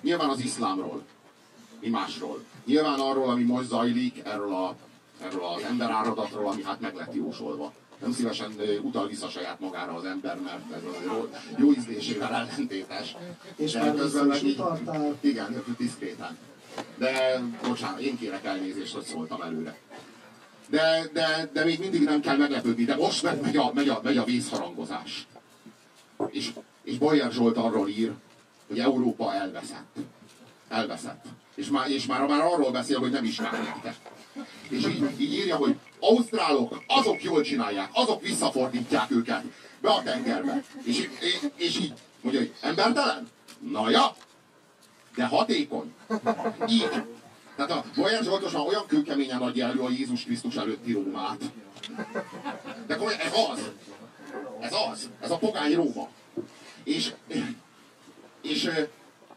Nyilván az iszlámról. Mi másról? Nyilván arról, ami most zajlik, erről, a, erről az emberáradatról, ami hát meg lett jósolva. Nem szívesen utal vissza saját magára az ember, mert ez az jó, jó ízlésével ellentétes. És már közben meg így, Igen, diszkréten. De bocsánat, én kérek elnézést, hogy szóltam előre. De, de, de még mindig nem kell meglepődni, de most meg megy a, megy a, megy a vészharangozás. És, és Bajer Zsolt arról ír, Európa elveszett. Elveszett. És már, és már, már arról beszél, hogy nem ismernek És így, így írja, hogy ausztrálok, azok jól csinálják, azok visszafordítják őket be a tengerbe. És, és, és így mondja, hogy embertelen? Na ja, de hatékony. Így. Tehát a Boyer Zsoltos már olyan kőkeményen adja elő a Jézus Krisztus előtti Rómát. De komolyan, ez az. Ez az. Ez a pogány Róma. És, és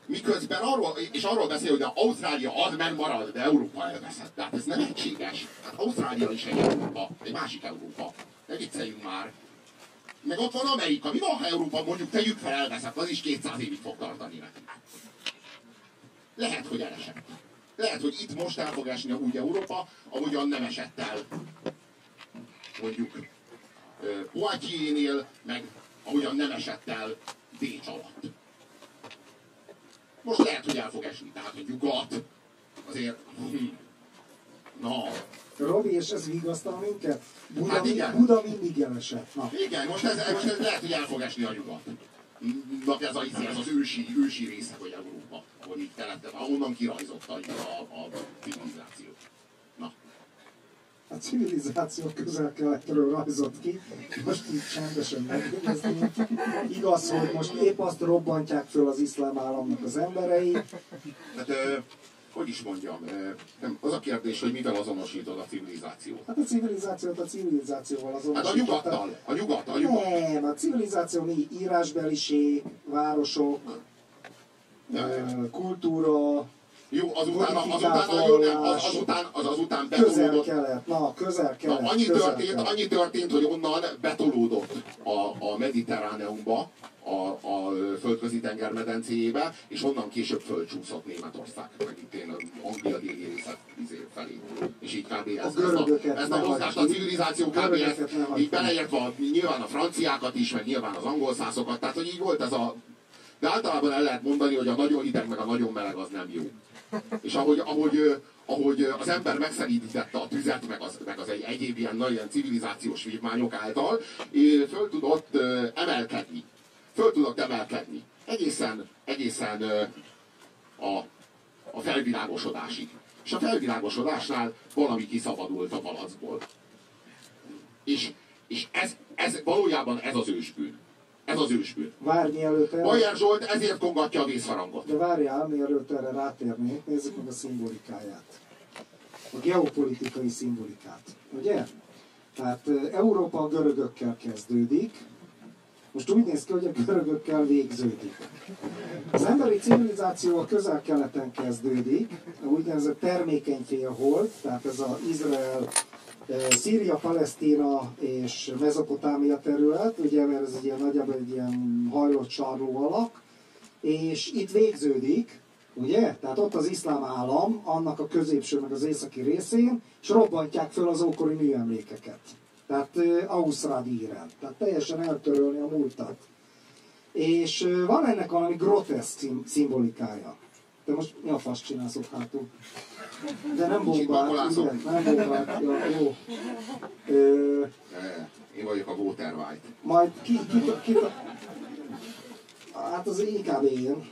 miközben arról, és arról beszél, hogy a Ausztrália az megmarad, de Európa elveszett. Tehát ez nem egységes. Hát Ausztrália is egy Európa, egy másik Európa. Ne vicceljünk már. Meg ott van Amerika. Mi van, ha Európa mondjuk tegyük fel elveszett, az is 200 évig fog tartani neki. Lehet, hogy elesett. Lehet, hogy itt most el fog esni úgy Európa, ahogyan nem esett el. Mondjuk Poitiers-nél, meg ahogyan nem esett el Bécs alatt. Most lehet, hogy el fog esni, tehát a nyugat azért... Hm. Na. Robi, és ez vigasztal minket? Buda, hát igen. Buda mindig elesett. Na. Igen, most ez, most ez lehet, hogy el fog esni a nyugat. Na, ez, a, ez az ősi, ősi része, hogy Európa, ahol így keleten, ahonnan kirajzott a, a, a civilizáció. A civilizáció közel-keletről rajzott ki, most így csendesen megnézni. Igaz, hogy most épp azt robbantják föl az iszlám államnak az emberei. Hát, hogy is mondjam, nem, az a kérdés, hogy mivel azonosítod a civilizációt. Hát a civilizációt a civilizációval azonosítod. Hát a nyugattal, a nyugat, a nyugat. Nem, a civilizáció mi írásbeliség, városok, kultúra, jó, azután, azután, azután, az, azután, az azután betolódott. Közel-kelet, na, közel-kelet. Na, annyi, közel történt, annyi történt, hogy onnan betolódott a, a mediterráneumba, a, a földközi tenger medencéjébe, és onnan később fölcsúszott Németország, meg itt én Anglia déli részek izé felé. És így kb. ez, a ez, a, ez a mozgást a civilizáció kb. Ez, így beleértve nyilván a franciákat is, meg nyilván az angol szászokat, tehát hogy így volt ez a... De általában el lehet mondani, hogy a nagyon hideg meg a nagyon meleg az nem jó. És ahogy, ahogy, ahogy az ember megszerítette a tüzet, meg az, meg az egy, egyéb ilyen, nagy ilyen civilizációs vívmányok által, föl tudott emelkedni föl tudok emelkedni. Egészen, egészen a, a felvilágosodásig. És a felvilágosodásnál valami kiszabadult a palacból. És, és ez, ez valójában ez az ősbűn. Ez az ősbűn. Várj, mielőtt erre... Bajer Zsolt ezért kongatja a vészharangot. De várjál, mielőtt erre rátérnék, nézzük meg a szimbolikáját. A geopolitikai szimbolikát. Ugye? Tehát Európa a görögökkel kezdődik, most úgy néz ki, hogy a görögökkel végződik. Az emberi civilizáció a közel-keleten kezdődik, a úgynevezett termékeny félhold, tehát ez az Izrael, Szíria, Palesztina és Mezopotámia terület, ugye, mert ez egy ilyen nagyjából egy ilyen hajlott sarló alak, és itt végződik, ugye? Tehát ott az iszlám állam, annak a középső meg az északi részén, és robbantják föl az ókori műemlékeket. Tehát Ausztrádíren. Tehát teljesen eltörölni a múltat. És van ennek valami groteszk szimbolikája. De most mi a fasz csinálsz ott hátul? De nem bombált, igen, nem bombált, ja, jó. Ö, Én vagyok a Water White. Majd ki, ki, ki, ki Hát az inkább én.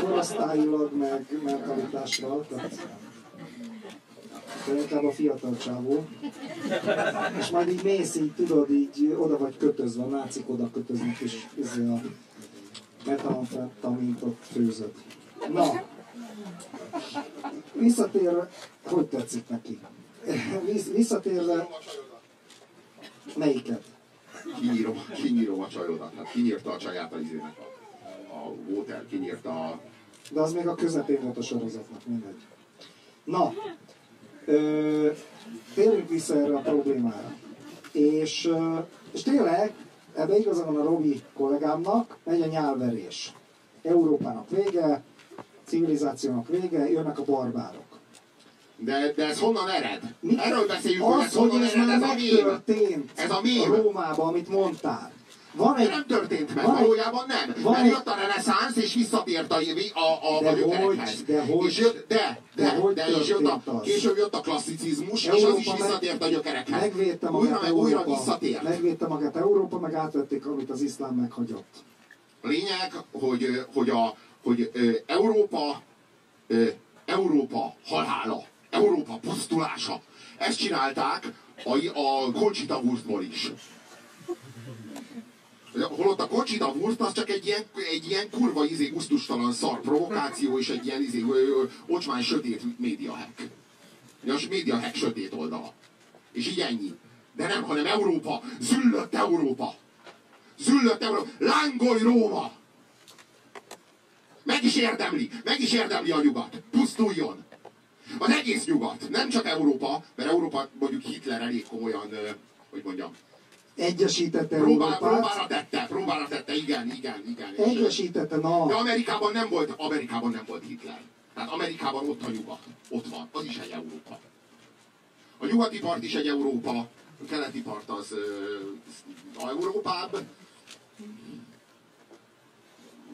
Korosztályilag, meg mentalitásra. Tehát de inkább a fiatal csávó. És majd így mész, így tudod, így oda vagy kötözve, a nácik oda kötöznek, és izé a metamfetamint ott főzött. Na, visszatérve, hogy tetszik neki? Visszatérve, melyiket? Kinyírom, kinyírom a csajodat, hát kinyírta a csaját az izének a, a Water, kinyírta a... De az még a közepén volt a sorozatnak, mindegy. Na, térjünk vissza erre a problémára. És, és tényleg, ebbe igaza van a Robi kollégámnak, megy a nyálverés. Európának vége, civilizációnak vége, jönnek a barbárok. De, de ez honnan ered? Mi? Erről beszéljünk, hogy Az, ez honnan hogy ez ered, ez a mém. Ez a mém. Rómában, amit mondtál. Van De egy, nem történt meg, van valójában nem. van Mert egy- jött a reneszánsz, és visszatért a, a, a, De a gyökerekhez. hogy- de hogy- és jött, de, de, de hogy de, és jött a, az? később jött a klasszicizmus, és az Európa is visszatért a gyökerekhez. megvédte magát újra, meg újra Európa, visszatért. megvédte magát Európa, meg átvették, amit az iszlám meghagyott. Lényeg, hogy, hogy, a, hogy Európa, Európa halála, Európa pusztulása. Ezt csinálták a, a Conchita Wurstból is. Holott a Conchita Wurst az csak egy ilyen, egy ilyen kurva izé, gusztustalan szar provokáció, és egy ilyen izé, ö, ocsmány sötét média hack. A média hack sötét oldala. És így ennyi. De nem, hanem Európa, züllött Európa. Züllött Európa, lángolj Róma! Meg is érdemli, meg is érdemli a nyugat. Pusztuljon! Az egész nyugat, nem csak Európa, mert Európa mondjuk Hitler elég komolyan, hogy mondjam, Egyesítette próbál, Európát, próbára tette, próbára tette, igen, igen, igen. Egyesítette, De na, Amerikában nem volt, Amerikában nem volt Hitler. Tehát Amerikában ott a nyugat. Ott van. Az is egy Európa. A nyugati part is egy Európa, a keleti part az uh, Európább.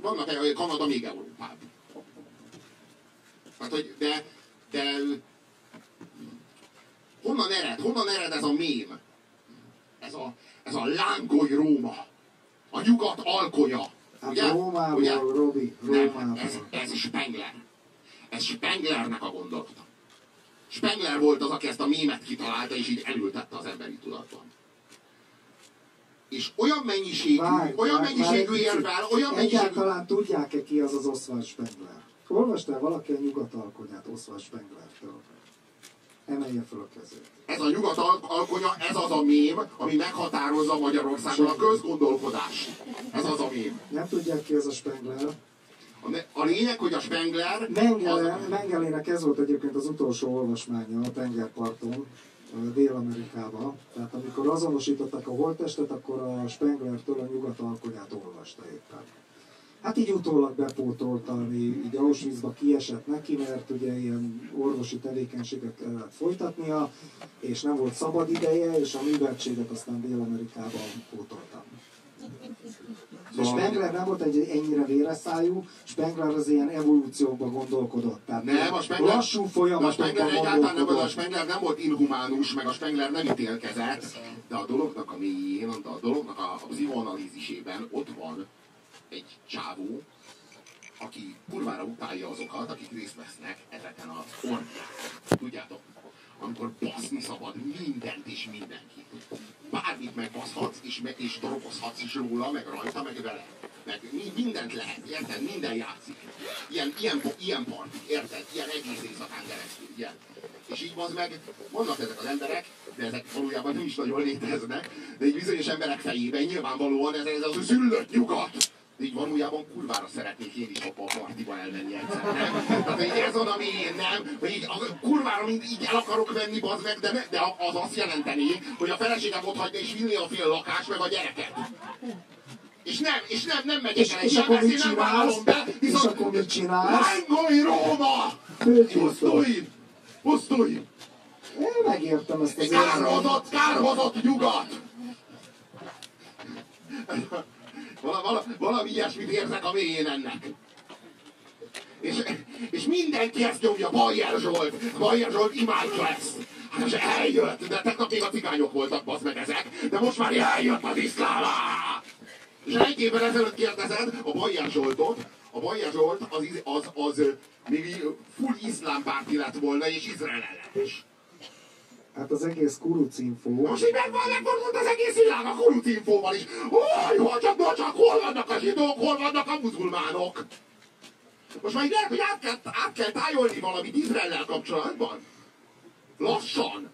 Vannak Kanada még Európább. Hát, hogy de, de honnan ered? Honnan ered ez a mém? Ez a, ez a lángolj Róma. A nyugat alkonya. hát Ugye? Rómából, Ugye? Robi, Nem, Rómából. ez, ez Spengler. Ez Spenglernek a gondolata. Spengler volt az, aki ezt a mémet kitalálta, és így elültette az emberi tudatban. És olyan mennyiségű, Várj, olyan várj, mennyiségű érvel, olyan mennyiségű... Egyáltalán tudják-e ki az az Oswald Spengler? Olvastál valaki a nyugat alkonyát Oswald Spenglertől? Emelje fel a kezét. Ez a nyugat al- alkonya, ez az a mém, ami meghatározza Magyarországon a közgondolkodást. Ez az a mém. Nem tudják ki ez a Spengler? A, a lényeg, hogy a Spengler... Mengele, az- Mengelének ez volt egyébként az utolsó olvasmánya a tengerparton, ö, Dél-Amerikában. Tehát amikor azonosították a holttestet, akkor a Spenglertől a nyugat alkonyát olvasta éppen. Hát így utólag bepótolta, ami így Auschwitzba kiesett neki, mert ugye ilyen orvosi tevékenységet kellett folytatnia, és nem volt szabad ideje, és a műveltséget aztán Dél-Amerikában pótolta. Spengler nem volt egy ennyire véreszájú, Spengler az ilyen evolúciókban gondolkodott. Tehát Nem, a Spengler, lassú de a folyamatokban Spengler egyáltalán nem, a Spengler nem volt inhumánus, meg a Spengler nem ítélkezett, de a dolognak a mélyén, a dolognak a, a pszichoanalízisében ott van egy csávó, aki kurvára utálja azokat, akik részt vesznek ezeken az orgiákon. Tudjátok? Amikor baszni szabad mindent és mindenkit. Bármit megbaszhatsz, és, me- és dolgozhatsz is róla, meg rajta, meg vele. Meg mi- mindent lehet, érted? Minden játszik. Ilyen, ilyen, ilyen parti, érted? Ilyen egész éjszakán keresztül, ilyen. És így az meg, vannak ezek az emberek, de ezek valójában nem is nagyon léteznek, de egy bizonyos emberek fejében nyilvánvalóan ez, ez az züllött nyugat. Így valójában kurvára szeretnék én is abba a partiba elmenni egyszer, nem? Tehát ez az, ami én nem, hogy így a kurvára mind így el akarok venni, bazd meg, de, ne, de az azt jelenteni, hogy a feleségem ott hagyja és vinni a fél lakás, meg a gyereket. És nem, és nem, nem megyek És- el és egy akkor mit csinálsz? be, És akkor mit csinálsz? Lángolj Róma! Pusztulj! Pusztulj! Én megértem ezt az érzést. Kárhozott, kárhozott nyugat! Vala, vala, valami ilyesmit érzek a mélyén ennek. És, és mindenki ezt nyomja, Bajer Zsolt, Bajer Zsolt imádja ezt. Hát most eljött, de tegnap még a cigányok voltak, basz meg ezek, de most már eljött az iszlám! És egy évvel ezelőtt kérdezed a Bajer Zsoltot, a Bajer Zsolt az, az, az, az még full iszlám párti lett volna, és Izrael ellenes. Hát az egész kurucinfo. Most így megvan, megfordult az egész világ a Kuruc infóval is. Ó, jó, csak, no, csak hol vannak a zsidók, hol vannak a muzulmánok? Most már így lehet, hogy át kell, át kell tájolni valamit Izraellel kapcsolatban. Lassan.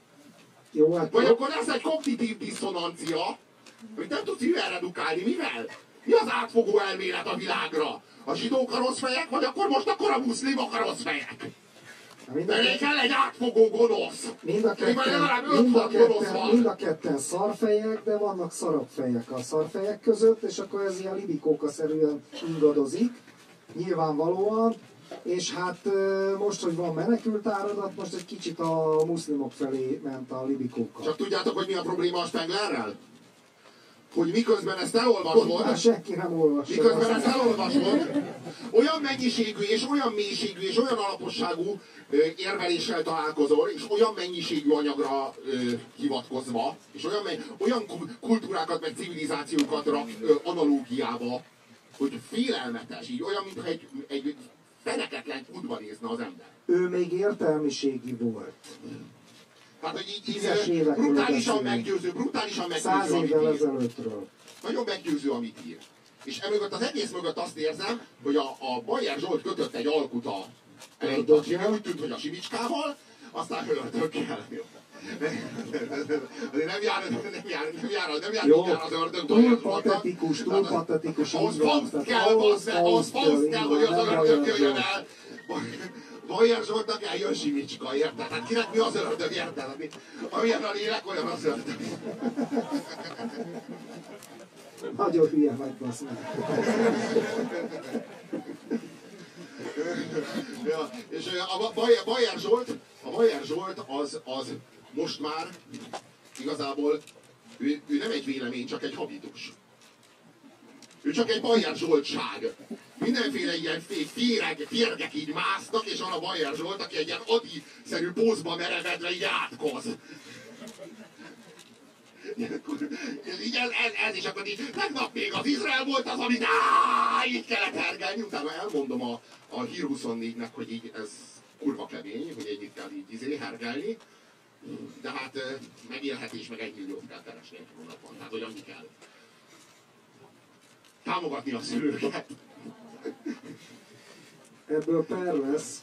Jó, hát Vagy akkor lesz egy kognitív diszonancia, hogy nem tudsz mivel redukálni. Mivel? Mi az átfogó elmélet a világra? A zsidók a rossz fejek, vagy akkor most akkor a muszlimok a rossz fejek? Mind a, Elég kell egy átfogó gonosz. mind a ketten, mind a 5-6 gonosz ketten, mind a ketten szarfejek, de vannak szarabb fejek a szarfejek között, és akkor ez ilyen libikóka-szerűen ingadozik. nyilvánvalóan, és hát most, hogy van menekült áradat, most egy kicsit a muszlimok felé ment a libikókkal. Csak tudjátok, hogy mi a probléma a Spenglerrel? Hogy miközben ezt elolvasod, senki nem olvassa. miközben ezt elolvasod, olyan mennyiségű és olyan mélységű és olyan alaposságú érveléssel találkozol, és olyan mennyiségű anyagra ö, hivatkozva, és olyan, olyan ku- kultúrákat, meg civilizációkat rak ö, analógiába, hogy félelmetes, így olyan, mintha egy, egy feneketlen kutba nézne az ember. Ő még értelmiségi volt. Tehát, hogy így, így brutálisan meggyőző, brutálisan Száz meggyőző, évvel ír. ezelőttről. Nagyon meggyőző, amit ír. És emögött az egész mögött azt érzem, hogy a, a Bajer Zsolt kötött egy alkut a úgy tűnt, hogy a Simicskával, aztán ördöggel. Azért nem jár, nem jár, nem jár, nem jár, Jó, az ördög túl patetikus, túl patetikus, Ahhoz kell, ahhoz kell, hogy az ördög jöjjön el. Bajer Zsoltnak eljön Simicska, érted? Hát kinek mi az ördög, érted? Ami- Amilyen a lélek, olyan az ördög. Nagyon hülye vagy, basz. Ja, és a Bayer, Bayer Zsolt, a Bayer Zsolt az, az most már igazából ő, ő nem egy vélemény, csak egy habitus. Ő csak egy Bayer Zsoltság. Mindenféle ilyen fé- féreg, férgek így másznak, és van a Bayer Zsolt, aki egy ilyen adi-szerű pózba merevedve így átkoz. És így ez, ez, ez, és akkor így, tegnap még az Izrael volt az, amit áh, így kellett hergelni, utána elmondom a, a Hír 24-nek, hogy így ez kurva kemény, hogy ennyit kell így izé hergelni, de hát megélhetés, meg egy milliót kell keresni egy hónapban, tehát hogy annyi kell. Támogatni a szülőket. Ebből per lesz.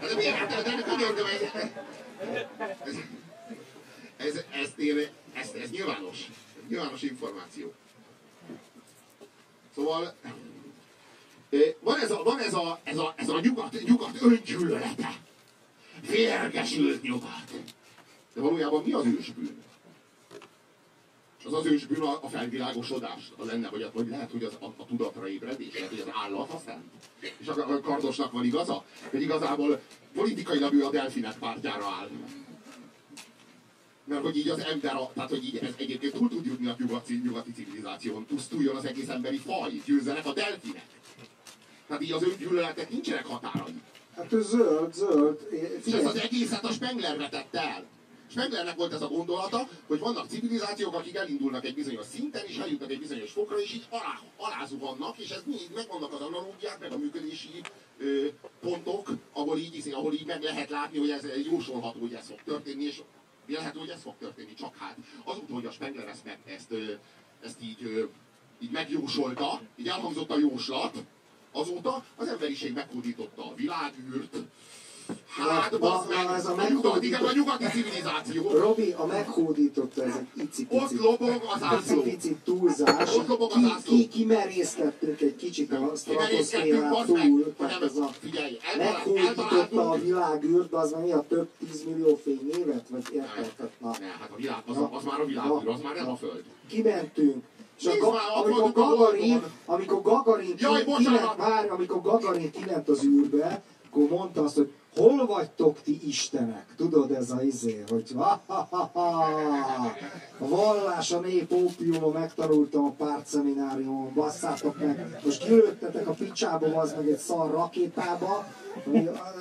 Hát miért? De, de könyörgöm, ez, ez, ez, én, ez, ez nyilvános. Ez nyilvános információ. Szóval ö, van ez a, van ez a, ez a, ez a nyugat, nyugat öngyűlölete. Vérgesült nyugat. De valójában mi az ősbűn? És az az ősbűn a, a felvilágosodás a lenne, hogy, hogy lehet, hogy az, a, a tudatra ébredés, lehet, hogy az állat a szent. És a, a kardosnak van igaza, hogy igazából politikailag ő a delfinek pártjára áll. Mert hogy így az ember, a, tehát hogy így ez egyébként túl tud jutni a nyugati, nyugati civilizáción, pusztuljon az egész emberi faj, győzzenek a delfinek. Tehát így az öngyűlöletek nincsenek határai. Hát ő zöld, zöld. É, És ezt az egészet a Spengler vetette el. Spenglernek volt ez a gondolata, hogy vannak civilizációk, akik elindulnak egy bizonyos szinten, és eljutnak egy bizonyos fokra, és így alá, alázuhannak, és ez így megvannak az analógiák, meg a működési ö, pontok, ahol így, ahol így meg lehet látni, hogy ez jósolható, hogy ez fog történni, és mi lehet, hogy ez fog történni, csak hát azután, hogy a Spengler ezt, meg, ezt, ö, ezt így, ö, így megjósolta, így elhangzott a jóslat, azóta az emberiség meghódította a világűrt, Hát, bazd meg, ez a meghódított- igen, a nyugati civilizáció. Robi, a meghódította ez egy icipici. Ott lobog az ászló. Pici túlzás. Ott lobog az Ki, ászló. ki, kimerészkedtünk egy kicsit a meg. túl. Tehát ez a meghódította a világűrt, az már mi a több tízmillió fényévet? Vagy érted? Tehát, na, Ne, hát a világ, az, az már a világ, az már nem a föld. kimentünk. És a ga, amikor Gagarin, amikor Gagarin Jaj, kiment, várj, amikor Gagarin kiment az űrbe, akkor mondta azt, hogy hol vagytok ti istenek? Tudod ez a izé, hogy ha, ha, ha, ha. a vallás, a nép ópiuma, megtanultam a pártszemináriumon, basszátok meg, most kilőttetek a picsába, az meg egy szar rakétába,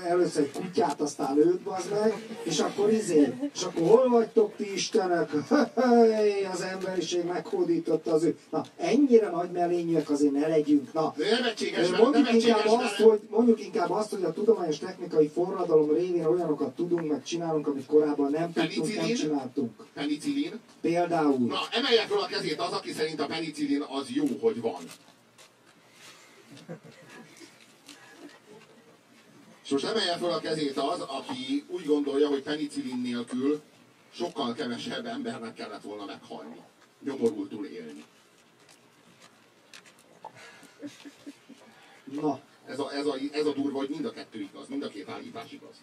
először egy kutyát, aztán őt bazd meg, és akkor izé, és akkor hol vagytok ti istenek? az emberiség meghódította az ő. Na, ennyire nagy melényűek azért ne legyünk. Na, Mondjuk inkább, azt, hogy, mondjuk inkább azt, hogy a tudományos technikai forradalom révén olyanokat tudunk, meg csinálunk, amit korábban nem tudtunk, nem csináltunk. Penicillin. Például. Na, emelje fel a kezét az, aki szerint a penicillin az jó, hogy van. És most emelje fel a kezét az, aki úgy gondolja, hogy penicillin nélkül sokkal kevesebb embernek kellett volna meghalni. Nyomorultul élni. Na, Ez a, ez, a, ez a durva, hogy mind a kettő igaz, mind a két állítás igaz.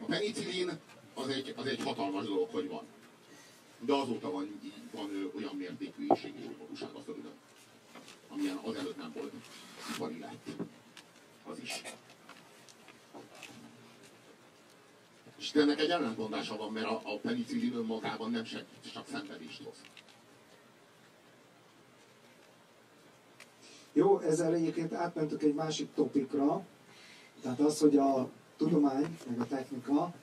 A penicillin az egy, az egy hatalmas dolog, hogy van. De azóta van, van ö, olyan mértékű éjség és nyomorúság a Földön, amilyen azelőtt nem volt. Ipari lett. Az is. És ennek egy ellentmondása van, mert a, a penicillin önmagában nem segít, csak szenvedést hoz. Jó, ezzel egyébként átmentük egy másik topikra, tehát az, hogy a tudomány, meg a technika,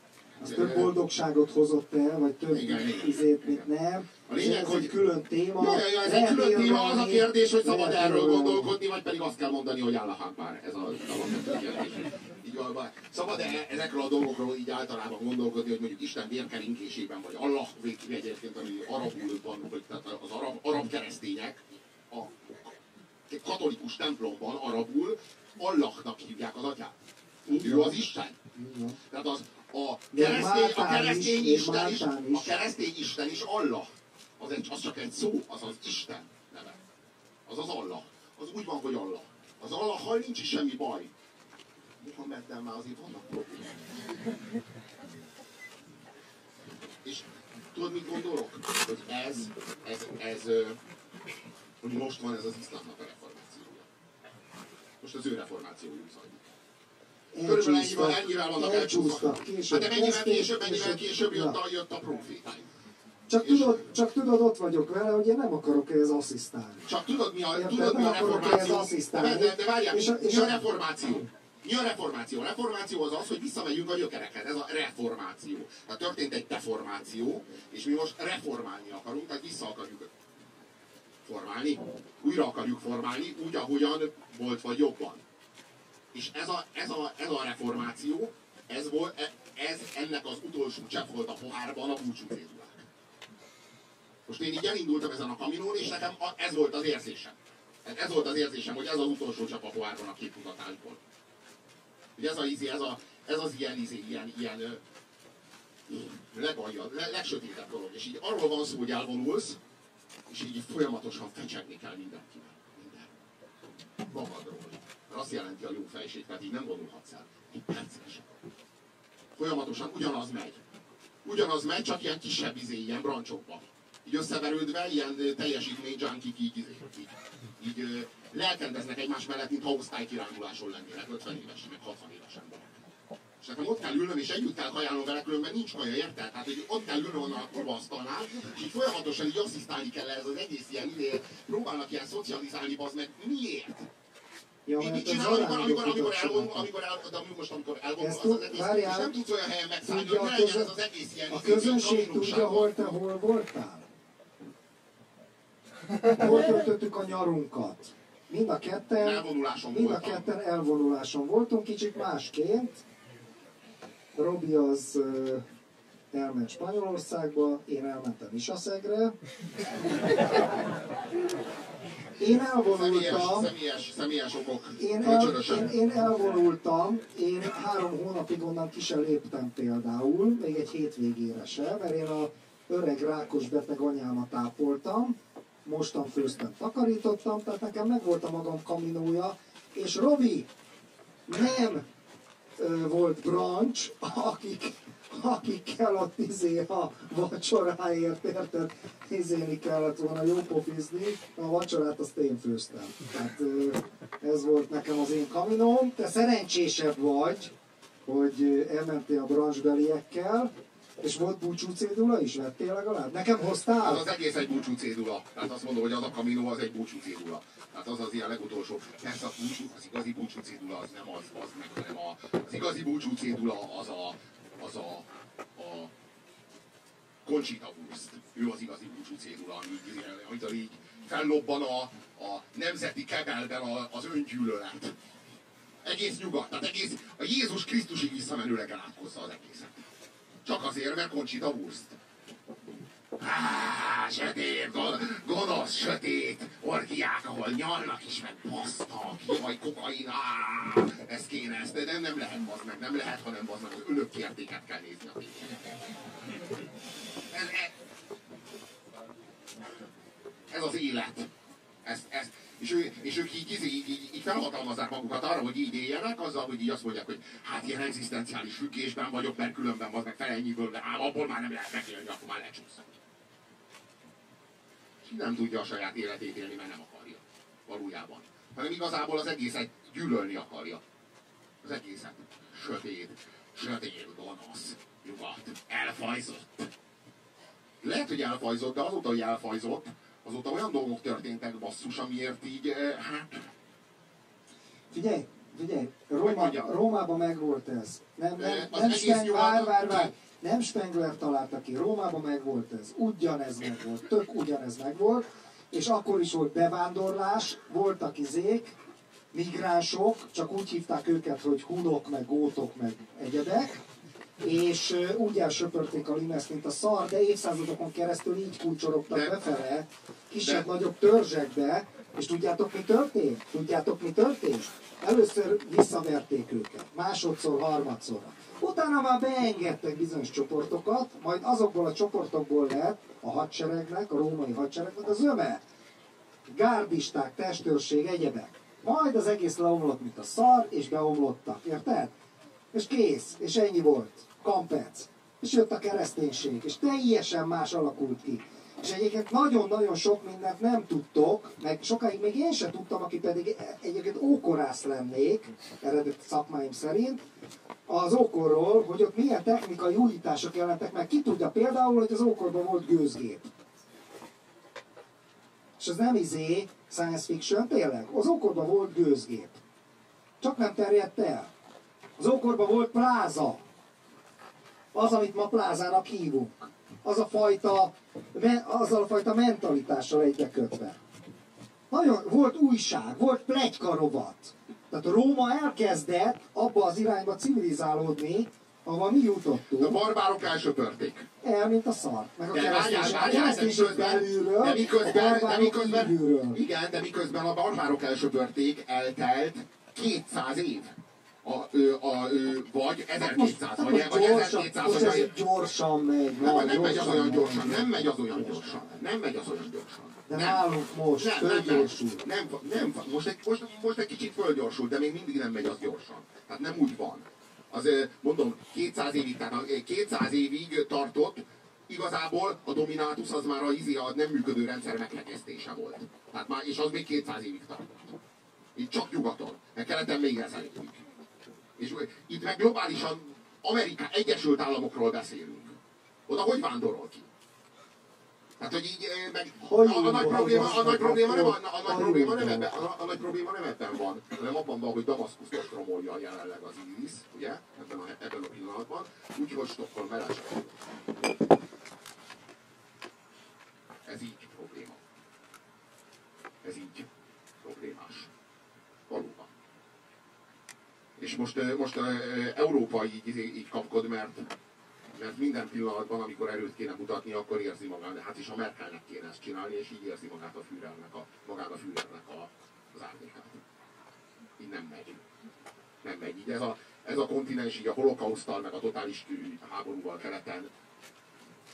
az több boldogságot hozott el, vagy több Igen, izét, mint nem. A lényeg, ez hogy- egy külön téma. Ja, ja, ez egy külön téma, az a érvelni, kérdés, hogy szabad lehet erről érvelni. gondolkodni, vagy pedig azt kell mondani, hogy áll a hámpár. Ez a alapvető kérdés. Így van, van. Szabad-e ezekről a dolgokról így általában gondolkodni, hogy mondjuk Isten vérkerinkésében, vagy Allah egyébként, ami arabul van, vagy tehát az arab, arab keresztények, a katolikus templomban arabul Allahnak hívják az atyát. Ő az Isten. Tehát az a keresztény, a keresztény is, Isten is, a keresztény Isten is Allah. Az, egy, az csak egy szó, az az Isten neve. Az az Allah. Az úgy van, hogy Allah. Az Allahhal nincs is semmi baj. Muhammeddel már azért vannak problémák. És tudod, mit gondolok? Hogy ez, ez, ez, hogy most van ez az iszlámnak a reformációja. Most az ő reformációjuk zajlik. Körülbelül ennyivel, ennyivel vannak elcsúszva. Később Hát de mennyivel később, mennyivel és- később jött a, jött a profétány. Csak tudod, csak tudod, ott vagyok vele, hogy én nem akarok ehhez asszisztálni. Csak tudod mi a, Érted? tudod, mi a reformáció? De, de, de várjál, És a- mi és a a- reformáció? Mi a reformáció? A reformáció az az, hogy visszamegyünk a gyökerekhez. Ez a reformáció. Tehát történt egy deformáció, és mi most reformálni akarunk, tehát vissza akarjuk formálni. Újra akarjuk formálni, úgy, ahogyan volt, vagy jobban. És ez a, ez a, ez a reformáció, ez, volt, e- ez ennek az utolsó csepp volt a pohárban a búcsú cédulák. Most én így elindultam ezen a kaminón, és nekem a, ez volt az érzésem. Hát Ez volt az érzésem, hogy ez az utolsó csepp a pohárban a képmutatásból. Hogy ez, a, ez, a, ez az ilyen, izé, ilyen, ilyen legalja, le, legsötétebb dolog. És így arról van szó, hogy elvonulsz, és így folyamatosan fecsegni kell mindenkivel. Minden. Magadról. Mert azt jelenti a jó fejség, tehát így nem vonulhatsz el. Egy percre sem. Folyamatosan ugyanaz megy. Ugyanaz megy, csak ilyen kisebb izé, ilyen brancsokban. Így összeverődve, ilyen teljesítmény junkik így, így, így ö, lelkendeznek egymás mellett, mint ha osztálykiránduláson lennének 50 éves, meg 60 éves emberek. És nekem ott kell ülnöm, és együtt kell kajálnom vele, különben nincs kaja, érted? Tehát, hogy ott kell ülnöm a kurva asztalnál, és így folyamatosan így asszisztálni kell ez az egész ilyen idő, próbálnak ilyen szocializálni, bazd meg, miért? Ja, Mi, mit mert csinál, amikor, amikor, amikor csináltak. amikor, el, de most, amikor elvonul az, az egész, várjál. és nem tudsz olyan helyen megszállni, hogy ne legyen ez az egész ilyen A izé, közönség tudja, hol te hol voltál? Hol töltöttük a nyarunkat? Mind a ketten, Elvonuláson mind a ketten elvonuláson voltunk, kicsit másként. Robi az elment Spanyolországba, én elmentem Isaszegre. Én Személyes, elvonultam, személyes, személyes okok. én, el, én, én elvonultam, én három hónapig onnan ki sem léptem például, még egy hétvégére sem, mert én a öreg rákos beteg anyámat ápoltam, mostan főztem, takarítottam, tehát nekem megvolt a magam kaminója, és Robi nem volt brancs, akik, akikkel ott izé a vacsoráért, érted, izéni kellett volna jó pofizni, a vacsorát azt én főztem. Tehát ez volt nekem az én kaminóm, te szerencsésebb vagy, hogy elmentél a brancsbeliekkel, és volt búcsú cédula is, vettél legalább? Nekem Az hoztál? az egész egy búcsú cédula. Tehát azt mondom, hogy az a kaminó az egy búcsú cédula. Tehát az az ilyen legutolsó. Persze a búcsú, az igazi búcsú cédula az nem az, az meg, hanem a, az igazi búcsú cédula az a, az a, a Conchita Wurst. Ő az igazi búcsú cédula, ami így, amit így fellobban a, a nemzeti kebelben a, az öngyűlölet. Egész nyugat, tehát egész a Jézus Krisztusig visszamenőleg átkozza az egészet. Csak azért, mert Conchita Wurst. Á, sötét, gon- gonosz, sötét orgiák, ahol nyalnak is, meg basztak, jaj, kokain, á, ez kéne, ezt de nem, lehet bazd meg, nem lehet, hanem bazd meg, az önökértéket kell nézni a. Ez, ez, ez az élet. Ez, ez, és, ő, és ők így, így, így, így, így felhatalmazzák magukat arra, hogy így éljenek, azzal, hogy így azt mondják, hogy hát ilyen egzisztenciális függésben vagyok, mert különben az meg felennyiből, ám abból már nem lehet megélni, akkor már lecsúszok. És így nem tudja a saját életét élni, mert nem akarja. Valójában. Hanem igazából az egészet gyűlölni akarja. természet. Sötét, sötét, gonosz, nyugat, elfajzott. Lehet, hogy elfajzott, de azóta, hogy elfajzott, azóta olyan dolgok történtek basszus, amiért így, eh, hát... Figyelj, figyelj, Róma, Rómában megvolt ez. Nem, nem, Az nem Spengler, vár, vár, vár. Nem Spengler találta ki, Rómában megvolt ez. Ugyanez megvolt, tök ugyanez megvolt. És akkor is volt bevándorlás, voltak izék, migránsok, csak úgy hívták őket, hogy hunok, meg gótok, meg egyebek, és úgy elsöpörték a limeszt, mint a szar, de évszázadokon keresztül így kulcsorogtak De- befele, kisebb-nagyobb törzsekbe, és tudjátok, mi történt? Tudjátok, mi történt? Először visszaverték őket, másodszor, harmadszorra. Utána már beengedtek bizonyos csoportokat, majd azokból a csoportokból lett a hadseregnek, a római hadseregnek az öme. Gárdisták, testőrség, egyebek. Majd az egész leomlott, mint a szar, és beomlottak, érted? És kész, és ennyi volt. Kampec. És jött a kereszténység, és teljesen más alakult ki. És egyébként nagyon-nagyon sok mindent nem tudtok, meg sokáig még én sem tudtam, aki pedig egyébként ókorász lennék, eredet szakmáim szerint, az ókorról, hogy ott milyen technikai újítások jelentek meg. Ki tudja például, hogy az ókorban volt gőzgép. És ez nem izé, science fiction, tényleg. Az ókorban volt gőzgép. Csak nem terjedt el. Az ókorban volt pláza. Az, amit ma plázának hívunk. Az a fajta, azzal a fajta mentalitással egybekötve. Nagyon, volt újság, volt plegyka rovat. Tehát Róma elkezdett abba az irányba civilizálódni, ahova mi A jutottunk, barbárok elsöpörték. el, mint a szar. Meg a De kereszténység, a várjál, de miközben, belülről, a de miközben, kívülről. igen, de miközben a barbárok elsöpörték, eltelt 200 év. A, ő, a, ő, vagy 1200, Hát vagy, most vagy gyorsan, 1200, most vagy ez így gyorsan megy. nem, nem megy az olyan gyorsan, nem megy az olyan gyorsan, nem megy az olyan gyorsan. De nem. nálunk most nem, nem, nem, fölgyorsul. nem, nem, most, egy, most, most egy kicsit fölgyorsul, de még mindig nem megy az gyorsan. Tehát nem úgy van. Az, ö, mondom, 200 évig, tehát a- 200 évig tartott, igazából a dominátus az már a, izi, a nem működő rendszer meghegesztése volt. Tehát már, és az még 200 évig tartott. Itt csak nyugaton, meg keleten még ezer évig. És itt meg globálisan Amerika Egyesült Államokról beszélünk. Oda hogy vándorol ki? Hát, hogy így, eh, meg Hogy a, a, nagy probléma, a nagy probléma nem, a, a, nagy probléma nem ebben, a, a nagy probléma nem ebben van, hanem abban van, hogy Damaszkuszt ostromolja jelenleg az ISIS, ugye, ebben a, ebben a pillanatban, úgyhogy Stockholm elesett. Ez így probléma. Ez így problémás. Valóban. És most, most Európa így, így, kapkod, mert mert minden pillanatban, amikor erőt kéne mutatni, akkor érzi magát. Hát is a Merkelnek kéne ezt csinálni, és így érzi magát a Führernek, a, magát a Führernek a, az árnyékát. Így nem megy. Nem megy. Így ez a, ez a kontinens így a holokausztal, meg a totális háborúval keleten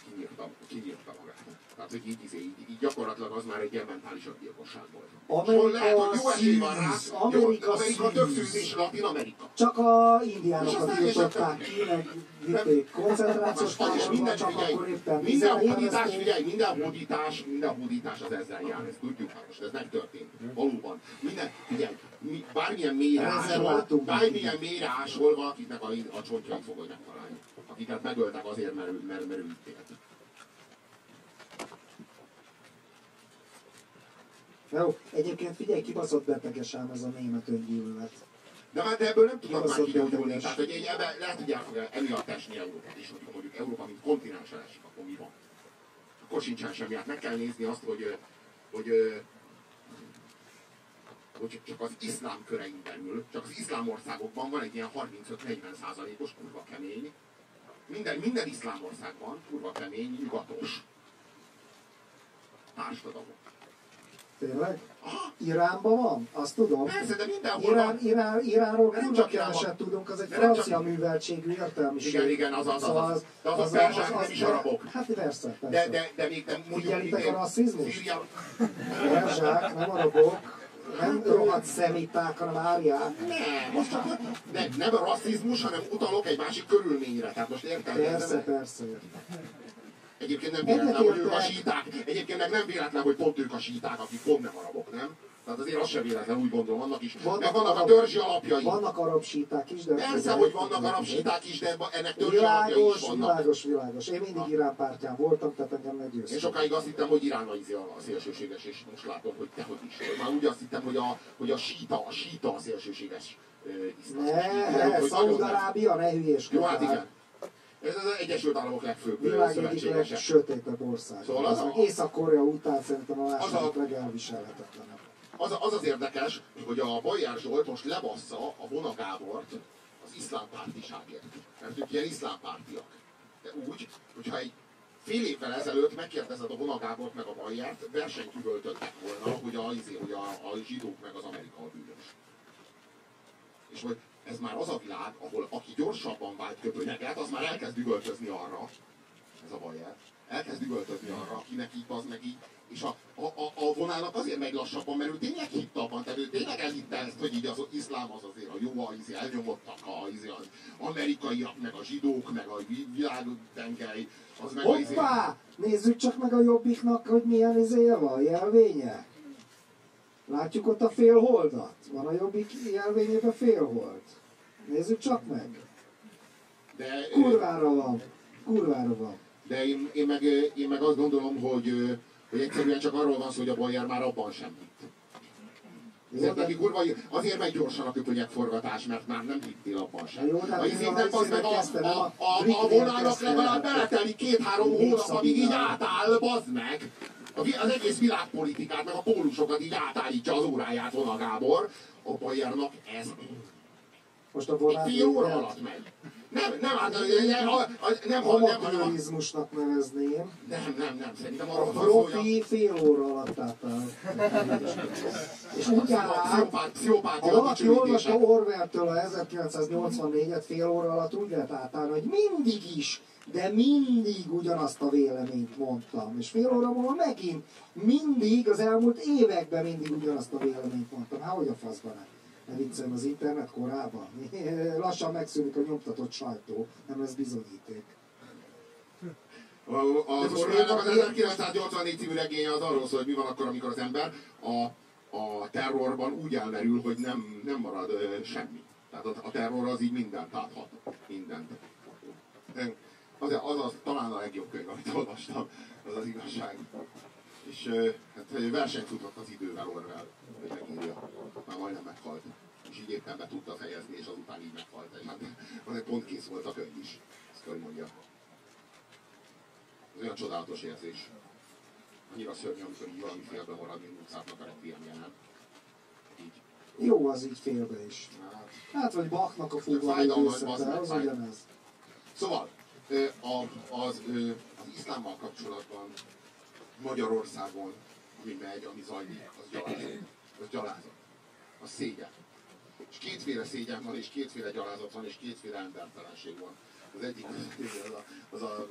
kinyírta, kinyírta magát. Tehát, hogy így, így, így, így gyakorlatilag az már egy ilyen mentális gyilkosság volt. Amerika lehet, hogy jó esély van rá, jó, Amerika Amerika több szűz. szűz, és Latin Amerika. Csak a indiánokat aztán- ki, meg vitték koncentrációs táborba, csak figyelj, akkor éppen minden hódítás, figyelj, minden hódítás, minden hódítás az ezzel jár, ezt tudjuk, hát most ez megtörtént, valóban. Minden, figyelj, mi, bármilyen mélyre ásol, Rezervátum. bármilyen mélyre ásol, valakiknek a, a csontjait fogod megtalálni. Akiket megöltek azért, mert, mert, mert ő Jó, egyébként figyelj, kibaszott beteges ám ez a német öngyűlölet. De, de ebből nem tudnak már kigyógyulni. Tehát, hogy egy, ebbe, lehet, hogy el fog emiatt esni Európa is, hogyha mondjuk Európa, mint kontinens esik, akkor mi van? Akkor sincsen semmi. Hát meg kell nézni azt, hogy, hogy, ö, hogy csak az iszlám körein belül, csak az iszlám országokban van egy ilyen 35-40 százalékos kurva kemény, minden, minden iszlám országban kurva kemény, nyugatos társadalom. Tényleg? Iránban van? Azt tudom. Persze, de mindenhol Irán, van. Irán, Iránról Nem csak Iránban. tudunk, az egy francia csak- műveltségű értelmiség. Igen, igen, az az, az, Szóval az. De az a perzsák nem is arabok. Hát persze, persze. De, de, de még nem mondjuk... Figyelitek a rasszizmust? Szíria, Perzsák, nem arabok, nem rohadt szemiták, hanem áriák. nem, most csak de nem a rasszizmus, hanem utalok egy másik körülményre. Tehát most érted? Persze, persze. Egyébként nem véletlen, hogy ők a síták. Egyébként meg nem véletlen, hogy pont ők a síták, akik pont nem arabok, nem? Tehát azért azt sem véletlen, úgy gondolom, annak is. Vannak meg vannak a arab- törzsi alapjai. Vannak arab síták is, de... Persze, hogy vannak arab síták is, de ennek törzsi alapjai Világos, is vannak. világos, világos. Én mindig Irán pártján voltam, tehát engem meggyőzött. Én sokáig azt hittem, hogy Irán a, izé a a szélsőséges, és most látom, hogy tehogy is. Már úgy azt hittem, hogy a, hogy a síta, a síta a szélsőséges tudom, Ne, hogy. Szaúd-Arábia, ne hülyéskedj. Jó, hát igen. Ez az Egyesült Államok legfőbb Világ egyik legsötétebb ország. Szóval az az a- Észak-Korea után szerintem a második a- legelviselhetetlenebb. Az, az az érdekes, hogy a Bajer Zsolt most lebassza a Vona Gábort az iszlám pártiságért. Mert ők ilyen iszlám pártiak. De úgy, hogyha egy fél évvel ezelőtt megkérdezed a Vona Gábort meg a Bajert, versenyt üvöltöttek volna, hogy a, izé, hogy a, a zsidók meg az Amerika a bűnös. És hogy ez már az a világ, ahol aki gyorsabban vált köpönyeget, az már elkezd üvöltözni arra, ez a Bayer, elkezd üvöltözni arra, akinek így az meg így, és a, a, a, a vonának azért megy lassabban, mert ő tényleg hitt abban, tehát ő tényleg elhitte ezt, hogy így az iszlám az azért a jó, a izé elnyomottak, a, izé az amerikaiak, meg a zsidók, meg a vi- világtengely, az meg a izé... Hoppá! Nézzük csak meg a jobbiknak, hogy milyen izéje van, jelvénye. Látjuk ott a félholdat? Van a jobbik jelvényében félhold. Nézzük csak meg. De, Kurvára van. Kurvára van. de én, én, meg, én meg azt gondolom, hogy, hogy egyszerűen csak arról van szó, hogy a Bayer már abban sem hitt. Ezért neki kurva, azért megy gyorsan a köpönyegforgatás, mert már nem hittél abban sem. Jó, a a az meg a, a, a a, kezdte. legalább beletelik két-három hónap, amíg így átáll, bazd meg. Az egész világpolitikát, meg a pólusokat így átállítja az óráját Vona Gábor. A Bayernak ez Most a vonát fél óra alatt megy. Nem, nem, hát, nem, a- a- nem, nem, a- amatőrizmusnak nevezném. nem, nem, nem, szerintem A arról van szó, hogy fél óra alatt átáll. És úgy áll át, pszichopát, pszichopát, Ha valaki olvasta Orwell-től a 1984-et fél óra alatt úgy lehet átállni, hogy mindig is, de mindig ugyanazt a véleményt mondtam. És fél óra múlva megint mindig, az elmúlt években mindig ugyanazt a véleményt mondtam. Hát hogy a faszban nem? Ne vicceljem az internet korában. Lassan megszűnik a nyomtatott sajtó, nem lesz bizonyíték. A- Az Orwellnek az miért van- 1984 című regénye az arról szól, hogy mi van akkor, amikor az ember a, a terrorban úgy elmerül, hogy nem, nem marad ö, semmi. Tehát a, a terror az így mindent áthat. Mindent. Az, az, az talán a legjobb könyv, amit olvastam, az az igazság. És hát versenyt futott az idővel Orwell, hogy megírja. Már majdnem meghalt. És így éppen be tudta fejezni, és azután így meghalt. És hát pont kész volt a könyv is. Ezt kell, hogy mondja. Ez olyan csodálatos érzés. Annyira szörnyű, amikor így valami félbe marad, mint Mozartnak a requiemje, nem? Így. Jó az így félbe is. Hát. Vagy Bachnak a meg, az ugyanez. Szóval, az, ö, az iszlámmal kapcsolatban Magyarországon, ami megy, ami zajlik, az gyalázat. Az gyalázat. Az szégyen. És kétféle szégyen van, és kétféle gyalázat van, és kétféle embertelenség van. Az egyik az az, a,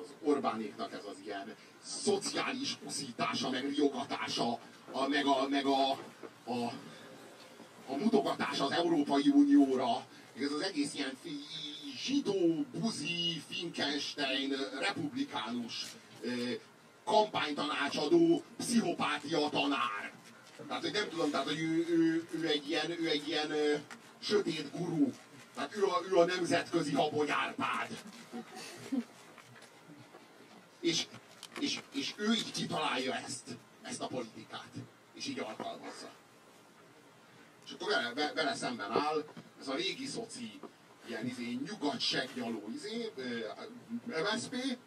az Orbánéknak ez az ilyen szociális uszítása, meg jogatása, a, meg, a, meg a, a, a mutogatás az Európai Unióra, ez az egész ilyen zsidó, buzi, Finkenstein, republikánus, kampánytanácsadó, pszichopátia tanár. Tehát, hogy nem tudom, tehát, hogy ő, ő, ő egy ilyen, ő egy ilyen ö, sötét gurú. Tehát ő a, ő a nemzetközi habonyárpád. És, és, és ő így kitalálja ezt, ezt a politikát. És így alkalmazza. És akkor vele, ve- vele szemben áll ez a régi szoci, ilyen izé, nyugat segnyaló izé, MSZP,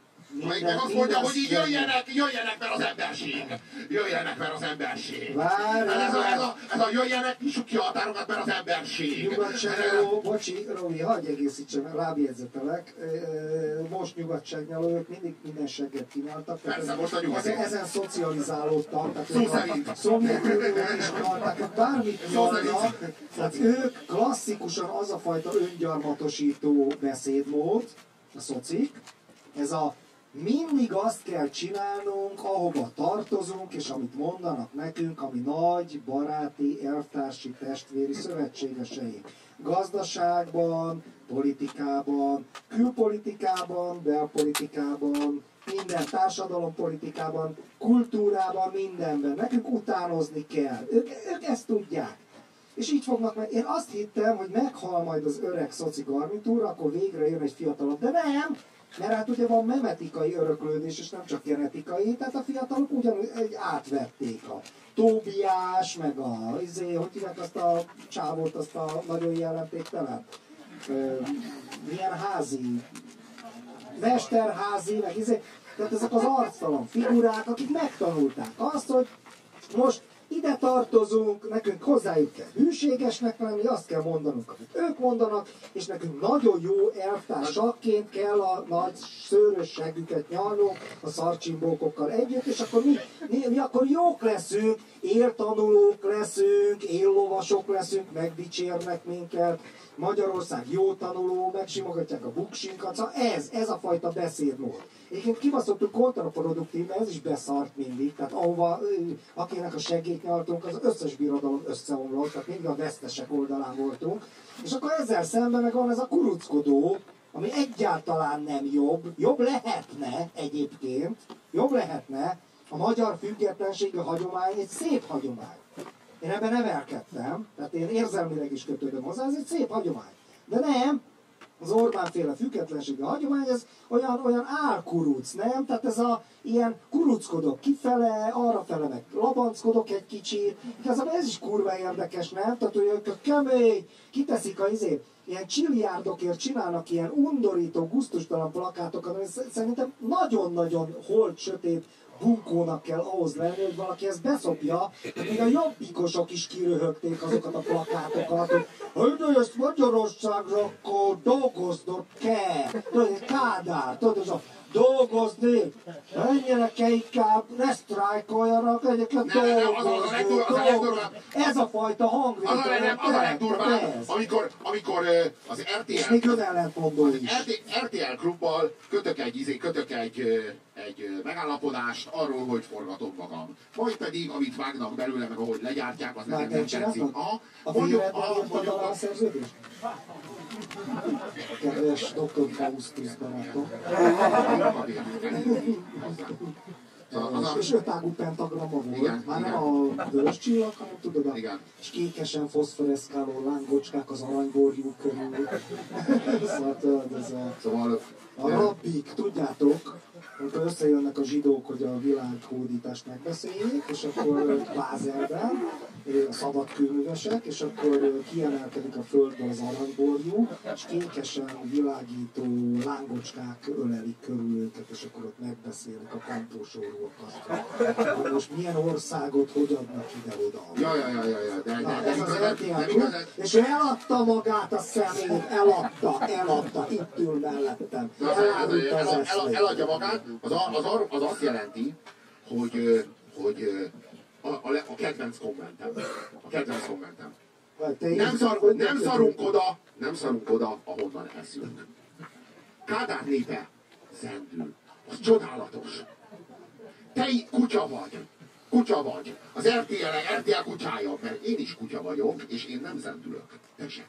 meg azt mondja, hogy így jöjjenek, jöjjenek, mert az emberség. Jöjjenek, mert az emberség. Várj, Hát ez, a, ez, a, ez a jöjjenek, nyissuk ki a határokat, mert az emberség. Nyugatságnyaló, bocsi, Robi, hagyj egészítsem, rábjegyzetelek. Most nyugatságnyaló, ők mindig minden segget kínáltak. Persze, ez- most a nyugati. ezen, ezen szocializálódtak. Tehát Szó szerint. Szovjetunióban is hogy bármit nyalnak. Tehát ők klasszikusan az a fajta öngyarmatosító beszédmód, a szocik, ez a mindig azt kell csinálnunk, ahova tartozunk, és amit mondanak nekünk, ami nagy, baráti, elvtársi, testvéri szövetségeseink. Gazdaságban, politikában, külpolitikában, belpolitikában, minden társadalompolitikában, kultúrában, mindenben. Nekünk utánozni kell. Ők, ők ezt tudják. És így fognak meg. Én azt hittem, hogy meghal majd az öreg szoci garnitúra, akkor végre jön egy fiatalabb. De nem! Mert hát ugye van memetikai öröklődés, és nem csak genetikai, tehát a fiatalok ugyanúgy átvették a Tóbiás, meg a, izé, hogy hívják azt a csávót, azt a nagyon jelentéktelen, milyen házi, Mesterházi, meg izé, tehát ezek az arctalan figurák, akik megtanulták azt, hogy most ide tartozunk, nekünk hozzájuk kell hűségesnek lenni, azt kell mondanunk, amit ők mondanak, és nekünk nagyon jó elvtársaként kell a nagy szőrösségüket nyalnunk a szarcsimbókokkal együtt, és akkor mi, mi, mi akkor jók leszünk, éltanulók leszünk, éllovasok leszünk, megdicsérnek minket, Magyarország jó tanuló, megsimogatják a buksinkat, szóval ez, ez a fajta beszédmód. Egyébként kibaszottuk kontraproduktív, mert ez is beszart mindig, tehát ahova, akinek a segít nyaltunk, az összes birodalom összeomlott, tehát mindig a vesztesek oldalán voltunk. És akkor ezzel szemben meg van ez a kuruckodó, ami egyáltalán nem jobb, jobb lehetne egyébként, jobb lehetne, a magyar függetlenségi hagyomány egy szép hagyomány. Én ebben nevelkedtem, tehát én érzelmileg is kötődöm hozzá, ez egy szép hagyomány. De nem, az Orbán féle függetlensége hagyomány, ez olyan, olyan álkuruc, nem? Tehát ez a ilyen kuruckodok kifele, arra fele meg labanckodok egy kicsit. Igazából ez is kurva érdekes, nem? Tehát, ők a kemény, kiteszik a izé, ilyen csiliárdokért csinálnak ilyen undorító, guztustalan plakátokat, ami szerintem nagyon-nagyon holt, sötét, bunkónak kell ahhoz lenni, hogy valaki ezt beszopja, de még a jobbikosok is kiröhögték azokat a plakátokat, hogy hogy ezt Magyarországra akkor dolgoznod kell. Tudod, Kádár, tudod, ez dolgozni, menjenek -e inkább, ne sztrájkoljanak, egyébként dolgozni, dolgozni. Ez a fajta hangvétel. Az a, nem, az a legdurvább, amikor, amikor az RTL... És még ellentmondó is. RTL klubbal kötök egy, izé, kötök egy, egy megállapodást arról, hogy forgatom magam. Majd pedig, amit vágnak belőle, meg ahogy legyártják, az nekem nem tetszik. Aha, a mondjuk, a, mondjuk, a, szerződést? Kedves Dr. Faustus barátom. És ötágú pentagramma volt, igen, már nem a vörös csillag, hanem tudod, a igen. kékesen foszforeszkáló lángocskák az aranyborjú körül. szóval ez a... Szóval a rabbik, tudjátok, amikor összejönnek a zsidók, hogy a világhódítást megbeszéljék, és akkor Bázelben, a szabad kőművesek, és akkor kiemelkedik a földből az aranyborjú, és kékesen világító lángocskák ölelik körül őket, és akkor ott megbeszélik a kampósorúakat. Most milyen országot hogy adnak ide-oda? Ja, ja, ja, ja, ja. De, de, ez az de, és ő eladta magát a szemét, eladta, eladta, itt ül mellettem. Eladja magát, az, az, az azt jelenti, hogy, hogy a, a, a kedvenc kommentem. A kedvenc kommentem. Nem, szar, nem szarunk oda, nem szarunk oda, ahonnan eszünk. Kádár népe zendül. Az csodálatos. Te kutya vagy. Kutya vagy. Az RTL, RTL kutyája, mert én is kutya vagyok, és én nem zendülök. Te se.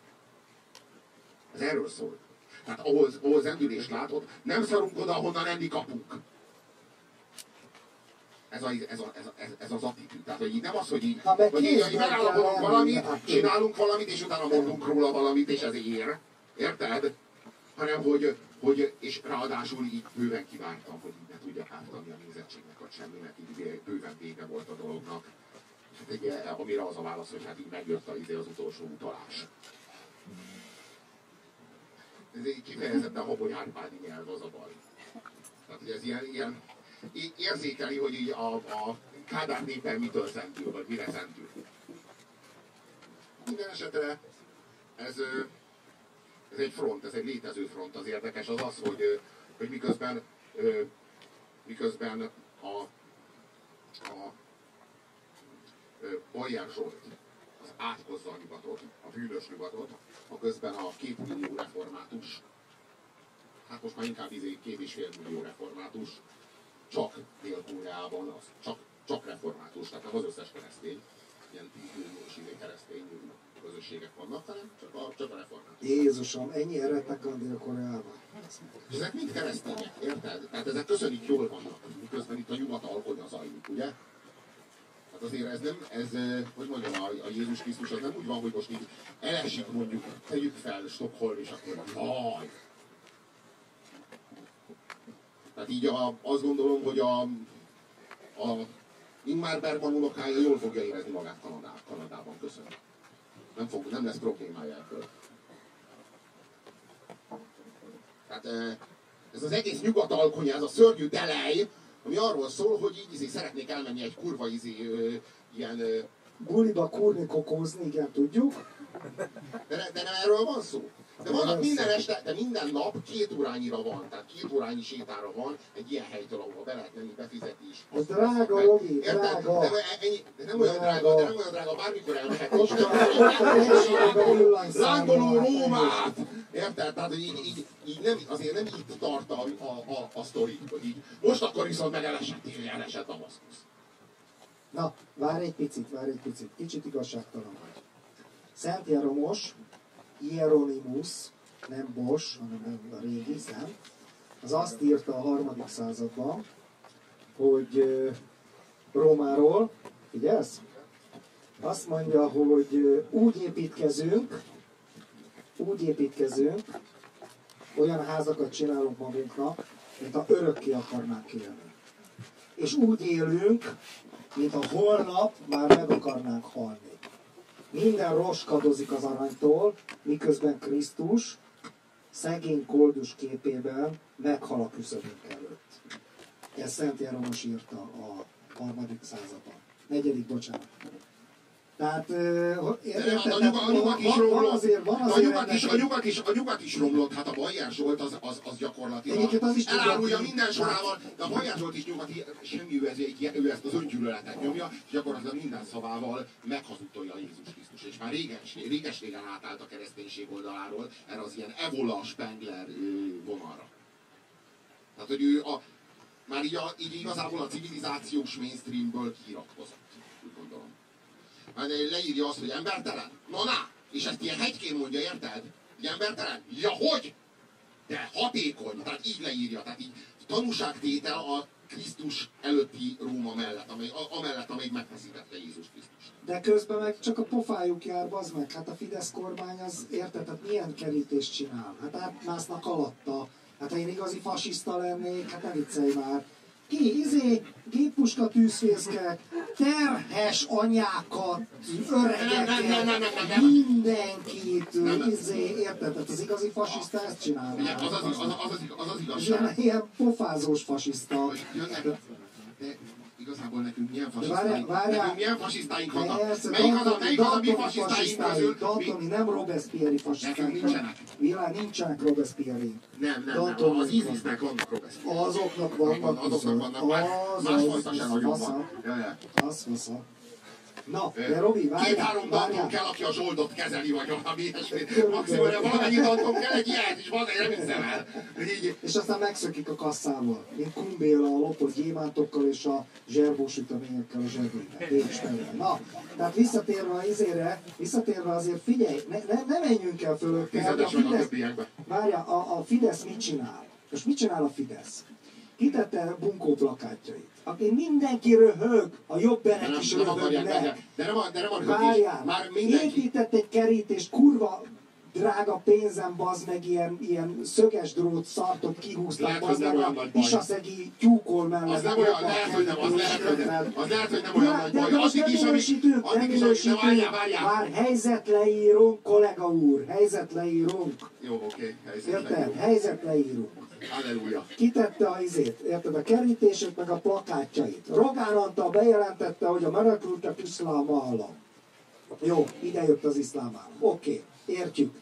Ez erről szól. Tehát ahhoz, ahhoz zendülést látod, nem szarunk oda, ahonnan enni kapunk. Ez, a, ez, a, ez, a, ez, az attitűd. Tehát, hogy így nem az, hogy így, Na, hogy így, hogy megállapodunk valamit, csinálunk valamit, és utána mondunk róla valamit, és ez ér. Érted? Hanem, hogy, hogy és ráadásul így bőven kivártam, hogy így ne tudjak ártani a nézettségnek, vagy semminek, így bőven vége volt a dolognak. Hát egy, amire az a válasz, hogy hát így megjött az, az utolsó utalás. Ez egy kifejezetten Habony Árpádi nyelv az a baj. Tehát, hogy ez ilyen, ilyen érzékeli, hogy így a, a Kádár népen mitől szentül, vagy mire szentül. Minden esetre ez, ez egy front, ez egy létező front. Az érdekes az az, hogy, hogy miközben, miközben a, a Bajer Zsolt az átkozza a nyugatot, a bűnös nyugatot, a közben a két millió református, hát most már inkább izé két és fél millió református csak Dél-Koreában, az csak, csak református, tehát nem az összes keresztény, ilyen milliós idő keresztény közösségek vannak, hanem csak a, csak a református. Jézusom, ennyi eretnek van Dél-Koreában? És ezek mind keresztények, érted? Tehát ezek köszönik jól vannak, miközben itt a nyugat alkotja zajlik, ugye? Hát azért ez nem, ez, eh, hogy mondjam, a, a Jézus Krisztus az nem úgy van, hogy most így elesik mondjuk, tegyük fel Stockholm, és akkor jaj! Tehát így a, azt gondolom, hogy a, a Ingmar Bergman unokája jól fogja érezni magát Kanadá, Kanadában. Köszönöm. Nem, fog, nem lesz problémája ebből. Tehát eh, ez az egész nyugat alkonya, ez a szörnyű delej, ami arról szól, hogy így izé, szeretnék elmenni egy kurva izé, ö, ilyen... Ö, Buliba kurni, kokózni, igen, tudjuk. de, de nem erről van szó. De vannak minden este, de minden nap két órányira van, tehát két órányi sétára van egy ilyen helytől, ahova be lehet menni, befizetni is. Ez drága, Robi, drága. De, ennyi, de nem olyan drága, de nem olyan drága, bármikor elmehet. Lángoló Rómát! Érted? Tehát hogy így, így, így nem, azért nem itt tart a, a, a, a sztori, hogy így most akkor viszont meg elesett, elesett Damaszkusz. Na, várj egy picit, várj egy picit. Kicsit igazságtalan vagy. Szent Jeromos, Hieronymus, nem Bos, hanem a régi szent, az azt írta a harmadik században, hogy Rómáról, figyelsz? Azt mondja, hogy úgy építkezünk, úgy építkezünk, olyan házakat csinálunk magunknak, mint a örökké akarnánk élni. És úgy élünk, mint a holnap már meg akarnánk halni. Minden roskadozik az aranytól, miközben Krisztus szegény koldus képében meghal a küszöbünk előtt. Ez Szent Jeromos írta a harmadik században. Negyedik, bocsánat. Tehát, érted? hát a nyugat, a nyugat is romlott. azért, van De a nyugat is, a nyugat is, a nyugat is romlott. Hát a Bajer Zsolt az, az, az gyakorlatilag Egyébként az is elárulja minden sorával, de a Bajer Zsolt is nyugati, semmi ő, ez, ő ezt az öngyűlöletet nyomja, és gyakorlatilag minden szavával meghazudtolja Jézus Krisztus. És már régen, réges régen átállt a kereszténység oldaláról erre az ilyen Evola Spengler vonalra. Tehát, hogy ő a, már így, a, így igazából a civilizációs mainstreamből. Már leírja azt, hogy embertelen. Na, na! És ezt ilyen hegykén mondja, érted? Hogy embertelen? Ja, hogy? De hatékony. Tehát így leírja. Tehát így tanúságtétel a Krisztus előtti Róma mellett, amely, amellett, amelyik megfeszítette Jézus Krisztus. De közben meg csak a pofájuk jár, bazd meg. Hát a Fidesz kormány az, érted, hát milyen kerítést csinál? Hát átmásznak alatta. Hát ha én igazi fasiszta lennék, hát ne viccelj már. Ki, izé, géppuska tűzfészkek, terhes anyákat, öregeket, mindenkit, izé, érted? Tehát az igazi fasiszta ezt csinálná. Ugye, az, az, az, az, az, az, az Ilyen, igazság. ilyen pofázós fasiszta. jönnek, de igazából nekünk milyen fasisztáink, várjál. nekünk milyen fasisztáink vannak. Persze, Melyik az a, melyik az a mi fasisztáink fasisztái, közül? Daltoni, nem Robespierre fasiszták. Nekünk nincsenek. Világ, nincsenek Robespierre nem, nem, nem, az ISIS-nek vannak Robespierre. Azoknak vannak Azoknak vannak, másfajta az, se az, nagyon van. Az fasza. Na, de Robi, várjál, Két-három várjál. kell, aki a zsoldot kezeli, vagy valami ilyesmi. Maximum, valamennyi Dalton kell egy ilyet, és van, nem hiszem el. Így, És aztán megszökik a kasszával. Mint Kumbéla a lopott gyémántokkal és a zserbós üteményekkel a zsebébe. Na, tehát visszatérve az izére, visszatérve azért figyelj, ne, ne, ne menjünk el fölött. mert a Fidesz. Várja, a, a Fidesz mit csinál? Most mit csinál a Fidesz? Kitette bunkó plakátjait. Aki mindenki röhög, a jobb nem, is nem röhögnek. de, de nem de nem. Várjál, Már mindenki, épített egy kerítést, kurva drága pénzem, bazd meg ilyen, ilyen szöges drót szartot kihúztak, bazd meg a. Pisaszegi tyúkol mellett. az nem olyan, lehet, hogy nem, az lehet, hogy nem, az lehet, hogy nem olyan nagy baj. Addig is, minősítünk, addig is, minősítünk. várjál, várjál. Már helyzetleírunk, kollega úr, helyzetleírunk. Jó, oké, helyzet Érted? legjobb. Helyzetleírunk. Halleluja. kitette a izét, érted, a kerítését, meg a plakátjait. Rogán Antal bejelentette, hogy a menekültek iszlám állam. Jó, ide jött az iszlám állam. Oké, értjük.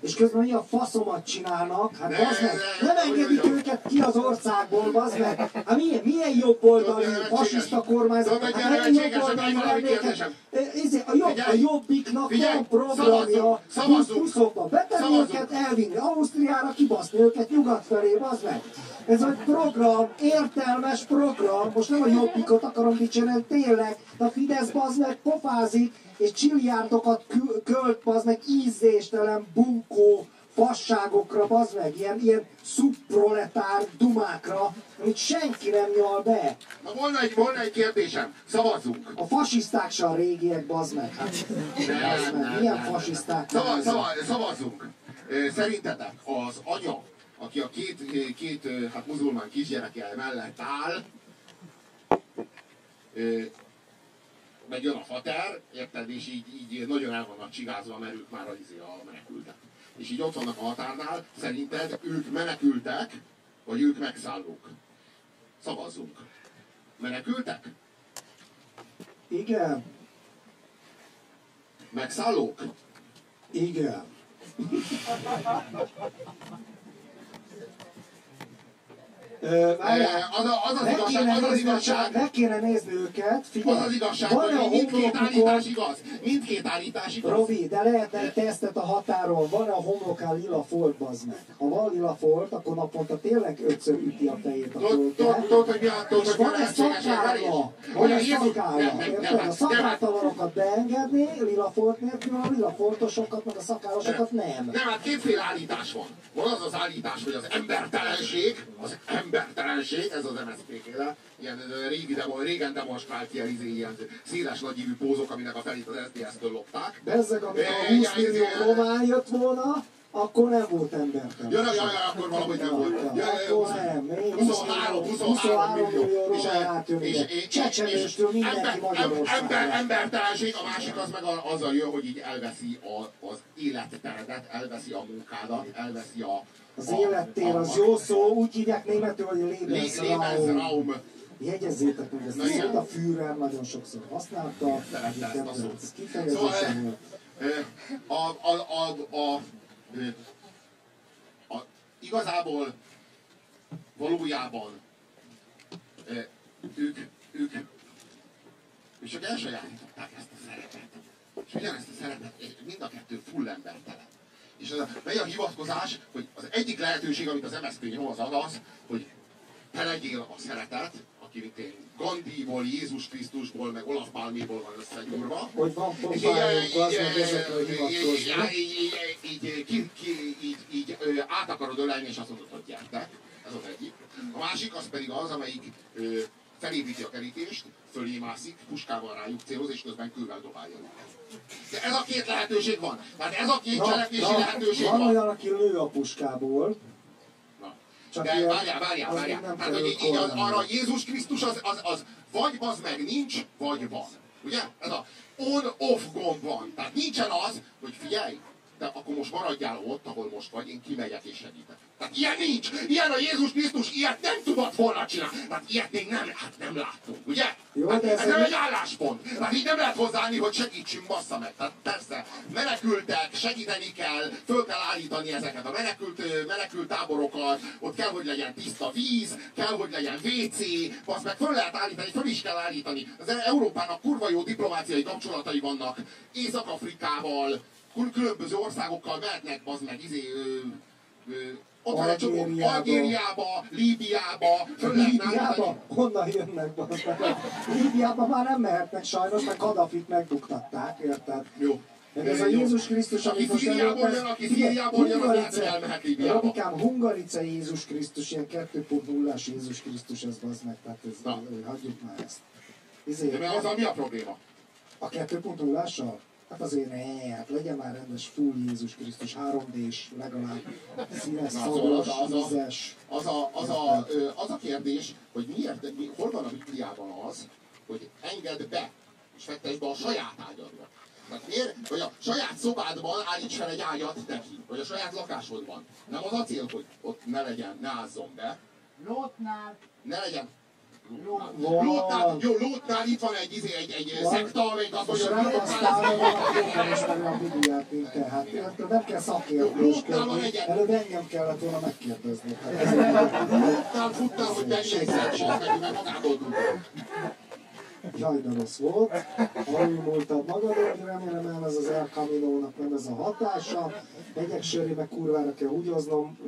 És közben mi a faszomat csinálnak? Hát bazd meg, ne, nem engedik őket ki az országból, bazd meg. Hát milyen, milyen jobboldali fasiszta kormányzat? Hát nem jobboldali van valami lennék, kérdésem? hát, izé, a, jobb, a jobbiknak van programja, buszokba betenni őket, elvinni Ausztriára, kibaszni őket nyugat felé, bazd meg. Ez egy program, értelmes program, most nem a jobbikot akarom dicsérni, tényleg, de a Fidesz bazd meg pofázik, és csilliárdokat költ bazd meg ízéstelen, bunkó, fasságokra, bazd meg, ilyen, ilyen szubproletár dumákra, amit senki nem nyal be. Na volna egy, volna egy kérdésem, szavazzunk. A fasiszták se a régiek, bazd meg. Hát, bazd meg. Milyen fasiszták? Szava, szava, szavazzunk. Szerintetek az anya, aki a két, két hát muzulmán kisgyereke mellett áll, ö, meg jön a fater, érted, és így, így nagyon el vannak csigázva, mert ők már az izé a menekültek. És így ott vannak a határnál, szerinted ők menekültek, vagy ők megszállók? Szavazzunk. Menekültek? Igen, Megszállók? igen. Az, a, az, az, igazság, az igazság, meg kéne nézni őket, figyelj, az az igazság, van a hogy mindkét állítás igaz. Mindkét állítás igaz. Robi, de lehetne egy tesztet a határon, van a homlokán lila folt, bazd meg. Ha van lila folt, akkor naponta tényleg ötször üti a fejét a földbe. tudod, hogy mi a tudod, hogy mi a van egy lehetséges szakálla, van Jézus- szakálla, A szakáltalanokat beengedni, lila folt nélkül, a lila foltosokat, meg a szakállosokat nem. Nem, hát kétféle állítás van. Van az az állítás, hogy az embertelenség, az embertelenség, ez az MSZP féle, ilyen régi demo, régen demonstrált ilyen, izé, ilyen széles nagyívű pózok, aminek a felét az SZDSZ-től lopták. Bezzeg, amikor a Eh, 20 ilyen, millió román jött volna, akkor nem volt embertelen. Ja, ja, ja, akkor valahogy nem volt. Ja, ja, Akkor nem. Még 23, 23 23 millió. És, eh, és, ide. és, Csecsemőstől mindenki ember, embertelenség, a másik az meg a- azzal jön, hogy így elveszi az életteredet, elveszi a munkádat, elveszi a... Az élettér az jó szó, úgy hívják németül, hogy Lebensraum. Jegyezzétek meg ezt a szót, a Führer nagyon sokszor használta, Szerette ezt a szót. ez kifejezése Szóval. Ö, A, a, a, a, a, igazából valójában ők, ők, ők csak elsajátították ezt a szerepet. És ugyanezt a szerepet, mind a kettő full embertelen. És ez a, megy a hivatkozás, hogy az egyik lehetőség, amit az MSZP nyom, az az, hogy te legyél a szeretet, aki mint én Gandhiból, Jézus Krisztusból, meg Olaf Palméból van összegyúrva. Hogy van pompályunk, az meg ezekre így, hivatkozni. így, át akarod ölelni, és azt mondod, hogy gyertek. Ez az egyik. A másik az pedig az, amelyik ö, felépíti a kerítést, fölé mászik, puskával rájuk céloz, és közben kővel dobálja őket. De ez a két lehetőség van. Tehát ez a két cselekvési lehetőség van van. olyan, aki lő a puskából, Na. Csak De várjál, várjál, várjál. Tehát, hogy így, így az, arra. Jézus Krisztus az, az, az vagy az meg nincs, vagy van. Ugye? Ez a on-off gomb van. Tehát nincsen az, hogy figyelj, de akkor most maradjál ott, ahol most vagy, én kimegyek és segítek. Tehát ilyen nincs! Ilyen a Jézus Krisztus, ilyet nem tudott volna csinálni. Tehát ilyet még nem, hát nem láttunk, ugye? Jó, hát, de ez ez nem egy- álláspont. Tehát így nem lehet hozzáállni, hogy segítsünk, bassza meg. Tehát persze, menekültek, segíteni kell, föl kell állítani ezeket a menekült, menekült táborokat, ott kell, hogy legyen tiszta víz, kell, hogy legyen WC, azt meg föl lehet állítani, föl is kell állítani. Az Európának kurva jó diplomáciai kapcsolatai vannak Észak-Afrikával, kül- különböző országokkal mehetnek, az meg izé, ö, ö, ott van csomó, Algériába. Líbiába. Líbiába? Honnan jönnek be? Líbiába már nem mehetnek sajnos, mert Kadafit megbuktatták, érted? Jó. Meg ez a. Jézus Krisztus, Aki most Szíriából előtt- jön, aki Figyelj, Szíriából jön, az lehet, hogy Hungarice- elmehet Líbiába. Robikám, Hungarice Jézus Krisztus, ilyen 2.0-ás Jézus Krisztus, ez az meg, tehát ez, Na. hagyjuk már ezt. Izé, De mert azzal mi a probléma? a 2.0-ással? Hát azért ne, hát legyen már rendes full Jézus Krisztus, 3D-s, legalább színes, Na, szóval az a- az a- ízes. Az a, az, a, az a kérdés, hogy miért, mi, hol van a Bibliában az, hogy engedd be, és fektesd be a saját ágyadba. Tehát miért? Vagy a saját szobádban állíts fel egy ágyat neki, vagy a saját lakásodban. Nem az a cél, hogy ott ne legyen, ne ázzon be, Lótnál ne legyen Lótnál. Jó, Lótnál itt van egy, izé, egy, egy szekta, amelyik azt Most mondja, hogy Lótnál jobban ismeri a Bibliát, mint te. Hát érted, nem kell szakértősködni. egy- Előbb engem kellett volna megkérdezni. Lótnál futnál, hogy meg meg magától tudod. Jaj, de rossz volt. Alulmúltad magadon, remélem nem ez az El Camino-nak nem ez a hatása. Megyek sörébe, kurvára kell húgyoznom,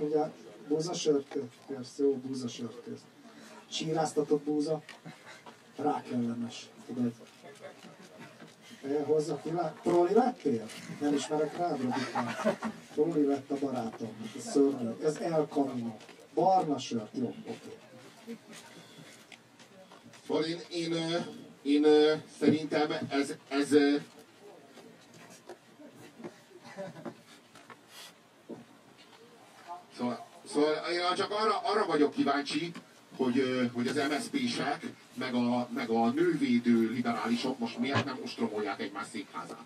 ugye búzasörköt, persze jó búzasörköt. Csíráztatott búza, rákellemes, tudod. Hozza ki, lá- proli lettél? Nem ismerek rád, Robikám. Fóli lett a barátom, ez szörnyű. Ez El Camino. Barna sört, jó, oké. Szóval én, én, én, ö, szerintem ez, ez Szóval, szóval én csak arra, arra vagyok kíváncsi, hogy, hogy az MSZP-sek, meg a, meg a nővédő liberálisok most miért nem ostromolják egymás székházát.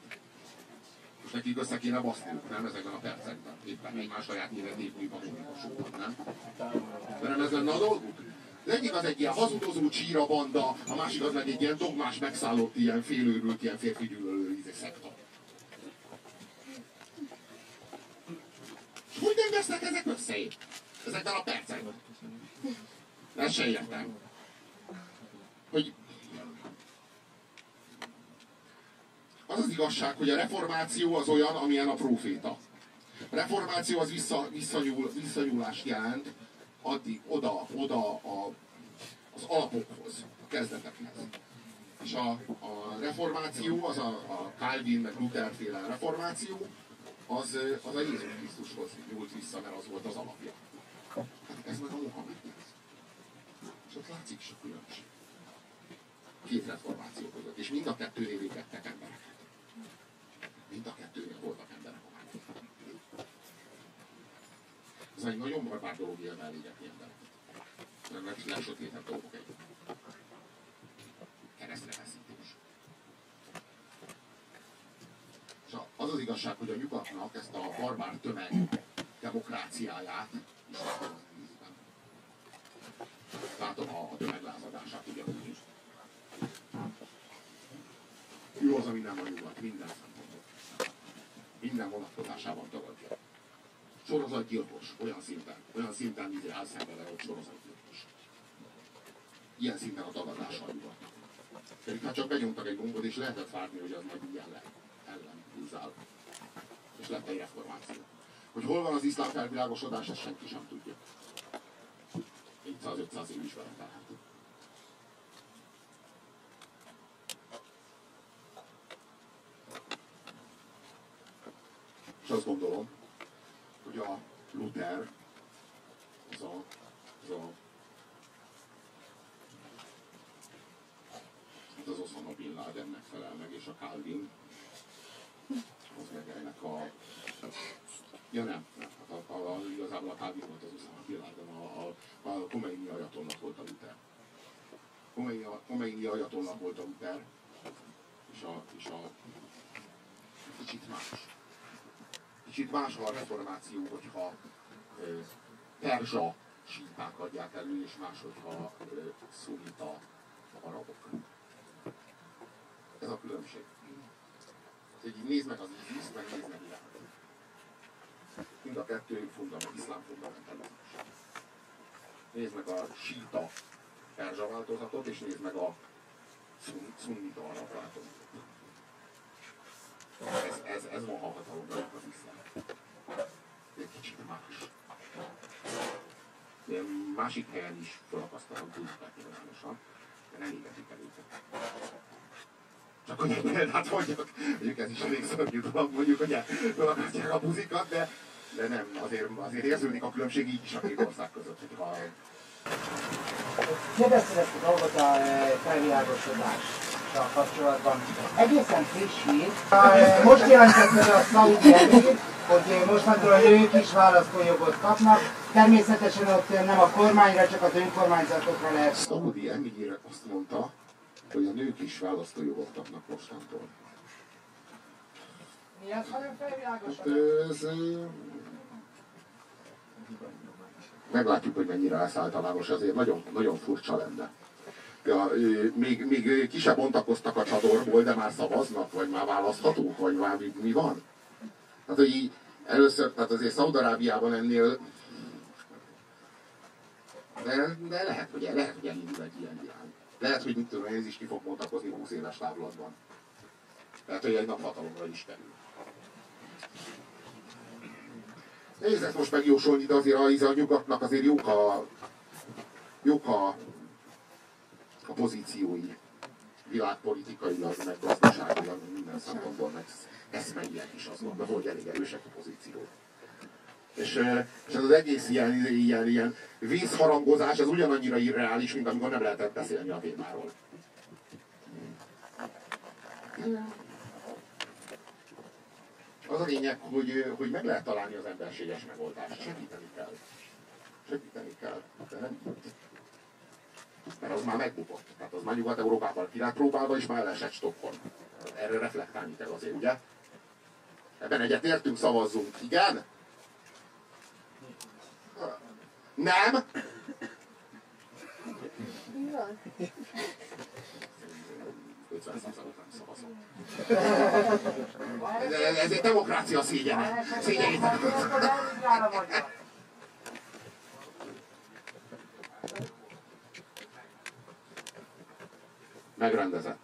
Most nekik össze kéne baszniuk, nem ezekben a percekben. Éppen egymás saját nyílt lépni a nem? De nem ez lenne a dolguk? Az egyik az egy ilyen hazudozó csíra banda, a másik az meg egy ilyen dogmás, megszállott, ilyen félőrült, ilyen férfi gyűlölő íze szekta. És hogy nem vesznek ezek össze? Ezekben a percekben. Ezt se értem. Hogy az az igazság, hogy a reformáció az olyan, amilyen a proféta. A reformáció az vissza, visszanyúl, visszanyúlást jelent addig, oda, oda a, az alapokhoz, a kezdetekhez. És a, a reformáció, az a, a Calvin meg Luther féle reformáció, az, az a Jézus Krisztushoz nyúlt vissza, mert az volt az alapja. Hát ez meg a Mohamednek. És ott látszik a különbség. Két reformáció között. És mind a kettőnél égettek embereket. Mind a kettőnél voltak emberek Ez egy nagyon barbár dolog élve elégetni embereket. Nem meg lesötétebb dolgok egy. Keresztre feszítés. És az az igazság, hogy a nyugatnak ezt a barbár tömeg demokráciáját is látom a, a tömeglázadását ugyanúgy. Ő az, ami nem a nyugat, minden szempontból. Minden vonatkozásában tagadja. Sorozatgyilkos, olyan szinten, olyan szinten izé elszenvedel, hogy sorozatgyilkos. Ilyen szinten a tagadása a nyugatnak. Pedig hát csak benyomtak egy gombot, és lehetett várni, hogy az majd ilyen le, ellen húzál. És lett egy reformáció. Hogy hol van az iszlám felvilágosodás, ezt senki sem tudja. 400-500 év is vele tehát. És azt gondolom, hogy a Luther, az a, az a hát az Osama Bin Ladennek felel meg, és a Calvin, az meg ennek a Ja nem, nem. Hát a, a, a, igazából a Calvin volt az Osama Bin Laden, a, a, a Khomeini ajatolnak volt a Luther. Khomeini, Khomeini ajatolnak volt a Luther, és a, és a kicsit más. Kicsit más a reformáció, hogyha ö, perzsa síták adják elő, és más, hogyha ö, szunita arabok. Ez a különbség. Hogy így nézd meg az ISIS, meg nézd meg Irán. Mind a kettő fundament, iszlám fundamentalizmus. Nézd meg a síta perzsa változatot, és nézd meg a szun, szunnita arab változatot. Ez, ez, ez a hatalomban az iszlám. Egy kicsit más. De másik helyen is felakasztanak buzikát nyilvánosan, de nem égetik el őket. Csak hogy egy példát mondjak, mondjuk ez is elég szörnyű dolog, mondjuk, hogy felakasztják a buzikat, de, de nem, azért, azért érződik a különbség így is a két ország között, hogyha Kérdezted ezt a dolgot a eh, felvilágosodással kapcsolatban. Egészen friss hír. Eh, Most jelentett meg a Szaudi elég, hogy eh, mostantól a nők is választójogot kapnak. Természetesen ott nem a kormányra, csak az önkormányzatokra lehet szó. Szaudi emigére azt mondta, hogy a nők is választójogot kapnak mostantól. Mi az, hogy a Hát, felvilágosodás? ö, ez, ö, meglátjuk, hogy mennyire lesz általános, azért nagyon, nagyon furcsa lenne. Ja, még, még ki se bontakoztak a csadorból, de már szavaznak, vagy már választhatók, vagy már mi, mi van? Hát, hogy először, tehát azért Szaudarábiában ennél de, de lehet, hogy, lehet, hogy elindul egy ilyen irány. Lehet, hogy mit tudom, ez is ki fog bontakozni 20 éves távlatban. Lehet, hogy egy nap hatalomra is kerül. Nézd, ezt most megjósolni, de azért a, a nyugatnak azért jók a, jók a, a pozíciói. Világpolitikailag, meg gazdaságilag, minden szempontból, meg eszmeileg is azt mondom, hogy elég erősek a pozíciók. és, és ez az egész ilyen, ilyen, ilyen vízharangozás, ez ugyanannyira irreális, mint amikor nem lehetett beszélni a témáról. Az a lényeg, hogy, hogy meg lehet találni az emberséges megoldást. Segíteni kell. Segíteni kell. De nem mert az már megbukott. Tehát az már Nyugat-Európával ki lett próbálva, és már elesett Stockholm. Erre reflektálni kell azért, ugye? Ebben egyetértünk, szavazzunk. Igen? Nem? Jó. 50%-án szavazott. Ez, ez egy demokrácia szégyene. Szégyeljétek Megrendezett.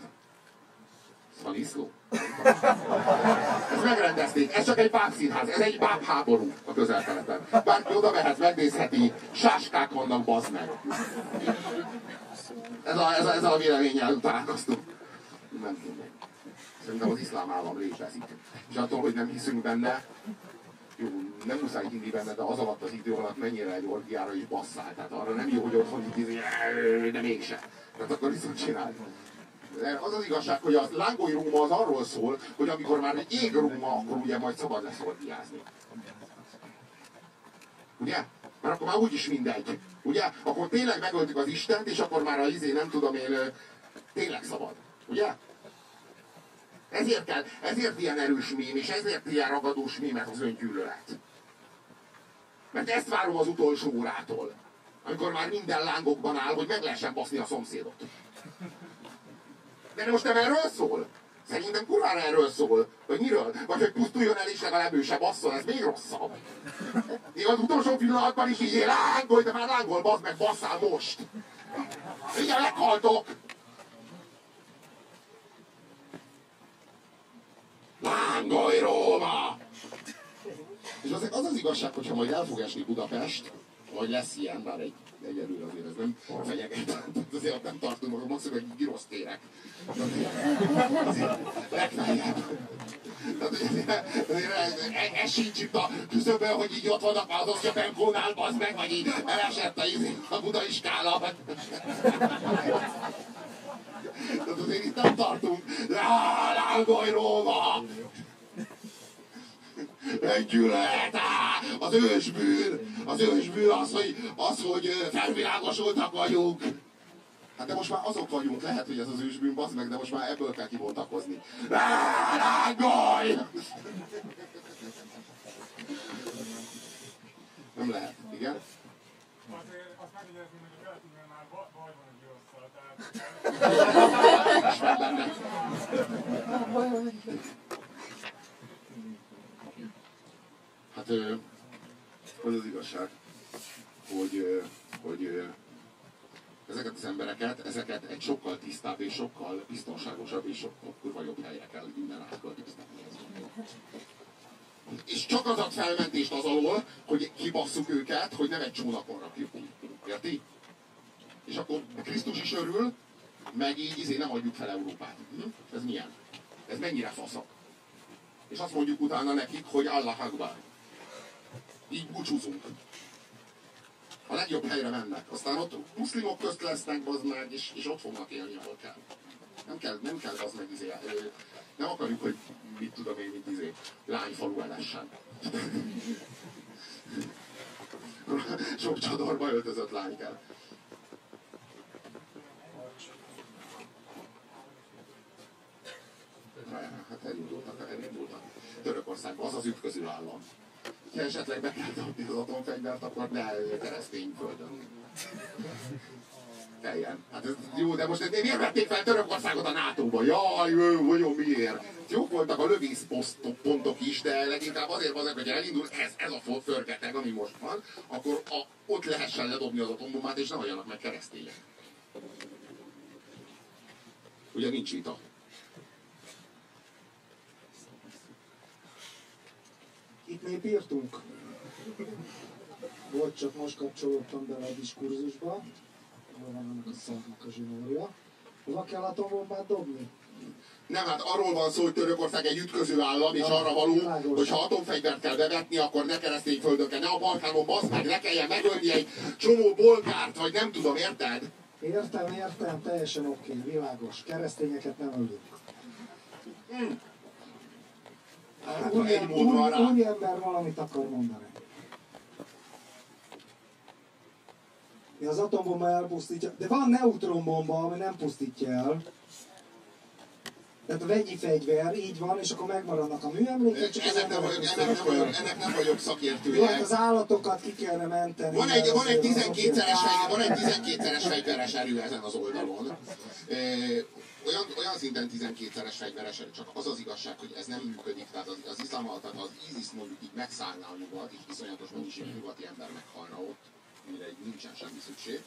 Szaniszló. Ezt megrendezték, ez csak egy bábszínház, ez egy bábháború a közel-keleten. Bárki oda mehet, megnézheti, sáskák vannak, bazd meg. Ez a, ez a, ez a véleménnyel találkoztunk. Tudom. Szerintem az iszlám állam létezik. És attól, hogy nem hiszünk benne, jó, nem muszáj hinni benne, de az alatt az idő alatt mennyire egy orgiára is basszál. Tehát arra nem jó, hogy otthon így, de mégse. Tehát akkor viszont csinálj. Az az igazság, hogy a lángói Róma az arról szól, hogy amikor már ég Róma, akkor ugye majd szabad lesz orgiázni. Ugye? Mert akkor már úgyis mindegy. Ugye? Akkor tényleg megöltük az Istent, és akkor már a izé nem tudom én, tényleg szabad. Ugye? Ezért kell, ezért ilyen erős mém, és ezért ilyen ragadós mémet az öngyűlölet. Mert ezt várom az utolsó órától. Amikor már minden lángokban áll, hogy meg lehessen baszni a szomszédot. De most nem erről szól? Szerintem kurvára erről szól. Hogy miről? Vagy hogy pusztuljon el és legalább ő se basszol, ez még rosszabb. Én az utolsó pillanatban is így lángolj, de már lángol, bazd meg, basszál most. Igen, meghaltok. Lángolj Róma! És az, az az igazság, hogyha majd el fog esni Budapest, vagy lesz ilyen, bár egy, egyelőre azért ez nem fenyeget, azért nem tartunk magam, maximum egy girosz térek. Legfeljebb. Tehát azért, azért ez, sincs itt a küszöbön, hogy így ott vannak az osztyapenkónál, bazd meg, vagy így elesett a, a budai skála. Tehát azért itt nem tartunk. Lángolj Róma! Egy gyűlölet, az ősbűn, az ősbűn az, hogy, az, hogy felvilágosultak vagyunk. Hát de most már azok vagyunk, lehet, hogy ez az ősbűn, bazd meg, de most már ebből kell kibontakozni. Lángolj! Nem lehet, igen? Azt megjegyezni, hogy a keletünkben már baj van egy győzszal, tehát... Ismer benne. Hát az az igazság, hogy, hogy ezeket az embereket, ezeket egy sokkal tisztább és sokkal biztonságosabb és sokkal kurva jobb helyre kell innen. És csak az ad felmentést az alól, hogy kibasszuk őket, hogy nem egy csónakon rakjuk ki. Érti? És akkor Krisztus is örül, meg így izé nem adjuk fel Európát. Hm? Ez milyen? Ez mennyire faszak? És azt mondjuk utána nekik, hogy Allah Akbar. Így búcsúzunk. A legjobb helyre mennek. Aztán ott muszlimok közt lesznek, az meg, és, és ott fognak élni, ahol kell. Nem kell, nem kell az meg izé, nem akarjuk, hogy mit tudom én, mint izé, lányfalu elessen. Sok csadorba öltözött lány kell. Hát elindultak, elindultak. Törökországban az az ütköző állam. Ha esetleg be kell dobni az atomfegyvert, akkor ne keresztény földön. Teljen. Hát ez jó, de most miért vették fel Törökországot a NATO-ba? Jaj, vagyok miért? Jók voltak a lövészpontok is, de leginkább azért van, hogy elindul ez, ez a förgeteg, ami most van, akkor a, ott lehessen ledobni az atombombát, és ne halljanak meg keresztények. Ugye nincs vita. Itt még írtunk. Volt, csak most kapcsolódtam bele a diskurzusba. Hol van annak a szarnak a zsinórja. Hova kell atombombát dobni? Nem, hát arról van szó, hogy Törökország egy ütköző állam, és arra való, hogy ha atomfegyvert kell bevetni, akkor ne keresztény földöken, ne a Balkánon, basz meg, ne kelljen megölni egy csomó bolgárt, vagy nem tudom, érted? Értem, értem, teljesen oké, okay, világos. Keresztényeket nem ölünk. Hmm. Hát, egy mód van rá. új ember valamit akar mondani. Az atombomba elpusztítja, de van neutronbomba, ami nem pusztítja el. Tehát a vegyi fegyver, így van, és akkor megmaradnak a műemlékek, csak ennek, nem vagyok, ennek, nem vagyok, ennek nem vagyok szakértője. Hát az állatokat ki kellene menteni. Van egy, van egy 12-szeres, van egy 12-szeres fegyveres erő ezen az oldalon. Olyan, olyan szinten 12-szeres fegyveres erő, csak az az igazság, hogy ez nem működik. Tehát az, az iszlám, tehát az ISIS mondjuk így megszállná a nyugat, és iszonyatos mennyiségű nyugati ember meghalna ott, mire nincsen semmi szükség.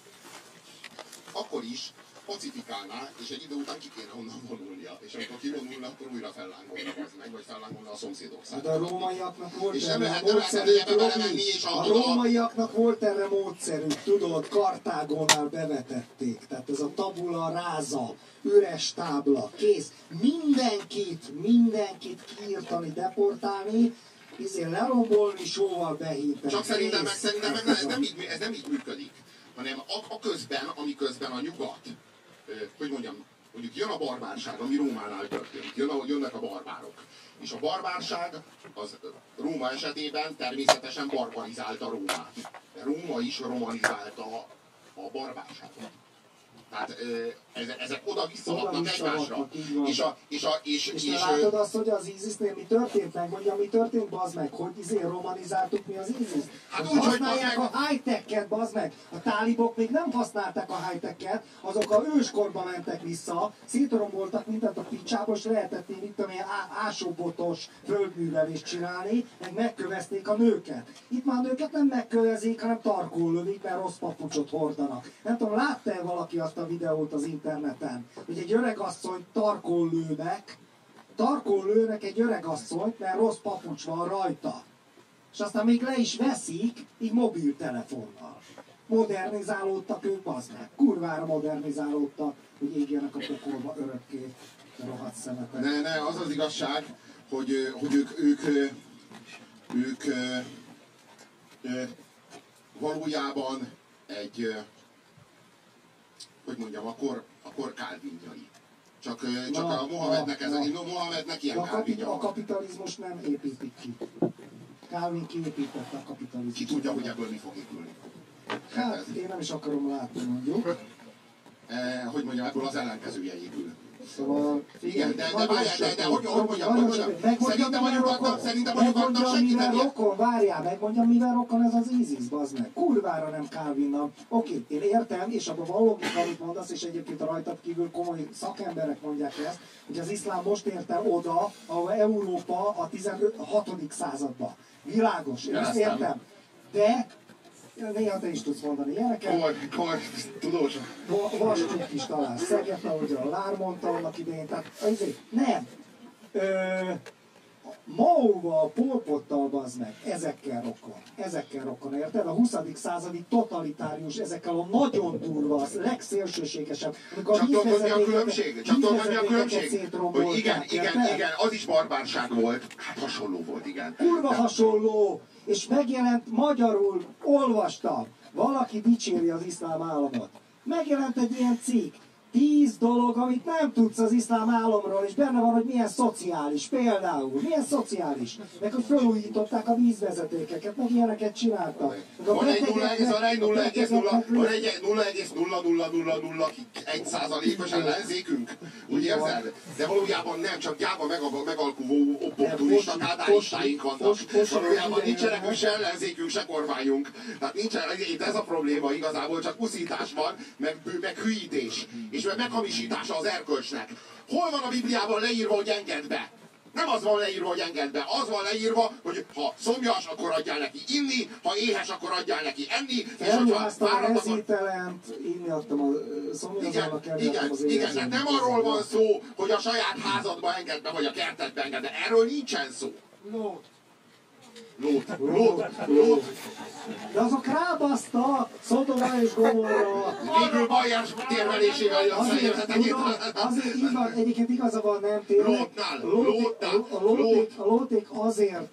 Akkor is pacifikálná, és egy idő után ki kéne onnan vonulnia. És amikor kivonulna, akkor újra fellángolna az meg, vagy fellángolna a szomszédok számára. De a rómaiaknak volt és erre módszerük, és a, rómaiaknak volt erre módszerük, tudod, Kartágónál bevetették. Tehát ez a tabula ráza, üres tábla, kész. Mindenkit, mindenkit kiírtani, deportálni, izé lerombolni, sóval behívni. Csak szerintem, meg, szerintem meg ez, nem így, ez nem így működik hanem a, a közben, ami közben a nyugat hogy mondjam, mondjuk jön a barbárság, ami Rómánál történt, jön a, jönnek a barbárok. És a barbárság az Róma esetében természetesen barbarizálta Rómát. De Róma is romanizálta a barbárságot. Tehát ezek oda-vissza hatnak egymásra. És, a, és, a, és, és, és látod azt, hogy az ISIS-nél mi történt meg? Mondja, mi történt, bazd meg? Hogy izé romanizáltuk mi az ISIS? Hát úgy, használják hogy a high-tech-et, bazd meg. A tálibok még nem használták a high-tech-et, azok a őskorba mentek vissza, szétromboltak mindent a picsába, és lehetett én itt tudom, ásóbotos földművelést csinálni, meg megkövezték a nőket. Itt már a nőket nem megkövezik, hanem tarkul lövik, mert rossz papucsot hordanak. Nem tudom, látta-e valaki azt a videót az interneten, hogy egy öreg asszony tarkon lőnek, tarkon lőnek egy öreg asszonyt, mert rossz papucs van rajta. És aztán még le is veszik, így mobiltelefonnal. Modernizálódtak ők, az meg. Kurvára modernizálódtak, hogy égjenek a pokolba örökké rohadt szemetek. Ne, ne, az az igazság, hogy, hogy ők, ők, ők, ők, ők valójában egy hogy mondjam, a kor, a kor kálvinjai. Csak, csak na, a Mohamednek, ez, na, Mohamednek ilyen a, kapi, a kapitalizmus nem építik ki. Calvin kiépítette a kapitalizmus. Ki tudja, hogy ebből mi fog épülni. Hát, én nem is akarom látni, mondjuk. Eh, hogy mondjam, ebből az ellenkezője épül. Szóval, igen, de, de, várjál, de, de, hogy, hogy mondjam, hogy mondjam, szerintem a nyugatnak, szerintem a nyugatnak segíteni. Rokon, várjál, megmondjam, mivel rokon ez az ISIS, bazd meg. Kurvára nem Calvinnal. Oké, én értem, és abban van logika, amit mondasz, és egyébként a rajtad kívül komoly szakemberek mondják ezt, hogy az iszlám most érte oda, ahol Európa a 16. században. Világos, én ezt értem. De Néha te is tudsz mondani ilyeneket. Komoly, komoly, tudós. Vascsuk is talán Szeget, ahogy a Lár mondta annak idején. Tehát azért nem. Ö, Maóval, Polpottal bazd meg, ezekkel rokon, ezekkel rokon, érted? A 20. századi totalitárius, ezekkel a nagyon durva, legszélsőségesebb. Csak tudod, mi a különbség? Csak tudod, mi a különbség? Hogy igen, igen, igen, az is barbárság volt. Hát hasonló volt, igen. Kurva hasonló! És megjelent magyarul, olvastam, valaki dicséri az iszlám államot. Megjelent egy ilyen cikk, tíz dolog, amit nem tudsz az iszlám államról, és benne van, hogy milyen szociális, például, milyen szociális. Meg hogy felújították a vízvezetékeket, meg ilyeneket csináltak. Van egy 0,00001 százalékos ellenzékünk, úgy érzed? De valójában nem, csak gyáva megalkuvó opportunista kádáristáink vannak. Valójában nincsenek se ellenzékünk, se kormányunk. Tehát nincsen, ez a probléma igazából, csak uszítás van, meg, meg hülyítés. És és meghamisítása az erkölcsnek. Hol van a Bibliában leírva, hogy engedd be? Nem az van leírva, hogy engedd be, az van leírva, hogy ha szomjas, akkor adjál neki inni, ha éhes, akkor adjál neki enni, és hogyha fáradt, akkor... inni adtam a szomjazónak, igen, igen, az igen, de nem arról van szó, hogy a saját házadba engedd be, vagy a kertedbe engedd be. Erről nincsen szó. Lót. Lót, lót, lót. De azok rába Baszta! Szodoma és Gomorra! Végül Bajás térmelésével jön Azért, tudom, azért így van, egyébként igaza van, nem tényleg. Lótnál, lótnál, a, lóték, lót. a lóték azért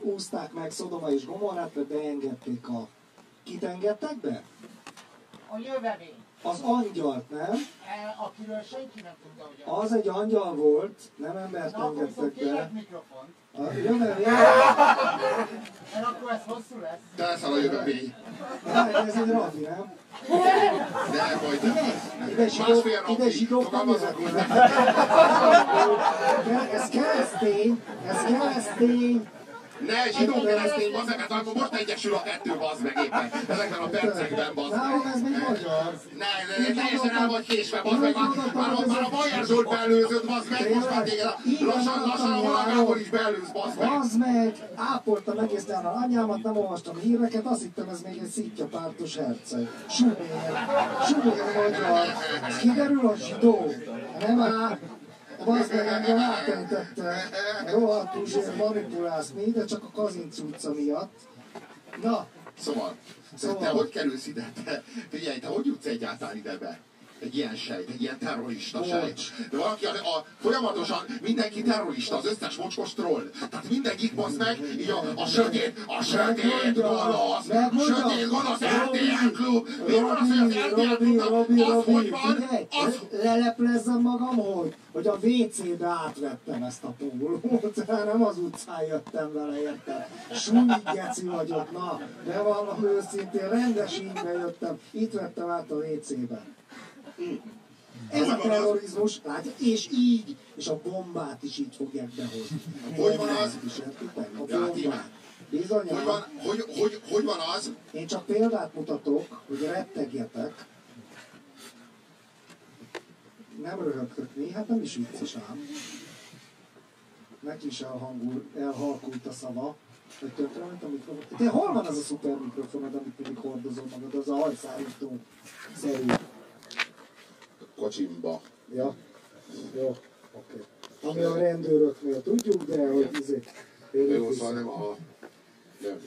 úzták meg Szodoma és Gomorrát, mert beengedték a... Kit engedtek be? A jövevény, Az angyalt, nem? e, akiről senki nem tudta, hogy az. Egy angyal volt, nem embert Na, engedtek be. mikrofont, A jövevény, mert akkor ez hosszú lesz. Te leszel a jövőmény. Hát ez egy rabbi, nem? De majd Ide zsidó, ide zsidók nem hogy jöhetnek. Ez keresztény, ez keresztény. Ne, zsidó keresztény, bazd meg, hát akkor most egyesül a kettő, bazd meg éppen. Ezekben a percekben, bazd Nálam meg. ez még magyar. Ne, ne, teljesen el vagy késve, bazd meg, már, már, a- már a Bajer Zsolt beelőzött, bazd meg, most már téged a- lassan, lassan a valagából is beelőz, bazd meg. Az meg, ápoltam egész a anyámat, nem olvastam híreket, azt hittem ez még egy szitja pártos herceg. Subér, subér magyar. Kiderül, hogy zsidó. Nem áll. Az meg engem átentette. Rohadt Puzsér, manipulálsz mi, de csak a Kazinc utca miatt. Na, Szóval, Szóval. te hogy kerülsz ide? Te, figyelj, te hogy jutsz egyáltalán ide be? Egy ilyen sejt, egy ilyen terrorista Bocs. sejt. De valaki a, a, folyamatosan mindenki terrorista, az összes mocskos troll. Tehát mindenkik basz meg, így a, a sötét, a sötét gonosz, sötét gonosz RTL klub. Mi van az, hogy az RTL klubnak az, hogy van, az, leleplezzem magam, hogy, hogy a WC-be átvettem ezt a pólót, nem az utcán jöttem vele, érted? Súnyi geci vagyok, na, de valami őszintén, rendes ínybe jöttem, itt vettem át a WC-ben. Ez a terrorizmus, látja, és így, és a bombát is így fogják behozni. Hogy van az? értitek? A Ja, bombát. Tíme. Bizonyám. hogy van, hogy, hogy, hogy van az, Én csak példát mutatok, hogy rettegjetek. Nem röhögtök mi, hát nem is vicces ám. Neki is elhangul, elhalkult a szava. Hogy tökre ment a mikrofon. Te hol van az a szuper mikrofonod, amit mindig hordozol magad, az a hajszárító szerű. Kocsimba. Ja? Jó, oké. Ami a rendőröknél tudjuk, de hogy izé... Jó, szóval nem a... Nem.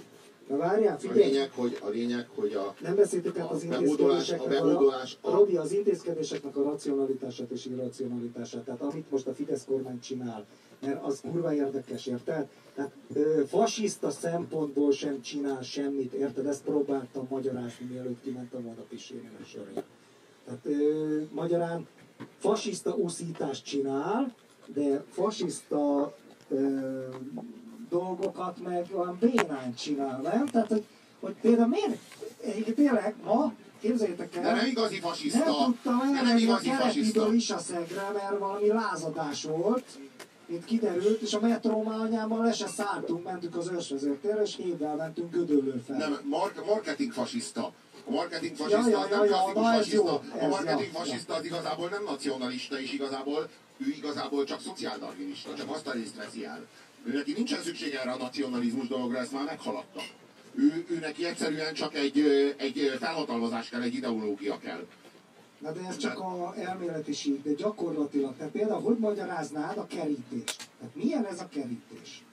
Na várjál, A figyelj! lényeg, hogy, a lényeg, hogy a, Nem beszéltek át az A intézkedéseknek a megoldolás- a, Robi, az intézkedéseknek a racionalitását és irracionalitását. Tehát amit most a Fidesz kormány csinál, mert az kurva érdekes, érted? Tehát ö, fasiszta szempontból sem csinál semmit, érted? Ezt próbáltam magyarázni, mielőtt kimentem volna pisélni a sörén. Tehát ö, magyarán fasiszta úszítást csinál, de fasiszta ö, dolgokat meg olyan bénán csinál, nem? Tehát, hogy, hogy például miért, egyébként tényleg ma, képzeljétek el, de nem igazi fasiszta. nem tudtam elmenni a keretidől is a szegre, mert valami lázadás volt, mint kiderült, és a metrómányában le se szálltunk, mentünk az ősvezértérre, és hévvel mentünk Gödöllő fel. Nem, mark, marketing fasiszta. A marketing Ja, fasiszta ja, ja, nem ja, klasszikus na ez A marketing ja, fasiszta az igazából nem nacionalista, és igazából ő igazából csak szociáldarwinista, csak azt a részt veszi el. Ő neki nincsen szüksége erre a nacionalizmus dologra, ezt már meghaladta. Ő, ő neki egyszerűen csak egy, egy felhatalmazás kell, egy ideológia kell. Na de ez csak a elméletiség, de gyakorlatilag, tehát például hogy magyaráznád a kerítést? Tehát milyen ez a kerítés?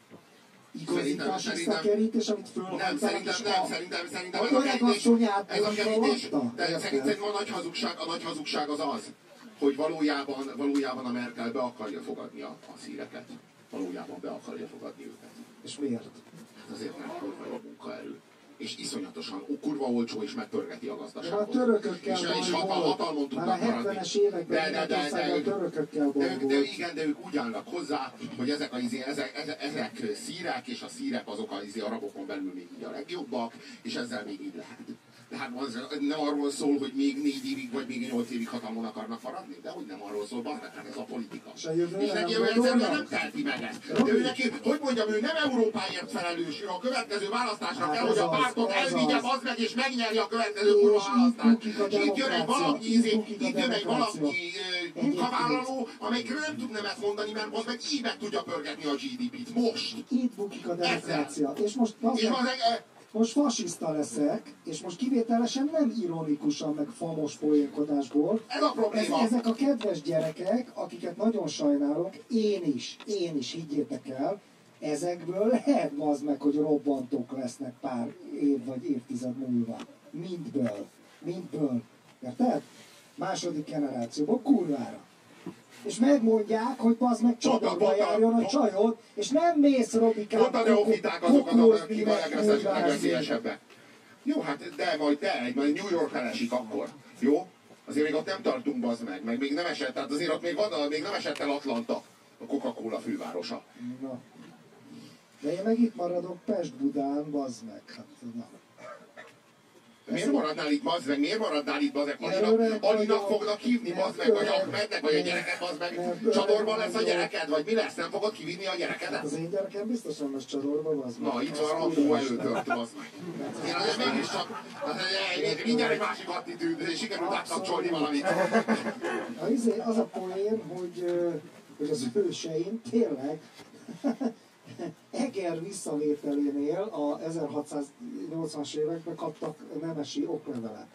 Szerintem- kerítés, amit Nem, fölhajtanak, szerintem nem, szerintem, szerintem ez a kerítés, ez a kerítés, de szerintem a nagy hazugság, a nagy hazugság az az, hogy valójában, valójában a Merkel be akarja fogadni a, a szíreket. Valójában be akarja fogadni őket. És miért? Hát azért nem kurva jó munkaerő. És iszonyatosan kurva olcsó és megpörgeti a De gazdaságot. a törökökkel és, és hatal, hatalmon Már tudnak a maradni. 70-es években Németországban a törökökkel de, baj ők, de, igen, de ők úgy állnak hozzá, hogy ezek, a, izé- ezek, ezek, ezek szírek, és a szírek azok az izé arabokon belül még így a legjobbak, és ezzel még így lehet. De hát az nem arról szól, hogy még négy évig vagy még nyolc évig hatalmon akarnak maradni, de hogy nem arról szól, hát ez a politika. Jövőre és nem neki ő egyszerűen gondolnak? nem teheti meg ezt. De ő neki, hogy mondjam, ő nem Európáért felelős, ő a következő választásra Hát kell, hogy a pártot elvigye, az. meg, és megnyerje a következő kurva választást. És itt jön egy valaki, izé, itt jön egy valaki munkavállaló, amelyikről nem tud nemet mondani, mert az meg így meg tudja pörgetni a GDP-t. Most! Itt bukik a demokrácia. És most, az És meg, az egy, most fasiszta leszek, és most kivételesen nem ironikusan, meg famos poénkodásból. ez a Ez, probléma. ezek a kedves gyerekek, akiket nagyon sajnálok, én is, én is, higgyétek el, ezekből lehet az meg, hogy robbantók lesznek pár év vagy évtized múlva. mindből. Mindből. Érted? Második generációból, kurvára. És megmondják, hogy az meg csatorba pont a- járjon a csajod, és nem mész Robikán Pont a neofiták azok, azok, kokózni, akik a legveszélyesebbek. Jó, hát de majd de, majd New York elesik akkor. Jó? Azért még ott nem tartunk, az meg, meg még nem esett, tehát azért ott még, van, még nem esett el Atlanta, a Coca-Cola fővárosa. Na. De én meg itt maradok Pest-Budán, bazd meg. Hát, na. Miért maradnál itt, bazd meg? Miért maradnál itt, bazd meg? Alinak, Alinak fognak hívni, bazd meg, vagy. Ahmednek, vagy a gyereket, bazd meg? Csadorban lesz a gyereked, vagy mi lesz? Nem fogod kivinni a Hát gyerekedet? az én gyerekem biztosan lesz csadorba, bazd meg. Na, itt van Rambó előtört, bazd meg. Én azért mégiscsak, hát, eh, mindjárt egy másik attitűd, és sikerült átkapcsolni valamit. Izé, az a poén, hogy, hogy az őseim tényleg Eger visszavételénél a 1680-as években kaptak nemesi oklevelet.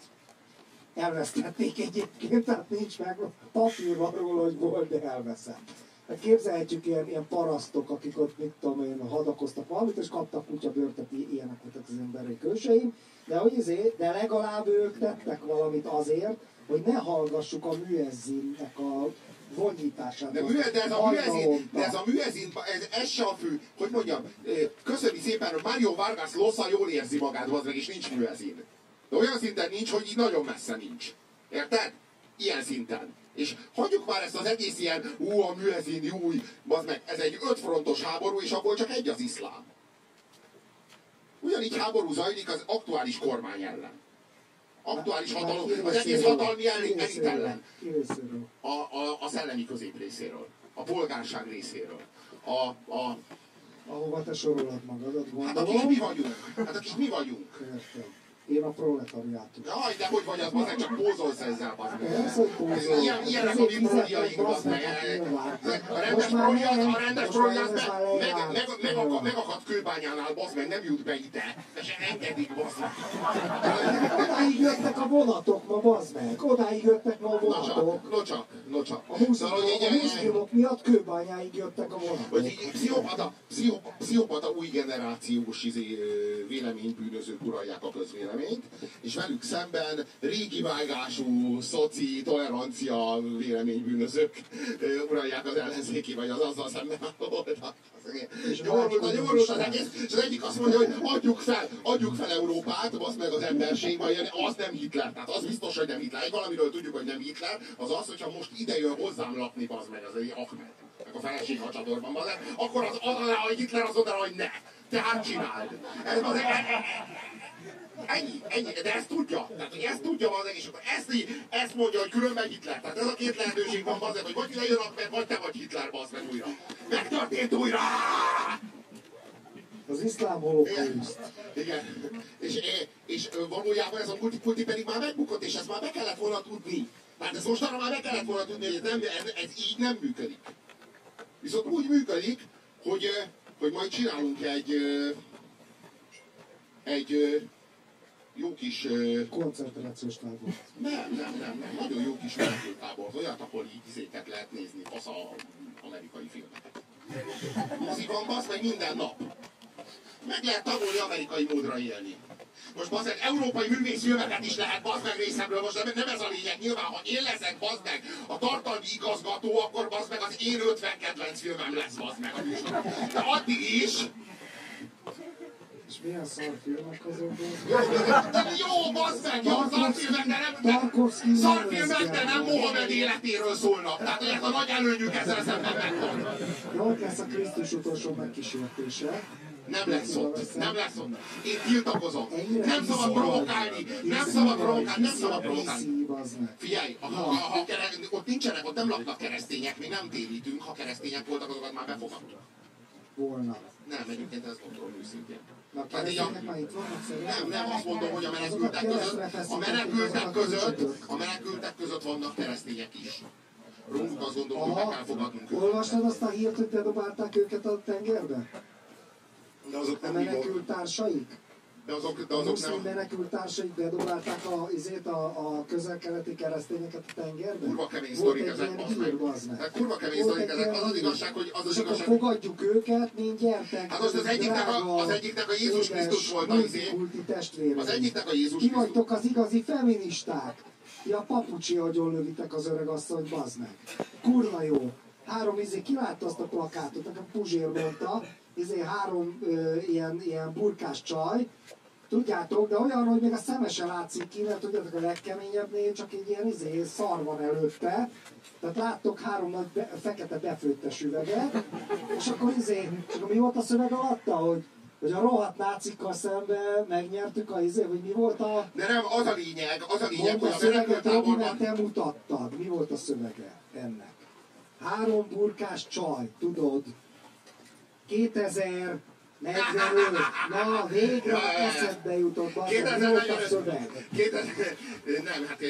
Elvesztették egyébként, tehát nincs meg papír van róla, hogy volt, de elveszett. Hát képzelhetjük ilyen, ilyen parasztok, akik ott, mit tudom én, hadakoztak valamit, és kaptak kutyabőrtet, ilyenek voltak az emberek őseim, de, hogy izé, de legalább ők tettek valamit azért, hogy ne hallgassuk a műezzinnek a vonyítását. De, műe, de ez a műezin, de ez a műezin, ez, ez se a fő, hogy mondjam, köszöni szépen, hogy Mario Vargas Llosa jól érzi magát, az meg, és nincs műezin. De olyan szinten nincs, hogy így nagyon messze nincs. Érted? Ilyen szinten. És hagyjuk már ezt az egész ilyen, ú, a műezin, júj, bazd meg, ez egy ötfrontos háború, és abból csak egy az iszlám. Ugyanígy háború zajlik az aktuális kormány ellen. Aktuális hatalom, az egész hatalmi részéről? ellen a, a, a szellemi közép részéről, a polgárság részéről, a, a, Ahova te sorolod magadat, hát akik gondolom. mi vagyunk, hát akik mi vagyunk. Értem. Én a proletariátus. Jaj, de hogy vagy az, bazd meg, csak pózolsz ezzel, bazd meg. Persze, hogy pózol. Ilyen, ilyenek a mi proliaink, bazd meg. A rendes proli az, a rendes proli az meg, meg, meg, akad, kőbányánál, bazd meg, nem jut be ide. De se engedik, bazd meg. Odáig jöttek a vonatok ma, bazd meg. Odáig jöttek ma a vonatok. no csak, no csak. A hogy muszlimok miatt kőbányáig jöttek a hogy vonatok. így pszichopata, pszichopata, új generációs izé, véleménybűnözők uralják a közvéleményt, és velük szemben régi vágású, szoci, tolerancia véleménybűnözők uralják az ellenzéki, vagy az azzal szemben álló Nyomorult, vágykodom nyomorult az egész, és az egyik azt mondja, hogy adjuk fel, adjuk fel Európát, az meg az emberség, vagy az nem Hitler, tehát az biztos, hogy nem Hitler. Egy valamiről tudjuk, hogy nem Hitler, az az, hogyha most ide jön hozzám lakni, az meg az egy Ahmed, a feleség a csadorban, az, akkor az, az, az, Hitler az oda, hogy ne. Tehát csináld. Ez az, Ennyi, ennyi, de ezt tudja. Tehát, hogy ezt tudja az és akkor ezt, ezt mondja, hogy különben Hitler. Tehát ez a két lehetőség van, bazd hogy vagy ide jön Ahmed, vagy te vagy Hitler, bazd meg újra. Megtörtént újra! Az iszlám holokauszt. Igen. És, és valójában ez a multikulti pedig már megbukott, és ezt már be kellett volna tudni. Tehát ezt mostanra már be kellett volna tudni, hogy ez, nem, ez, ez így nem működik. Viszont úgy működik, hogy, hogy majd csinálunk egy, egy jó kis... Koncentrációs tábor. Nem, nem, nem, nem. Nagyon jó kis menekültábort. Olyat, ahol így izéket lehet nézni, fasz a amerikai filmeket. Moziban basz meg minden nap. Meg lehet tanulni amerikai módra élni. Most bazd meg, európai művészfilmeket is lehet bazd meg részemről, most nem, nem ez a lényeg. Nyilván, ha én leszek bazd meg a tartalmi igazgató, akkor bazd meg az én 50 kedvenc filmem lesz bazd meg a műsorban. De addig is, És milyen szarfilmek azok? de jó, bazd meg, jó, szarfilmek, de nem, szarfilmek, de nem Mohamed életéről szólnak. Tehát, hogy ez a nagy előnyük ezzel szemben megvan. Jó lesz a Krisztus utolsó megkísértése. Nem lesz ott, nem lesz ott. Én tiltakozom. Nem szabad provokálni, nem szabad provokálni, nem szabad provokálni. Figyelj, ha, ha, ha ott nincsenek, ott nem laknak keresztények, mi nem térítünk, ha keresztények voltak, azokat már befogadtuk. Volna. Nem, egyébként ez gondolom őszintén. A a, szerintem. nem, nem, azt mondom, hogy a menekültek között, a menekültek között, a menekültek között vannak keresztények is. Róluk azt gondolom, hogy meg kell fogadnunk őket. olvastad azt a hírt, hogy bedobálták őket a tengerbe? De azok A nem volt. menekült társaik? De azok, de azok nem... menekültársaik bedobálták a, izét, a, a közel-keleti keresztényeket a tengerbe? Kurva kemény sztorik egy ezek, hír, meg. meg. Kurva kemény sztorik ezek. Az az igazság, hogy az az igazság... fogadjuk őket, mint gyertek. Hát most az egyiknek a- az egyiknek a Jézus Krisztus volt az izé. Az egyiknek a Jézus Krisztus. vagytok az igazi feministák. Ti a papucsi agyon lövitek az öreg asszony, bazd meg. Kurva jó. Három izé, ki látta azt a plakátot, nekem Puzsér mondta, izé három ö, ilyen, ilyen burkás csaj, Tudjátok, de olyan, hogy még a szeme se látszik ki, mert tudjátok, a legkeményebbnél csak egy ilyen izé, szar van előtte. Tehát láttok három nagy be, fekete befőttes üveget, és akkor izé, és akkor mi volt a szöveg alatta, hogy, hogy a rohadt nácikkal szemben megnyertük a izé, hogy mi volt a... De nem, az a lényeg, az a lényeg, hogy a szöveget, Robi, mert te mutattad. Mi volt a szövege ennek? Három burkás csaj, tudod? 2045. Na, végre Ja, eszedbe jutott, bazd meg. Mi 2000 volt a legyen- szöveg? 2000, nem, hát ö,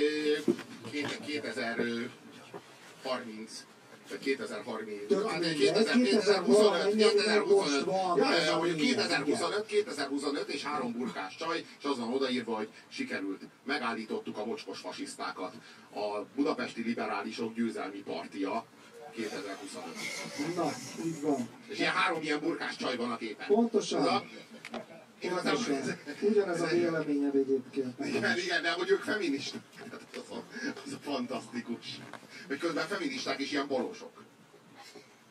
két- 2030 vagy 2030, Tök hát mindegy, 2000, 2025, 2025, most 2025, van, ja, ez ja, a mondjuk lényeg, 2025, 2025 és három burkás csaj, és az van odaírva, hogy sikerült, megállítottuk a mocskos fasisztákat, a budapesti liberálisok győzelmi partia 2025. Na, így van. És ilyen három ilyen burkás csaj van a képen. Pontosan. Ez a, igazából, Pontosan. Ugyanez a véleményed egyébként. igen, igen, de hogy ők feministák. Hát Az a, az a fantasztikus. Hogy közben feministák is ilyen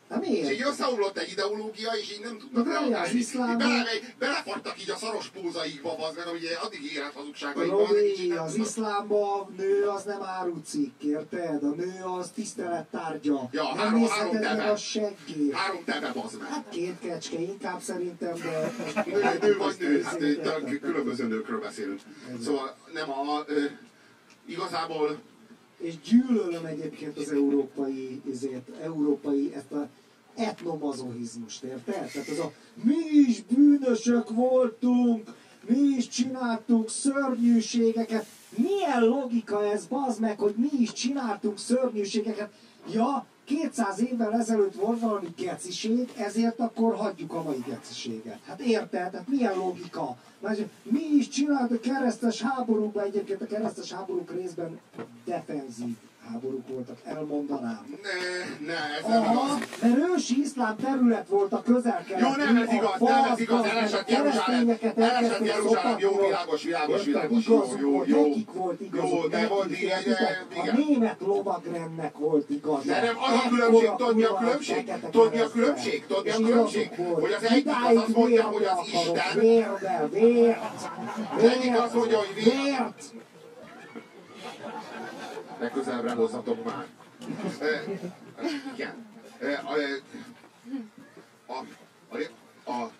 borosok. Hát És így miért? összeomlott egy ideológia, és így nem várjál, reagálni. az iszlám- Bele, belefartak így a szaros pózaikba, az meg, ugye addig élet hazugságaikba. Robi, az tudnak. iszlámban nő az nem árucikk, érted? A nő az tisztelettárgya. Ja, nem három- három teve. a seggét. Három tebe bazd meg. Hát két kecske, inkább szerintem, de... Nő, nő vagy nő, hát különböző nőkről beszélünk. Szóval nem a... Igazából És gyűlölöm egyébként az európai, ezért, európai, ezt a etnomazohizmust, érted? Tehát az a mi is bűnösök voltunk, mi is csináltunk szörnyűségeket. Milyen logika ez, bazd meg, hogy mi is csináltunk szörnyűségeket? Ja, 200 évvel ezelőtt volt valami geciség, ezért akkor hagyjuk a mai geciséget. Hát érted? Tehát milyen logika? Mert mi is csináltuk a keresztes háborúkban, egyébként a keresztes háborúk részben defenzív háborúk voltak, elmondanám. ne, ne, ez nem Aha, igaz. mert ősi iszlám terület volt a közel Jó, nem ez igaz, nem ez igaz, elesett Jeruzsálem, elesett Jeruzsálem, jó, világos, világos, világos, jó, jó, jó. Nekik volt igaz. Jó, de volt, igen, A német lovagrendnek volt igaz. De nem, az a különbség, tudod mi a különbség? Tudod mi a különbség? Tudod mi a különbség? Hogy az egyik az azt mondja, hogy az Isten, vért. Az egyik azt mondja, hogy vér. vért. Legközelebbre hozzatok már. E, igen. E, a, a, a, a,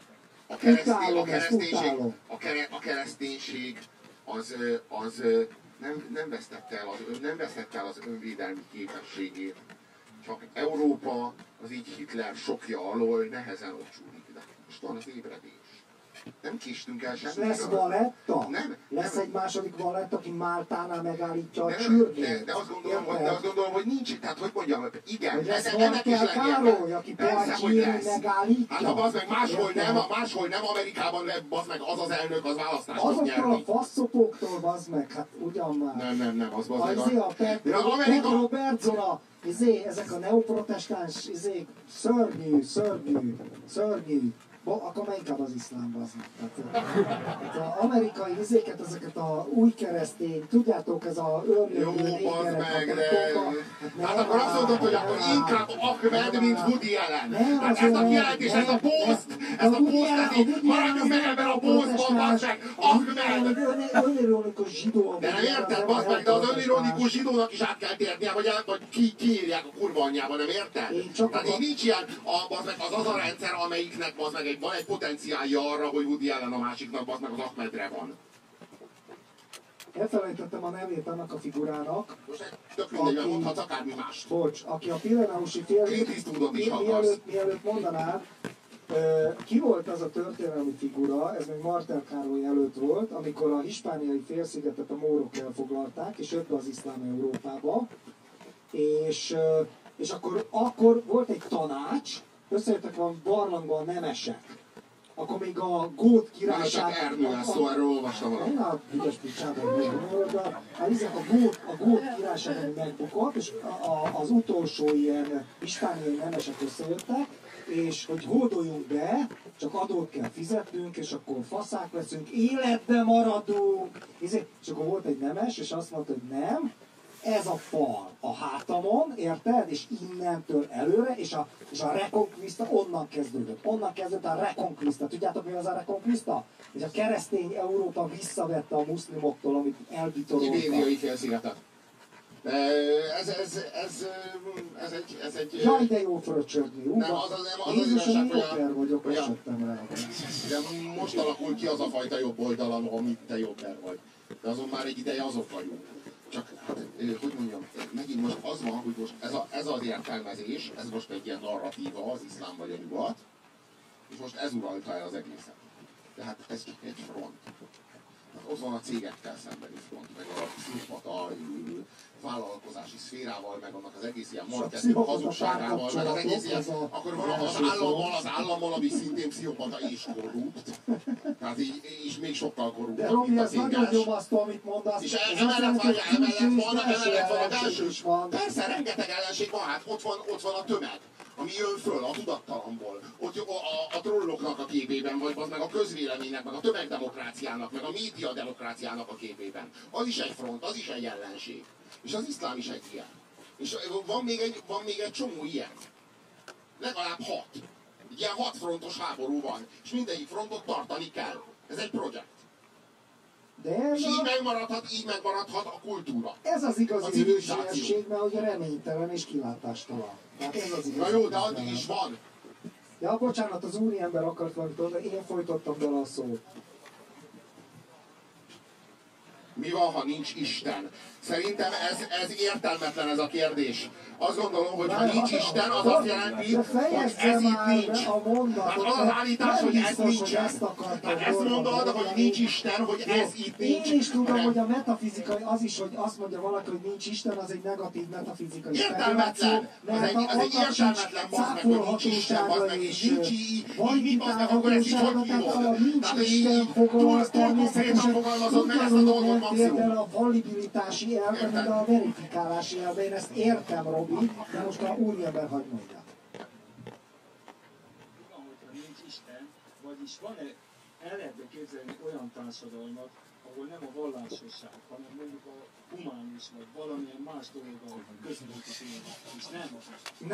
a, keresztény, a kereszténység, a, kere, a kereszténység az, az nem, nem, vesztette el az, nem vesztette el az önvédelmi képességét. Csak Európa az így Hitler sokja alól nehezen ocsúlik. De most van az ébredés. Nem kistünk el semmit. lesz Valetta? Nem, Lesz nem. egy második Valetta, aki Máltánál megállítja a csürgét. de, de, azt gondolom, hogy, de azt gondolom, hogy nincs, tehát hogy mondjam, igen, Hogy lesz legyen. Károly, aki lesz. megállítja. Hát ha az meg máshol Érted? nem, a máshol nem, Amerikában az meg az az elnök, az választást tud Azoktól a nyerni. faszopóktól, bazd meg, hát ugyan már. Nem, nem, nem, az az meg Az izé a a... Amerika- Pedro Berzona, izé, ezek a neoprotestáns, izé, szörnyű, szörnyű, szörnyű. Bo, akkor melyik az iszlám, bazd meg? Tehát, tehát az amerikai izéket, ezeket a új keresztény, tudjátok, ez a örnyű Jó, bazd meg, de... Hát akkor azt mondod, hogy akkor inkább Ahmed, mint Woody Allen. Nem, Hát az ez a kijelentés, ez a post, ez a Allen- ez így, maradjunk meg ebben a az postban, bazd meg, Ahmed! Önironikus zsidó. De nem érted, bazd meg, de az önironikus zsidónak is át kell térnie, vagy, vagy ki, kiírják a kurva anyjába, nem érted? Én csak Tehát így nincs ilyen, a, bazd meg, az az a rendszer, amelyiknek bazd meg, egy, van egy potenciálja arra, hogy Woody ellen a másiknak, bazd meg az Ahmedre van. Elfelejtettem a nevét annak a figurának, Most tök mindegy, Aki- mondhatsz akármi mást. Bocs, aki a Mi- akarsz. mielőtt, mielőtt mondanád, ki volt az a történelmi figura, ez még Martel Károly előtt volt, amikor a hispániai félszigetet a mórok elfoglalták, és jött be az iszlám Európába, és, és akkor, akkor volt egy tanács, összejöttek van barlangban nemesek, akkor még a Gót Nem királyság... csak Ernő lesz szó, erről olvastam valamit. Én a büdös picsában de hát hiszen a Gót, a Gót királyság megbukott, és a, a, az utolsó ilyen ispániai nemesek összejöttek, és hogy hódoljunk be, csak adót kell fizetnünk, és akkor faszák leszünk, életbe maradunk. És akkor volt egy nemes, és azt mondta, hogy nem, ez a fal a hátamon, érted? És innentől előre, és a, és a reconquista onnan kezdődött. Onnan kezdődött a reconquista. Tudjátok mi az a reconquista? Hogy a keresztény Európa visszavette a muszlimoktól, amit elbitoroltak. Ibériai félszigetet. De Ez, ez, ez, ez, egy, ez egy... Jaj, de jó fröcsögni. Ú, Nem, az az- az az Jézusom, jobber vagyok, hogy esettem rá. De most alakul ki az a fajta jobb oldal, amit te jobber vagy. De azon már egy ideje azok vagyunk. Csak, hát, hogy mondjam, megint most az van, hogy most ez, a, ez az értelmezés, ez most egy ilyen narratíva, az iszlám vagy a nyugat, és most ez uralta el az egészet. De hát ez csak egy front. Ott van a cégekkel szembeni front, meg a pszichopata ö, vállalkozási szférával, meg annak az egész ilyen marketing hazugságával, meg az egész ilyen, akkor van az állammal, az állammal, ami szintén pszichopata és korrupt. Tehát így, és még sokkal korruptabb, mint a ez nagyon céges. nyomasztó, amit mondasz. És Ez emellett van, emellett van, emellett van a belső. is van. Persze, rengeteg ellenség van, hát ott van, ott van a tömeg, ami jön föl a tudattalamból. Ott a, a, a trolloknak a képében, vagy az meg a közvéleménynek, meg a tömegdemokráciának, meg a média demokráciának a képében. Az is egy front, az is egy ellenség. És az iszlám is egy ilyen. És van még egy, van még egy csomó ilyen. Legalább hat. Egy ilyen hat frontos háború van, és mindegyik frontot tartani kell. Ez egy projekt. De ez, És így a, megmaradhat, így megmaradhat a kultúra. ez az igazi hősiesség, mert ugye reménytelen és kilátástalan. Na jó, de addig is van. Ja, bocsánat, az úriember akart valamit mondani, én folytottam bele a szót. Mi van, ha nincs Isten? Szerintem ez, ez értelmetlen ez a kérdés. Azt gondolom, hogy ha nincs Isten, az azt jelenti, hogy ez itt nincs. Hát az az állítás, hogy ez nincsen. Hát ezt mondod, hogy nincs Isten, hogy ez itt nincs. Én is tudom, hogy a metafizikai, az is, hogy azt mondja valaki, hogy nincs Isten, az egy negatív metafizikai Értelmetlen! spekuláció, Az mert egy, az egy értelmetlen, bazd meg, hogy nincs Isten, bazd meg, és nincs így, így, így, bazd meg, akkor ezt így hogy hívod? Nincs Tehát így, túl, túl konkrétan fogalmazod meg ezt a dolgot maximum. a valibilitási mint Érted? a verifikálási elve. Én ezt értem, Robi, de most a úriember hagy mondja. van, hogyha nincs Isten, vagyis van-e, el lehet képzelni olyan társadalmat, ahol nem a vallásosság, hanem mondjuk a humánus, vagy valamilyen más dolog a központi és nem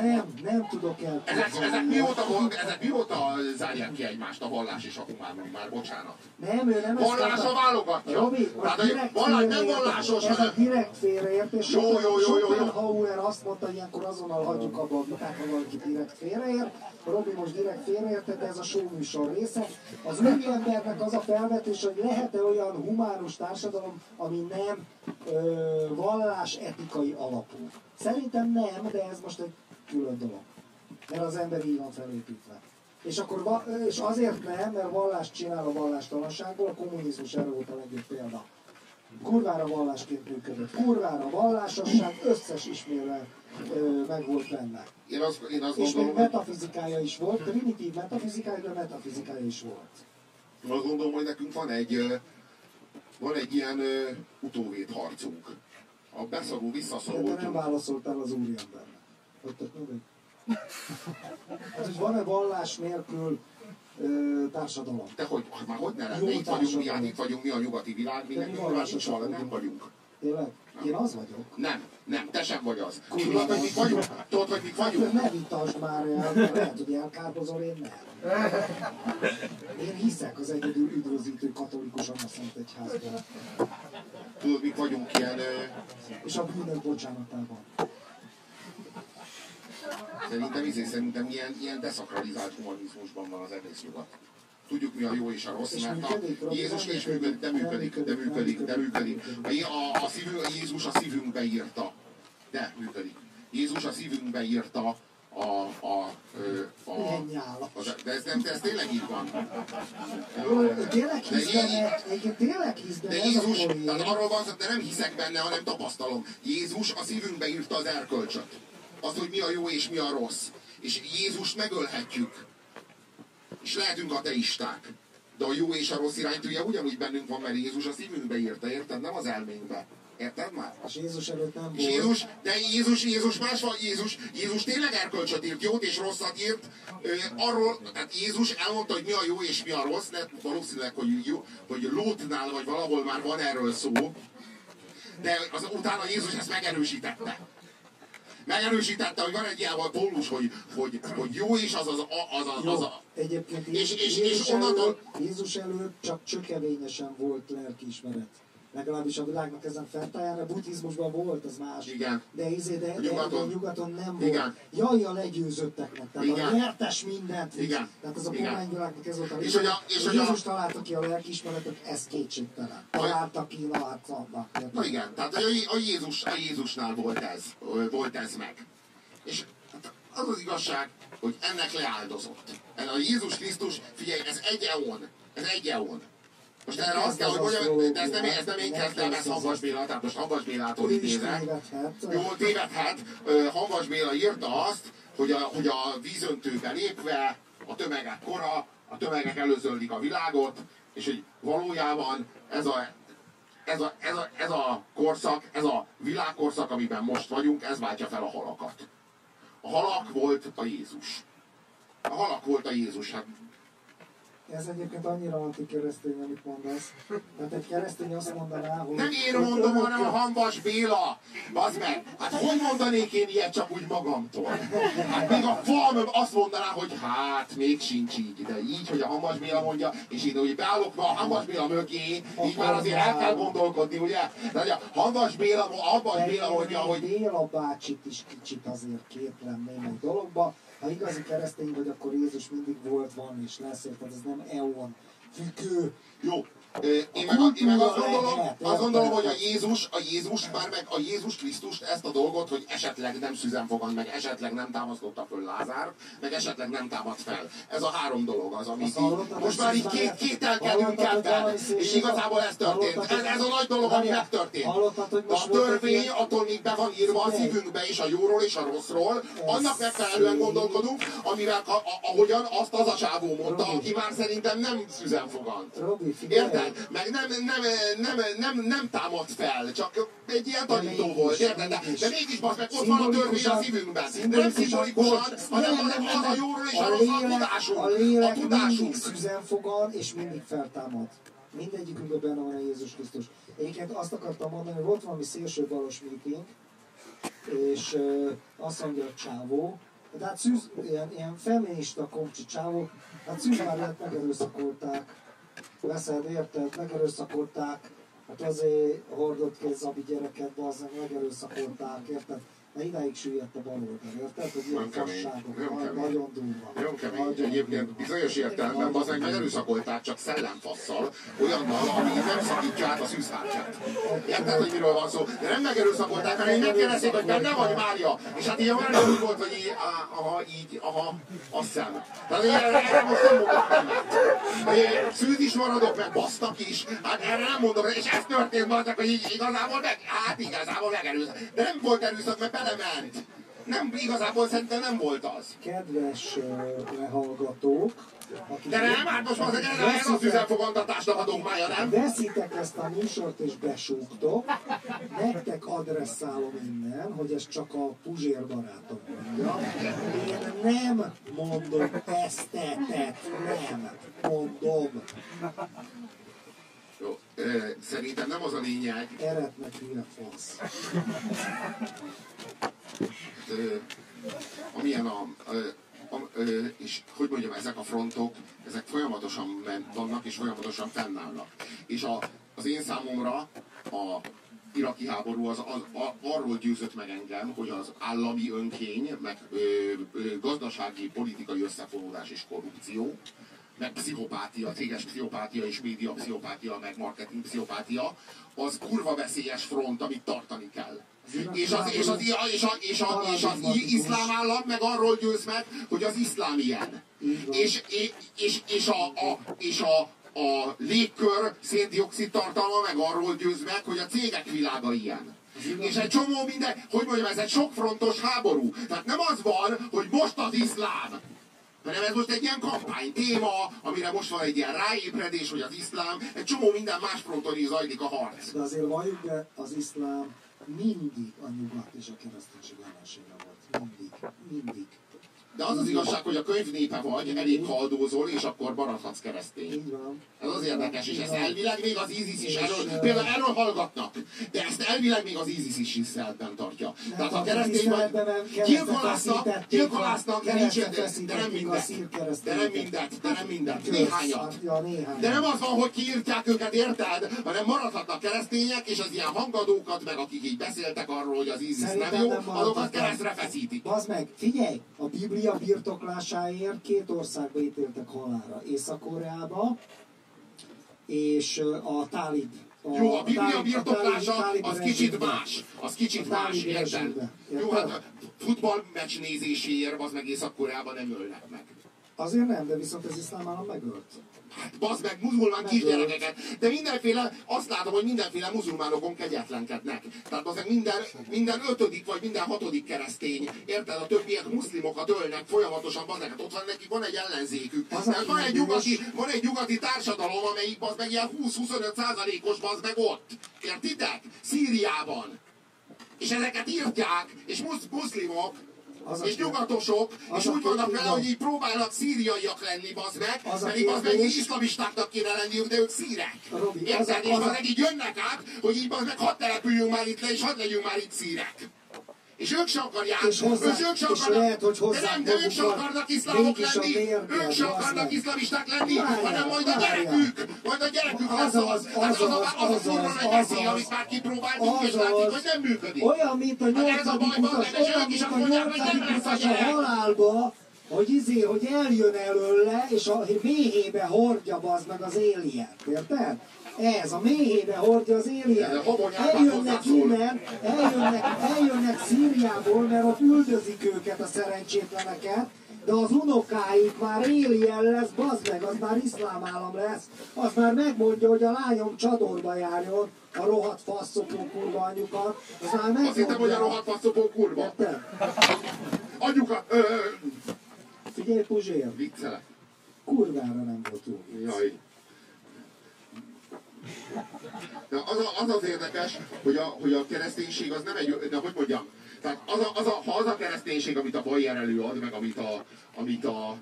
Nem, nem tudok Ezek, elképzelni. ezek, mióta, ezek mióta zárják ki egymást a vallás és a humánum már, bocsánat. Nem, ő nem ezt Vallása akarta. válogatja. Robi, Tehát, a hogy vallány nem vallásos, ez a direkt félreértés. Jó, jó, jó, jó, jó. Schopenhauer azt mondta, hogy ilyenkor azonnal hagyjuk abba a vitát, ha valaki direkt félreért. Robi most direkt félreértett, ez a show műsor része. Az új embernek az a felvetés, hogy lehet-e olyan humánus társadalom, ami nem ö, vallás etikai alapú. Szerintem nem, de ez most egy külön dolog. Mert az ember így van felépítve. És, akkor, és azért nem, mert vallást csinál a vallástalanságból, a kommunizmus erre volt a legjobb példa. Kurvára vallásként működött. Kurvára vallásosság összes ismérve meg volt benne. Én azt, én azt És még gondolom, hogy, metafizikája is volt, primitív metafizikája, de metafizikája is volt. azt gondolom, hogy nekünk van egy, van egy ilyen ö, utóvét harcunk. A beszorul, De te nem válaszoltál az úriembernek. Te tudod? Hát, van-e vallás nélkül ö, társadalom? De hogy, hát már hogy ne lenne, itt vagyunk, mi, hát itt vagyunk, mi a nyugati világ, mi De nekünk mi valami, nem vagyunk. Tényleg? Én az vagyok. Nem, nem, te sem vagy az. Tudod, hogy mik vagyunk? Tudod, hogy mik Hát vagyunk? ne vitasd már el, lehet, hogy elkárbozol, én nem. Én hiszek az egyedül üdvözítő katolikus a Szent Egyházban. Tudod, mik vagyunk ilyen, És a bűnök bocsánatában. Szerintem izé, szerintem ilyen, ilyen deszakralizált humanizmusban van az egész nyugat. Tudjuk mi a jó és a rossz, És mert a? Jézus és működik. de működik, de működik, de működik. A, a, szívünk, a Jézus a szívünkbe írta. De működik. Jézus a szívünkbe írta a, a, a, nyála. az, de ez, nem, de ez tényleg így van. Tényleg De hisz benne, egyébként tényleg hisz De benne, a Jézus, tehát arról van de nem hiszek benne, hanem tapasztalom. Jézus a szívünkbe írta az erkölcsöt. Azt, hogy mi a jó és mi a rossz. És Jézust megölhetjük. És lehetünk ateisták. De a jó és a rossz iránytűje ugyanúgy bennünk van, mert Jézus a szívünkbe írta, érted? Nem az elménkbe. Érted már? És Jézus előtt nem És. Jézus, de Jézus, Jézus más van, Jézus, Jézus tényleg erkölcsöt írt, jót és rosszat írt. Ö, arról, tehát Jézus elmondta, hogy mi a jó és mi a rossz, de valószínűleg, hogy, jó, hogy Lótnál vagy valahol már van erről szó. De az, utána Jézus ezt megerősítette. Megerősítette, hogy van egy ilyen pólus, hogy, hogy, hogy jó is az az, az, az, az, az egyébként És- és- és Jézus, onnantól- Jézus előtt csak csökevényesen volt lelkiismeret. Legalábbis a világnak ezen feltájára, buddhizmusban volt, az más. Igen. De, izé, de, Nyugaton. de nyugaton nem volt. Igen. Jaj, a legyőzötteknek. Tehát Igen. a nyertes mindent. Igen. Tehát az a Igen. pormányvilágnak ez volt a És hogy a- és hogy a- Jézus találta ki a lelkiismeretet, ez kétségtelen. Találta ki Lárcabnak. Na igen, tehát a, a, Jézus, a Jézusnál volt ez, volt ez meg. És hát az az igazság, hogy ennek leáldozott. A Jézus Krisztus, figyelj, ez egy eon. Ez egy eon. Most erre azt kell, hogy mondjam, de ez nem, ez nem én kezdtem, ez Hanvas Béla, tehát most Hanvas Bélától idézek. tévedhet. Jó, tévedhet. Hanvas Béla írta azt, hogy a, hogy a vízöntőbe lépve a tömegek kora, a tömegek előzölik a világot, és hogy valójában ez a, ez a, ez a, ez a korszak, ez a világkorszak, amiben most vagyunk, ez váltja fel a halakat. A halak volt a Jézus. A halak volt a Jézus. Hát Ez egyébként annyira antikeresztény, amit mondasz. Tehát egy keresztény azt mondaná, hogy... nem én mondom, hanem a Hanvas Béla. Bazd meg! Hát hogy mondanék én ilyet csak úgy magamtól? Hát még a falm azt mondaná, hogy hát még sincs így, de így, hogy a Hanvas Béla mondja, és én úgy beállok be a Hanvas Béla mögé, így már azért el kell gondolkodni, ugye? De hogy a Hanvas Béla, Hanvas Béla mondja, hogy Béla bácsit is kicsit azért képlem egy dologba. Ha igazi keresztény vagy, akkor Jézus mindig volt, van és lesz, érted? Ez nem eon függő. Jó. Én meg, én meg azt gondolom, azt gondolom, hogy a Jézus, a Jézus már meg a Jézus Krisztust ezt a dolgot, hogy esetleg nem szüzen fogant, meg esetleg nem támasztotta föl Lázár, meg esetleg nem támad fel. Ez a három dolog az, amit így, most már így két, kételkedünk ebben, és igazából ez történt. Ez, ez a nagy dolog, ami megtörtént. De a törvény attól még be van írva a szívünkbe is a jóról és a rosszról, annak megfelelően gondolkodunk, amivel, a, a, ahogyan azt az a csávó mondta, aki már szerintem nem szüzen Robi, figyelj! Érted? Meg nem, nem, nem, nem, nem támad fel, csak egy ilyen tanító volt, érted? De, mégis. de mégis bazd meg, ott van a törvény a szívünkben. De nem szimbolikusan, hanem nem, az, a jóról és a a rossz a lélek, tudásunk. a lélek mindig szüzenfogan, és mindig feltámad. Mindegyikünkben benne van Jézus Krisztus. Egyébként azt akartam mondani, hogy volt valami szélső balos meeting, és ö, azt mondja a csávó, de hát szűz, ilyen, ilyen feminista komcsi csávó, hát Szűzmáriát megerőszakolták, veszed, érted, megerőszakolták, hát azért hordott ki egy zabi gyereket, bazzeg, megerőszakolták, érted? De idáig süllyedt a baloldal, érted? Hogy ilyen fasságok, nagyon durva. Nagyon kemény. Egyébként bizonyos értelemben bazeg meg erőszakolták csak szellemfasszal, olyannal, ami nem szakítja át a szűzhártyát. Érted, hogy miről van szó? De nem megerőszakolták, hanem így megkérdezték, hogy benne vagy Mária. És hát a Mária úgy volt, hogy így, aha, így, aha, azt hiszem. Tehát erre, most nem mondok nemet. Szűz is maradok, meg basztak is. Hát erre nem mondom, és ez történt bazeg, hogy így igazából meg, hát igazából megerőszak. De nem volt erőszak, mert belement. Nem, igazából szerintem nem volt az. Kedves ö, lehallgatók, De nem, hát most már ez, ez az üzenfogantatásnak a dogmája, nem? veszitek ezt a műsort és besúgtok, nektek adresszálom innen, hogy ez csak a Puzsér barátom mondja. Én nem mondom esztetet, nem mondom. Szerintem nem az a lényeg, Eretnek hülye fasz. amilyen a, a, ö, és hogy mondjam, ezek a frontok, ezek folyamatosan ment vannak, és folyamatosan fennállnak. És a, az én számomra a iraki háború az, az a, arról győzött meg engem, hogy az állami önkény, meg ö, ö, gazdasági, politikai összefonódás és korrupció, meg pszichopátia, céges pszichopátia és média pszichopátia, meg marketing pszichopátia, az kurva veszélyes front, amit tartani kell. És az, és az, és a, és a, és a, és az iszlám állam meg arról győz meg, hogy az iszlám ilyen. És, és, és, és, a, a, és a, a légkör széndiokszid tartalma meg arról győz meg, hogy a cégek világa ilyen. És egy csomó minden, hogy mondjam, ez egy sokfrontos háború. Tehát nem az van, hogy most az iszlám, hanem ez most egy ilyen kampány téma, amire most van egy ilyen ráébredés, hogy az iszlám, egy csomó minden más fronton is zajlik a harc. De azért valljuk be, az iszlám mindig a nyugat és a kereszténység ellensége volt. Mindig. Mindig. De az az igazság, hogy a könyv népe vagy, elég haldózol, és akkor maradhatsz keresztény. Ez az érdekes, és ezt elvileg még az ISIS is erről, például erről hallgatnak, de ezt elvileg még az ISIS is tiszteletben tartja. Tehát ha az keresztény vagy, nem gyilkolásznak, gyilkolásznak, de nincs, keresztet de, nem mindet, szírkeresztényeket. de nem mindet, de nem mindet, Kösz, néhányat. De nem az van, hogy kiírtják őket, érted? Hanem maradhatnak keresztények, és az ilyen hangadókat, meg akik így beszéltek arról, hogy az ISIS nem jó, nem azokat keresztre feszítik. Bazd meg, figyelj! A Biblia birtoklásáért két országba ítéltek halálra. Észak-Koreába és a tálib. Jó, a Biblia birtoklása az kicsit más. Az kicsit A más, érted? Jó, hát a futballmeccs nézéséért az meg Észak-Koreában nem ölnek meg. Azért nem, de viszont az iszlám állam megölt. Bazd meg, muzulmán kisgyerekeket. De mindenféle, azt látom, hogy mindenféle muzulmánokon kegyetlenkednek. Tehát az meg minden, minden ötödik vagy minden hatodik keresztény, érted? A többiek muszlimokat ölnek folyamatosan, bazd meg, hát ott van nekik, van egy ellenzékük. Tehát van egy, nyugati, van egy nyugati társadalom, amelyik bazd meg ilyen 20-25 százalékos bazd meg ott. Értitek? Szíriában. És ezeket írtják, és musz, muszlimok, Az és nyugatosok, az és úgy vannak vele, hogy így próbálnak szíriaiak lenni, bazd meg, Az pedig bazd meg kérdés- iszlamistáknak kéne lenniük, de ők szírek. Robi, Érted? És az a- bazd meg így jönnek át, hogy így bazd meg hadd települjünk már itt le, és hadd legyünk már itt szírek. És ők se akarják, És hozzá- ők, ők se és akarnak, lehet, hogy de hozzá nem, de ők se akarnak iszlámok lenni, ők se akarnak iszlamisták lenni, Várjál, hanem majd a gyerekük, majd a gyerekük az, az, az, az, az a kurva azaz, nagy veszély, azaz. amit már kipróbáltunk, és látjuk, hogy nem működik. Olyan, mint a Hát nyolcadik utas, és olyan, mint a nyolcadik utas a halálba, hogy izé, hogy eljön előle, és a méhébe hordja bazd meg az élient, érted? Ez, a méhébe hordja az habonyát Eljönnek innen, eljönnek, eljönnek Szíriából, mert ott üldözik őket a szerencsétleneket, de az unokáik már éljen lesz, bazd meg, az már iszlám állam lesz, az már megmondja, hogy a lányom csadorba járjon, a rohadt faszopó kurva anyukat, az már megmondja. Azt hittem, hogy a rohadt faszopó kurva. Érted? Anyuka, ö, ö, Figyelj, Puzsér, viccelek. kurvára nem volt jó. Jaj. De az, a, az az érdekes, hogy a, hogy a kereszténység az nem egy, de hogy mondjam, tehát az a, az a, ha az a kereszténység, amit a Bayer előad, meg amit a, amit a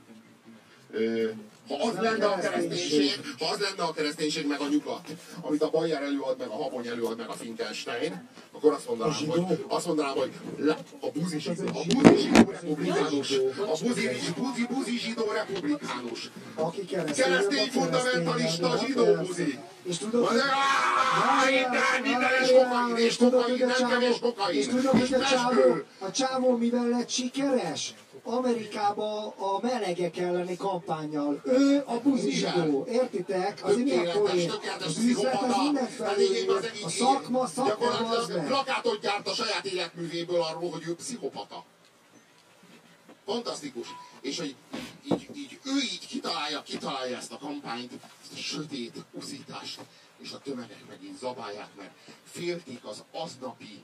ö, ha az lenne a kereszténység. ha az lenne a kereszténység meg a nyugat, amit a Bayer előad, meg a Habony előad, meg a Finkelstein, akkor azt mondanám, hogy, azt mondanám, hogy le, a buzi zsidó, a buzi zsidó republikánus, a buzi, buzi, buzi zsidó republikánus. Keresztény, fundamentalista zsidó buzi. És tudod, "Áh, Minden, minden és kokain, és kokain, nem kevés kokain, és tudod, és hogy a csávó, a csávó mivel lett sikeres? Amerikába a melegek elleni kampányjal. Ő a buzi Igen. zsidó. Értitek? Milyen Tökéletes, poén? Az üzlet az mindenfelé az A szakma, szakma, az meg. plakátot gyárt a saját életművéből arról, hogy ő pszichopata. Fantasztikus. És hogy így, így, ő így kitalálja, kitalálja ezt a kampányt, ezt a sötét uszítást, és a tömegek meg így zabálják, mert féltik az aznapi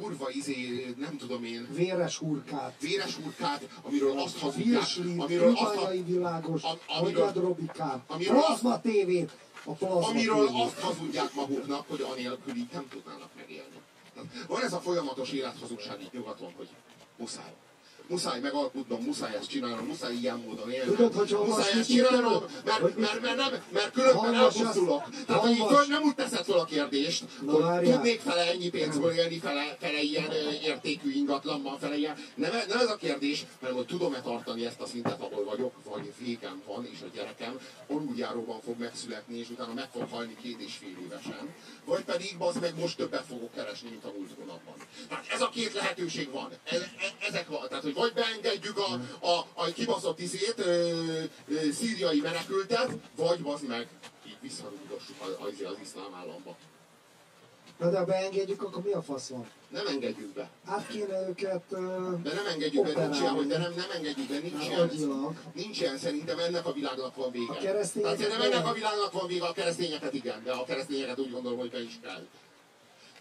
kurva izé, nem tudom én, Véres hurkát. véres hurkát, amiről azt hazudják, Virslit, amiről azt, Libányai világos, am- amiről- Robikát, amiről Plazma tévét, a plazma amiről tévét. azt hazudják maguknak, hogy anélkül így nem tudnának megélni. Van ez a folyamatos élethazugság itt nyugaton, hogy muszáj. Muszáj megalkudnom, muszáj ezt csinálnom, muszáj ilyen módon élnem. Tudod, hogy muszáj ezt csinálnom, mert, mert, mert, nem, mert különben elpusztulok. Tehát, hogy így föl, nem úgy teszed fel a kérdést, Na, hogy várjál. tudnék fele ennyi pénzből élni, fele, fele ilyen értékű ingatlanban, fele ilyen. Nem, nem ez a kérdés, hanem hogy tudom-e tartani ezt a szintet, ahol vagyok, vagy végem van, és a gyerekem aluljáróban fog megszületni, és utána meg fog halni két és fél évesen. Vagy pedig, az meg most többet fogok keresni, mint a múlt hónapban. Tehát ez a két lehetőség van. Ez, e- ezek van. Tehát, hogy vagy beengedjük a, a, a kibaszott izét, ö, ö, szíriai menekültet, vagy az meg így visszarúgassuk az, az, az iszlám államba. Na de ha beengedjük, akkor mi a fasz van? Nem engedjük be. Át kéne őket ö, De nem engedjük be, nincs ilyen, hogy de nem, nem engedjük be, nincs Hát, ilyen. Nincs ilyen, szerintem ennek a világnak van vége. A keresztények Tehát szerintem ennek a világnak van vége, a keresztényeket igen, de a keresztényeket úgy gondolom, hogy be is kell.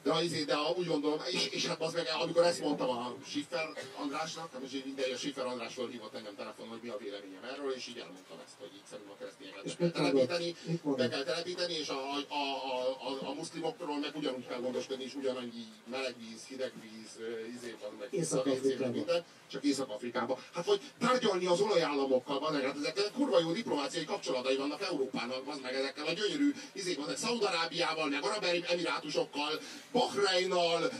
De, azért, de úgy gondolom, és, és hát az meg, amikor ezt mondtam a Schiffer Andrásnak, most így minden, a Schiffer András fölhívott engem telefonon, hogy mi a véleményem erről, és így elmondtam ezt, hogy így szerintem a keresztényeket be kell telepíteni, be kell telepíteni, és a, a, a, a, a muszlimokról meg ugyanúgy kell gondoskodni, és ugyanannyi meleg víz, hideg víz, izé van, meg Észak-Afrikában. meg minden, csak Észak-Afrikában. Hát hogy tárgyalni az olajállamokkal, van, hát ezek kurva jó diplomáciai kapcsolatai vannak Európának, az meg ezekkel a gyönyörű izék vannak Szaudarábiával, meg Arab Emirátusokkal, Bahreinnal,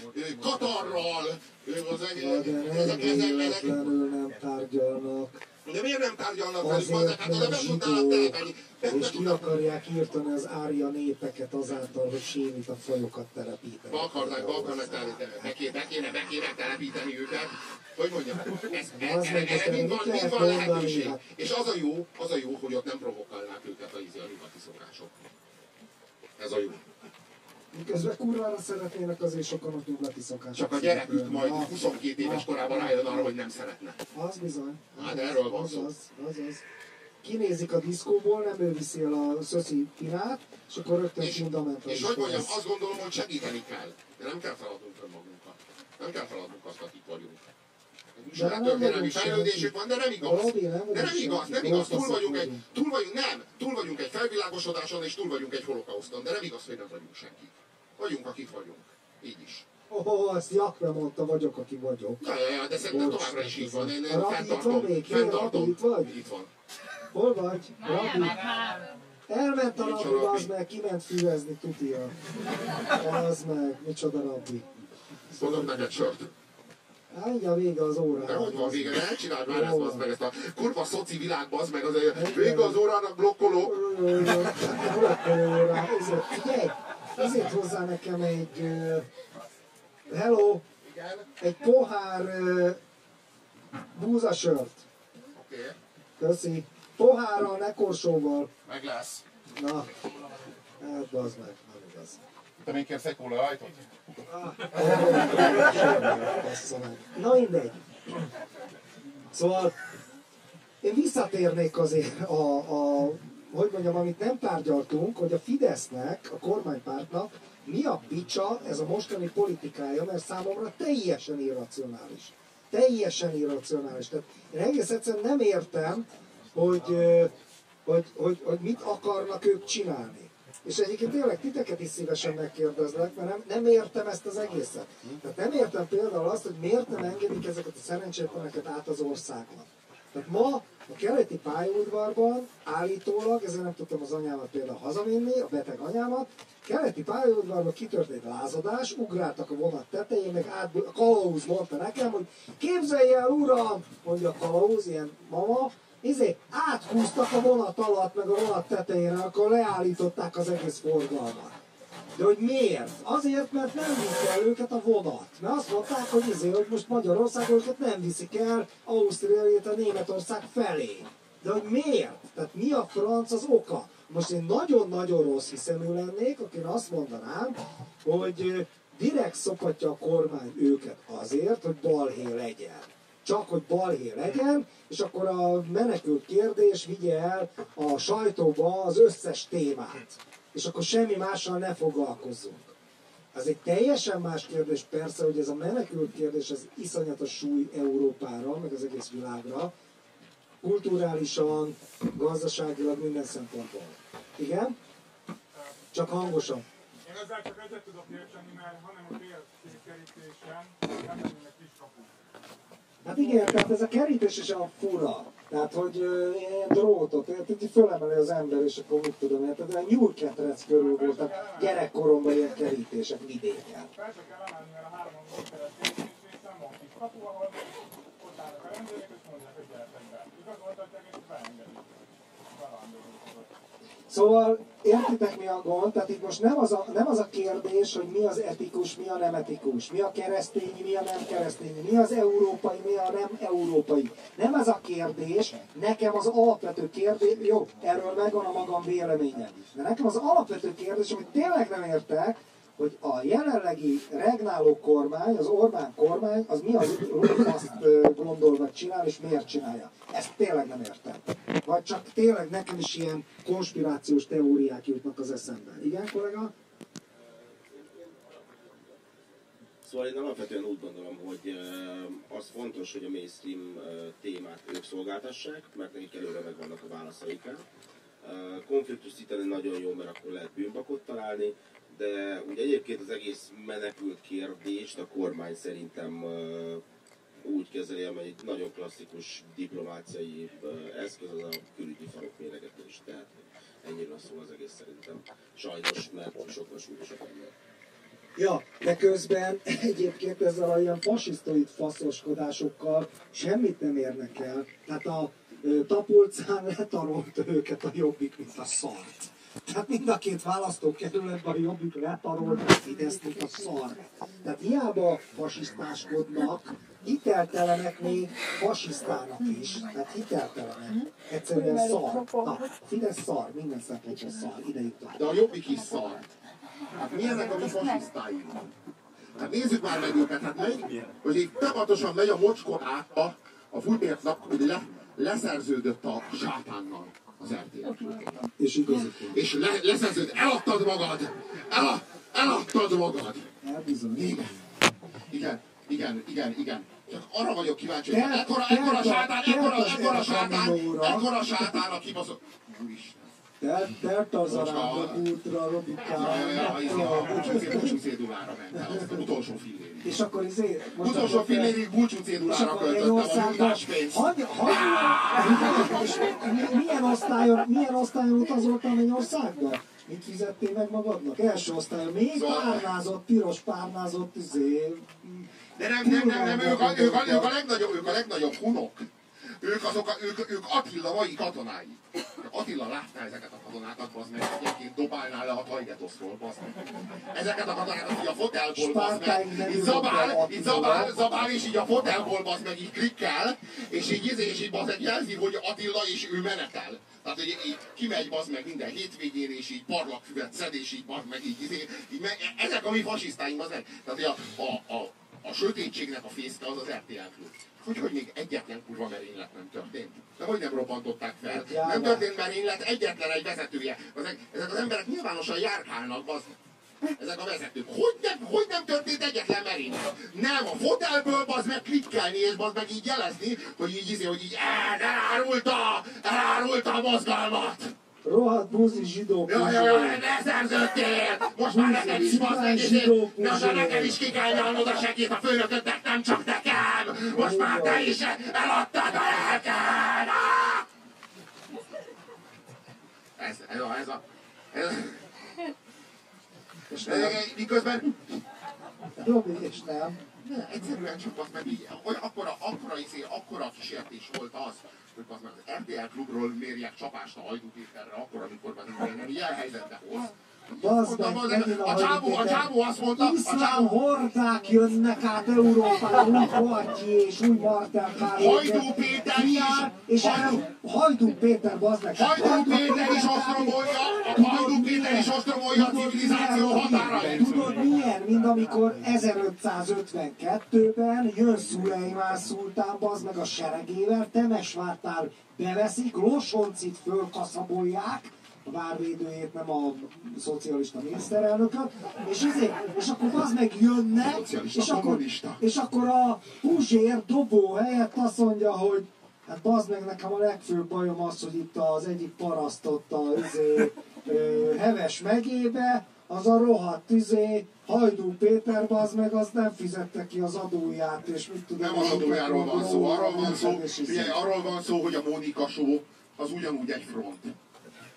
Katarral, ezek, ezek, ezek, nem tárgyalnak. de miért nem tárgyalnak velük? Azért, hát oda mert tudnának zsidók, telepelni. Be- be és ki akarják írtani az árja népeket azáltal, hogy sémita fajokat telepítenek. Be akarnak, be akarnak telepíteni. Be kéne, be kéne, be kéne telepíteni őket. Hogy mondjam, ez, ez, meg erre mind van, mind van lehetőség. hát- És az a jó, az a jó, hogy ott nem provokálnák őket a izi a nyugati szokások. Ez a jó. Miközben kurvára szeretnének azért sokan a nyugati szokások. Csak a gyerekük majd Na, 22 éves korában rájön arra, hogy nem szeretne. Az bizony. Hát erről van szó. Az, az, az. Kinézik a diszkóból, nem ő viszi el a szöszi pinát, és akkor rögtön És, fundamentális és hogy mondjam, azt gondolom, hogy segíteni kell. De nem kell feladnunk önmagunkat. Nem kell feladnunk azt, akik vagyunk. De nem történelmi fejlődésük van, de nem igaz. Robi, nem De nem igaz, nem igaz. Túl vagyunk egy, túl vagyunk, nem, túl vagyunk egy felvilágosodáson, és túl vagyunk egy holokauszton. De nem igaz, hogy nem vagyunk senki. Vagyunk, akik vagyunk. Így is. Oh, ezt Jakve mondta, vagyok, aki vagyok. Ja, ja, ja, de szerintem Bocs, továbbra is így van. Én, Rabi, itt van még? Fenntartom. Rabi, itt vagy? Itt van. Hol vagy? Rabi? Elment a Rabi, az meg, kiment füvezni, tutia. Az meg, micsoda Rabi. Hozok neked sört. Mindjárt vége az órának. De hogy van vége? Ne csináld már ezt, bazd meg, ezt a kurva szoci világban, az meg az vége az órának blokkoló. Blokkolóra. Ezért, figyelj, ezért hozzá nekem egy... Uh, hello, egy pohár uh, búzasört. oké. Köszi. Pohárral, ne korsóval. Meg lesz. Na, hát bazd meg, nem igaz. Te még kérsz egy kóla? Bassza meg. Na mindegy. Szóval én visszatérnék azért a, a, hogy mondjam, amit nem tárgyaltunk, hogy a Fidesznek, a kormánypártnak mi a picsa ez a mostani politikája, mert számomra teljesen irracionális. Teljesen irracionális. Tehát én egész egyszerűen nem értem, hogy, hogy, hogy, hogy mit akarnak ők csinálni. És egyébként tényleg titeket is szívesen megkérdezlek, mert nem, nem értem ezt az egészet. Tehát nem értem például azt, hogy miért nem engedik ezeket a szerencsétleneket át az országnak. Tehát ma a keleti pályaudvarban állítólag, ezért nem tudtam az anyámat például hazavinni, a beteg anyámat, keleti pályaudvarban kitört egy lázadás, ugráltak a vonat tetején, meg át, a kalauz mondta nekem, hogy képzelj el, uram, mondja a kalauz, ilyen mama, izé, áthúztak a vonat alatt, meg a vonat tetején, akkor leállították az egész forgalmat. De hogy miért? Azért, mert nem viszi el őket a vonat. Mert azt mondták, hogy izé, hogy most Magyarországon őket nem viszik el Ausztria, illetve Németország felé. De hogy miért? Tehát mi a franc az oka? Most én nagyon-nagyon rossz hiszemű lennék, aki azt mondanám, hogy direkt szopatja a kormány őket azért, hogy balhé legyen. Csak hogy balhé legyen, és akkor a menekült kérdés vigye el a sajtóba az összes témát. És akkor semmi mással ne foglalkozzunk. Ez egy teljesen más kérdés persze, hogy ez a menekült kérdés, ez iszonyatos súly Európára, meg az egész világra, kulturálisan, gazdaságilag, minden szempontból. Igen? Csak hangosan. Én ezzel csak egyet tudok érteni, mert hanem a fél kerítésen nem lennének kiskapuk. Hát igen, tehát ez a kerítés is a fura. Tehát, hogy ilyen drótot, érted, így fölemeli az ember, és akkor mit tudom, érted, olyan nyúlketrec körül volt, tehát gyerekkoromban ilyen kerítések vidéken. Persze kell emelni, mert a hárman volt kerítés részen van kis kapu, ahol ott állnak a rendőrök, és mondják, hogy gyertek be. Igazoltatják, és beengedik. Bevándorlókat. Szóval értitek mi a gond? Tehát itt most nem az, a, nem az a kérdés, hogy mi az etikus, mi a nem etikus, mi a keresztény, mi a nem keresztény, mi az európai, mi a nem európai. Nem ez a kérdés, nekem az alapvető kérdés, jó, erről megvan a magam véleménye, de nekem az alapvető kérdés, amit tényleg nem értek, hogy a jelenlegi regnáló kormány, az Orbán kormány, az mi az azt gondol, csinál, és miért csinálja. Ezt tényleg nem értem. Vagy csak tényleg nekem is ilyen konspirációs teóriák jutnak az eszembe. Igen, kollega? Szóval én alapvetően úgy gondolom, hogy az fontos, hogy a mainstream témát ők szolgáltassák, mert nekik előre megvannak a válaszaik rá. Konfliktus nagyon jó, mert akkor lehet bűnbakot találni, de ugye egyébként az egész menekült kérdést a kormány szerintem úgy kezeli, amely egy nagyon klasszikus diplomáciai eszköz, az a külügyi falok méregetés. Tehát ennyire szól az egész szerintem. Sajnos, mert sokkal súlyosabb ennél. Ja, de közben egyébként ezzel a ilyen fasisztoid faszoskodásokkal semmit nem érnek el. Tehát a tapolcán letarolta őket a jobbik, mint a szart. Tehát mind a két választókerületben a jobbik letarolt a Fidesz, mint a szar. Tehát hiába fasisztáskodnak, hiteltelenek még fasisztának is. Tehát hiteltelenek. Egyszerűen szar. Na, Fidesz szar, minden szempontból szar. Ide jutott. De a jobbik is szar. Hát milyenek a mi fasisztáink? Hát nézzük már meg őket, hát megy, hogy így tematosan megy a mocskot át a, a fújbértnak, hogy le, leszerződött a sátánnal az RTL. És igazuk van. És le, leszerződött, eladtad magad! El, eladtad magad! Elbizony. Igen. Igen, igen, igen, igen. Csak arra vagyok kíváncsi, hogy ekkora, ekkora sátán, ekkora, ekkora sátán, ekkora sátán a kibaszott... Úristen. Telt az a útra, Robikám. Búcsú cédulára ment el, azt az utolsó fillérig. És akkor izé... Utolsó te- fillérig búcsú cédulára költöttem a nyugdíjáspénzt. Hagy, hagy, milyen osztályon, milyen osztályon utazoltál Mennyországba? Mit fizettél meg magadnak? Első osztályon. Még Szóval- párnázott, piros párnázott, izé... De nem, nem, nem, nem, ők a, ők a, ők a legnagyobb, ők a legnagyobb hunok. Ők azok, a, ők, ők Attila mai katonái. Attila látná ezeket a katonákat, az meg egyébként dobálná le a Tajgetoszról, meg. Ezeket a katonákat így a fotelból, Spárkáink meg, így zabál, így zabál, zabál, és így a fotelból, bazd meg, így klikkel, és így izé, és így bazd meg jelzi, hogy Attila és ő menetel. Tehát, hogy így kimegy, bazd meg minden hétvégén, és így parlagfüvet szed, és így bazd meg, így, izé, így me, ezek a mi fasisztáink, bazd meg. Tehát, hogy a, a, a, a sötétségnek a fészke az az RTL klub. Hogy, hogy még egyetlen kurva merénylet nem történt. De hogy nem robbantották fel. Nem történt merénylet, egyetlen egy vezetője. Ezek, ezek az emberek nyilvánosan járkálnak, bazd. Ezek a vezetők. Hogy nem, hogy nem történt egyetlen merénylet? Nem, a fotelből bazd meg klikkelni, és bazd meg így jelezni, hogy így izé, hogy így "El- elárulta, elárulta a mozgalmat. Rohadt buzi zsidó Jaj, jaj, jaj, ne szerződtél! Most már neked is bazd meg, izé, most már neked is ki kell nyalnod a segít a főnöködnek, nem csak nekem! Most már te is eladtad a lelked! Ah! Ez, ez a, ez a, ez, És nem, miközben Robi, és nem. ne, egyszerűen csak az meg így, akkora, akkora, izé, akkora kísértés volt az, hogy az meg az RTL klubról mérjek csapást a Hajdú Péterre, akkor, amikor meg ilyen helyzetbe hoz. Mondtam, megint a csávó, a csávó azt mondta, a Iszlám csávó, hordák jönnek át Európára, úgy Hoatyi és úgy Martel Károly. Hajdú Péter is, És Hajdú- Hajdú Péter, bazd meg. Hajdú Péter is ostromolja, a Hajdú Péter is ostromolja a civilizáció határait. Tudod milyen, mint amikor 1552-ben jön Szulejmán szultán, bazd meg a seregével, Temesvártál beveszik, Losoncit fölkaszabolják, a várvédőjét, nem a szocialista miniszterelnököt, és, ezért, és akkor az meg Szocialista, és akkor, kommunista. és akkor a Puzsér dobó helyett azt mondja, hogy hát bazd meg nekem a legfőbb bajom az, hogy itt az egyik parasztott a izé, Heves megyébe, az a rohadt izé, Hajdú Péter, bazd meg, az nem fizette ki az adóját, és mit tudom Nem az adójáról van szó, arról van szó, izé. figyelj, arról van szó, hogy a Mónika show az ugyanúgy egy front.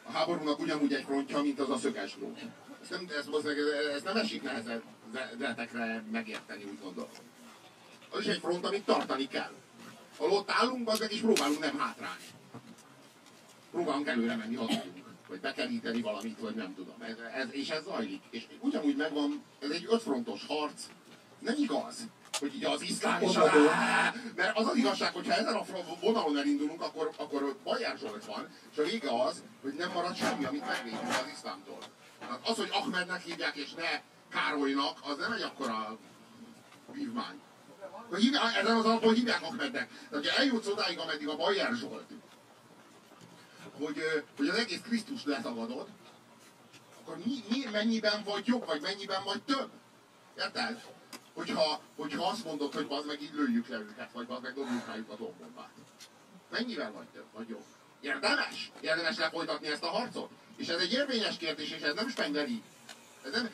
A háborúnak ugyanúgy egy frontja, mint az a szöges drót. Ezt nem, ezt, ez, ez nem esik nehezetekre megérteni, úgy gondolom. Az is egy front, amit tartani kell. Ahol ott állunk, az is próbálunk nem hátrálni. Próbálunk előre menni, ha tudunk. Vagy bekeríteni valamit, vagy nem tudom. Ez, ez, és ez zajlik. És ugyanúgy megvan, ez egy ötfrontos harc. Nem igaz, hogy így az iszlám és a... Mert az az igazság, hogyha ezen a vonalon elindulunk, akkor, akkor Bajer Zsolt van, és a vége az, hogy nem marad semmi, amit megvédünk az iszlámtól. Tehát az, hogy Ahmednek hívják, és ne Károlynak, az nem egy akkora vívmány. Hogy hívják, ezen az alapon hívják Ahmednek. Tehát, hogyha eljutsz odáig, ameddig a Bajer Zsolt, hogy, hogy az egész Krisztus letagadod, akkor mi, mi, mennyiben vagy jobb, vagy mennyiben vagy több? Érted? Hogyha, hogyha azt mondod, hogy az meg így lőjük le őket, vagy az meg dobjuk rájuk a dombombát. Mennyivel vagy több, vagy jobb? Érdemes? Érdemes lefolytatni ezt a harcot? És ez egy érvényes kérdés, és ez nem spengleri. Ez nem,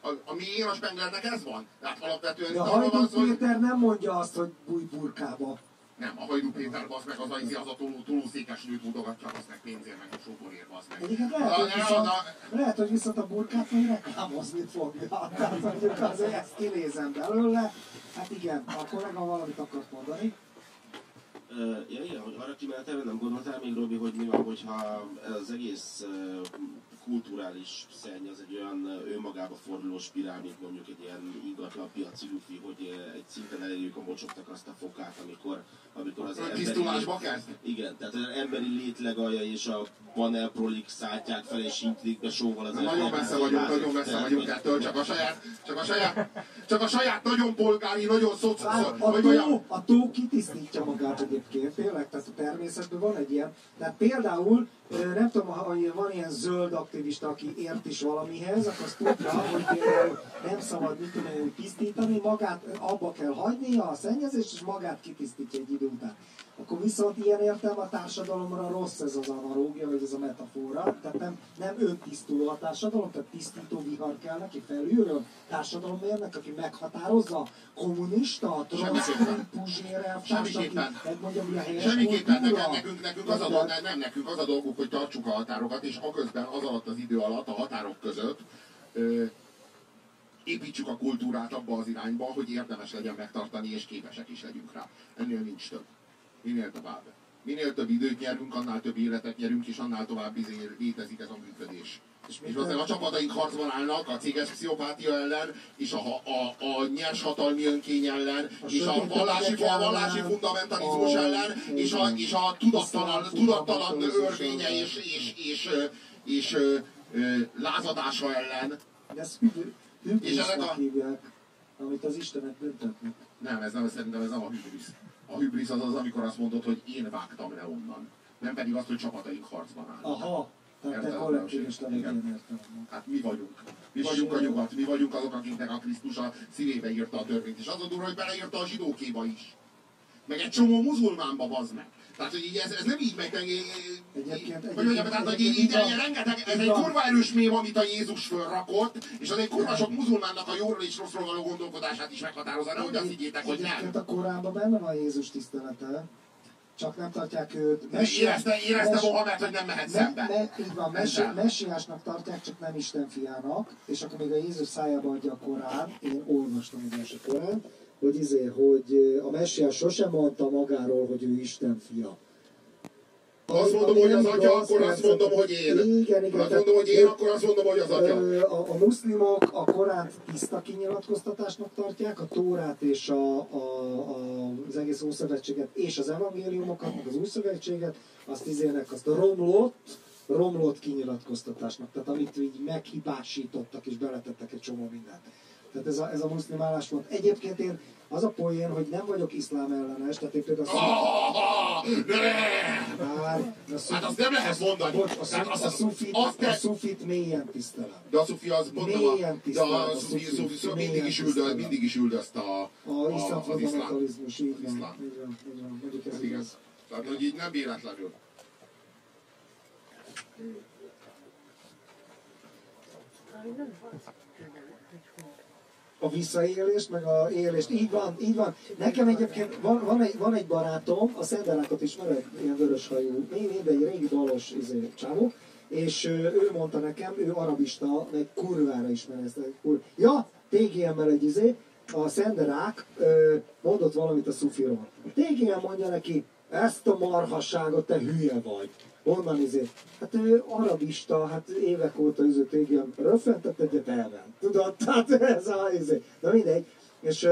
a, a mién a Spenglernek ez van? Tehát alapvetően De a Hajdú Péter nem mondja azt, hogy bújj burkába. Nem, a Hajdú Péter, az meg az, az, az a toló, tolószékes nőt mutogatja, az meg pénzért, meg a sóborért, az meg. Egyébként lehet, hogy viszont, lehet, hogy viszont a burkát majd reklámozni fogja. Tehát mondjuk azért ezt kinézem belőle. Hát igen, a kollega valamit akart mondani. Ja, igen, hogy arra kimenet erre nem gondoltál még, Robi, hogy mi van, hogyha ez az egész kulturális szenny az egy olyan önmagába forduló spirál, mint mondjuk egy ilyen ingatlan piaci lufi, hogy egy szinten elérjük a mocsoknak azt a fokát, amikor, amikor az A emberi tisztulásba? Igen, tehát az emberi létlegalja és a panelprolik szátják fel és intlik be sóval az Nagyon embernek. messze vagyunk, nagyon messze vagyunk ettől, csak a saját, csak a saját, csak a saját nagyon polgári, nagyon szoci, Bár a, tó, a tó kitisztítja magát egyébként, tényleg, tehát a természetben van egy ilyen. Tehát például, nem tudom, ha van ilyen zöld aktivista, aki ért is valamihez, akkor azt tudja, hogy például nem szabad mit tudom tisztítani, magát abba kell hagyni a szennyezést, és magát kitisztítja egy idő után. Akkor viszont ilyen értelme a társadalomra rossz ez az analógia, vagy ez a metafora. Tehát nem, nem öntisztuló a társadalom, tehát tisztító vihar kell neki felülről, társadalommérnek, aki meghatározza, kommunista, trotsky, Semmiképpen. puzsér elvtárs, aki Semmiképpen. a Semmiképpen kultúra. nekünk, nekünk, nekünk az a dolg, nem, nekünk az a dolguk, hogy tartsuk a határokat, és aközben az alatt az idő alatt, a határok között ö, építsük a kultúrát abba az irányba, hogy érdemes legyen megtartani, és képesek is legyünk rá. Ennél nincs több. Minél tovább. Minél több időt nyerünk, annál több életet nyerünk, és annál tovább izé létezik ez a működés. És, és valószínűleg a csapataink harcban állnak a céges pszichopátia ellen, és a, a, a nyers hatalmi önkény ellen, A és a vallási, a vallási fundamentalizmus a- ellen, és a, és a tudattalan, tudattalan örvénye és, és, és, és, és, és lázadása ellen. De hüb- És ezek a- hívják, amit az Istenek büntetnek. Nem, ez nem, szerintem ez nem a hübrisz. A hübrisz az az, amikor azt mondod, hogy én vágtam le onnan. Nem pedig azt, hogy csapataink harcban állnak. Aha, tehát te kollektívis. Hát mi vagyunk. Mi vagyunk a nyugat, mi vagyunk azok, akiknek a Krisztus a szívébe írta a törvényt. És az a durva, hogy beleírta a zsidókéba is. Meg egy csomó muzulmánba, bazd meg. Tehát, hogy így ez, ez nem így megy, meg, Egyébként- hogy mondjam, tehát, hogy így, így, így rengeteg, ez egy kurva erős mém, amit a Jézus fölrakott, és az egy kurva sok muzulmánnak a jóról és rosszról való gondolkodását is meghatározza. Nehogy azt higgyétek, hogy nem. Egyébként a Koránban benne van Jézus tisztelete, csak nem tartják őt. Érezte, érezte Mes- Mohamed, hogy nem mehet Me, szembe. me, így van, mesi, messiásnak tartják, csak nem Isten fiának, és akkor még a Jézus szájába adja a Korán, én olvastam egy első Korán, hogy izé, hogy a messiás sosem mondta magáról, hogy ő Isten fia. Azt mondom, hogy az atya, akkor azt mondom, hogy én. Igen, igen. Azt mondom, hogy én, akkor azt mondom, hogy az atya. A, a muszlimok a Koránt tiszta kinyilatkoztatásnak tartják, a Tórát és a, a, a, az egész Ószövetséget és az evangéliumokat, meg az Új Szövetséget, azt izének azt a romlott, romlott kinyilatkoztatásnak, tehát amit így meghibásítottak és beletettek egy csomó mindent. Tehát ez a, ez a muszlim álláspont. Egyébként én az a poén, hogy nem vagyok iszlám ellenes, tehát én például Ah, ne! Bár, a Hát azt nem lehet mondani. Bocs, a, Tehát szu- azt- a, szufit, azt a szufit mélyen tisztelem. De a szufi az mondom, Mélyen de tisztelem a a szufi, szufi, szufi, szufi mindig, is üldöz, mindig is üldözte a, A iszlám az iszlám. fundamentalizmus, így van, Iszlám. így van, így van, mondjuk ez igaz. Tehát, hogy így nem véletlenül. A visszaélést, meg a élést, így van, így van. Nekem egyébként van, van, egy, van egy barátom, a Szendelákot ismered, ilyen vöröshajú, én egy régi balos izé, csávó, és ő mondta nekem, ő arabista, meg kurvára ismeri ezt. Kur... Ja, TGM-mel egy izé, a Szenderák mondott valamit a Szufiról. A TGM mondja neki, ezt a marhasságot te hülye vagy. Onnan izé. Hát ő arabista, hát évek óta izé TGM röffentett egyet elment. Tudod, tehát ez a izé. Na mindegy. És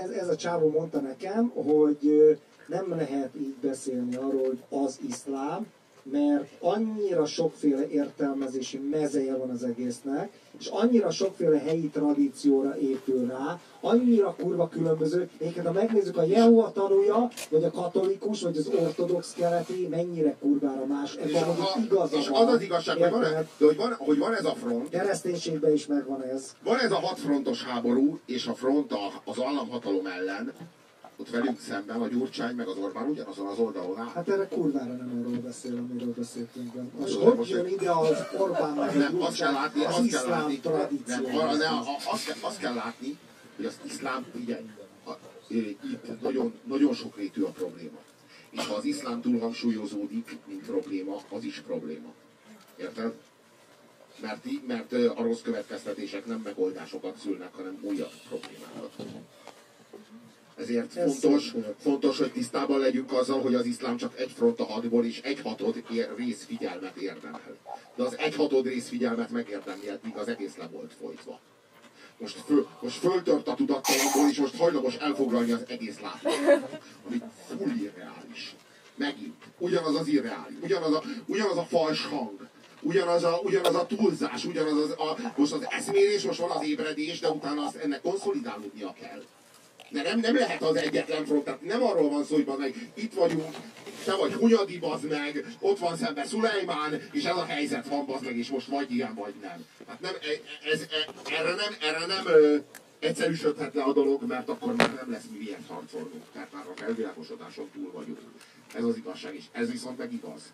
ez, ez a csávó mondta nekem, hogy nem lehet így beszélni arról, hogy az iszlám, mert annyira sokféle értelmezési mezeje van az egésznek, és annyira sokféle helyi tradícióra épül rá, annyira kurva különböző. Egyébként, ha megnézzük a Jehova tanúja, vagy a katolikus, vagy az ortodox keleti, mennyire kurvára más. Ebben a, igaza és van. az az igazság, hogy van, de hogy, van, hogy van ez a front, Kereszténységben is megvan ez. van ez a hatfrontos háború, és a front a, az államhatalom ellen, ott velünk szemben a Gyurcsány meg az Orbán ugyanazon az oldalon áll. Hát erre kurvára nem arról beszél, amiről beszéltünk. Most Most- hogy jön ide az Orbán meg a Nem, azt kell Gyurcsány, látni, az azt kell iszlám látni, tradíció. nem, arra ne, azt, kell, azt kell látni, hogy az iszlám, ugye, a, itt nagyon, nagyon sokrétű a probléma. És ha az iszlám túlhangsúlyozódik, mint probléma, az is probléma. Érted? Mert, mert a rossz következtetések nem megoldásokat szülnek, hanem újabb problémákat. Ezért Ez fontos, fontos, hogy tisztában legyünk azzal, hogy az iszlám csak egy front a hadból, és egy hatod ér, részfigyelmet érdemel. De az egy hatod részfigyelmet megérdemli, eddig az egész le volt folytva. Most, föl, most föltört a tudattalamból, és most hajlamos elfoglalni az egész látót. Ami full irreális. Megint. Ugyanaz az irreális. Ugyanaz a, ugyanaz a fals hang. Ugyanaz a, ugyanaz a túlzás, ugyanaz az, a, most az eszmélés, most van az ébredés, de utána azt ennek konszolidálódnia kell. De nem, nem lehet az egyetlen front, tehát nem arról van szó, hogy meg, itt vagyunk, te vagy Hunyadi, bazd meg, ott van szemben Szulejmán, és ez a helyzet van, bazd meg, és most vagy ilyen, vagy nem. Hát nem, e- ez, e, erre nem, erre nem ö, egyszerűsödhet le a dolog, mert akkor már nem lesz miért harcolnunk. Tehát már a felvilágosodáson túl vagyunk. Ez az igazság, és ez viszont meg igaz.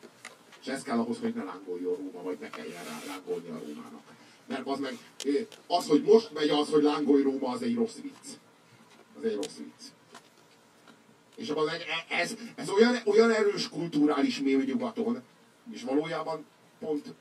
És ez kell ahhoz, hogy ne lángoljon Róma, vagy ne kelljen rá lángolni a Rómának. Mert az meg, az, hogy most megy az, hogy lángolj Róma, az egy rossz vicc. Az egy rossz vicc. És az, ez, ez olyan, olyan erős kulturális mély nyugaton, és valójában pont,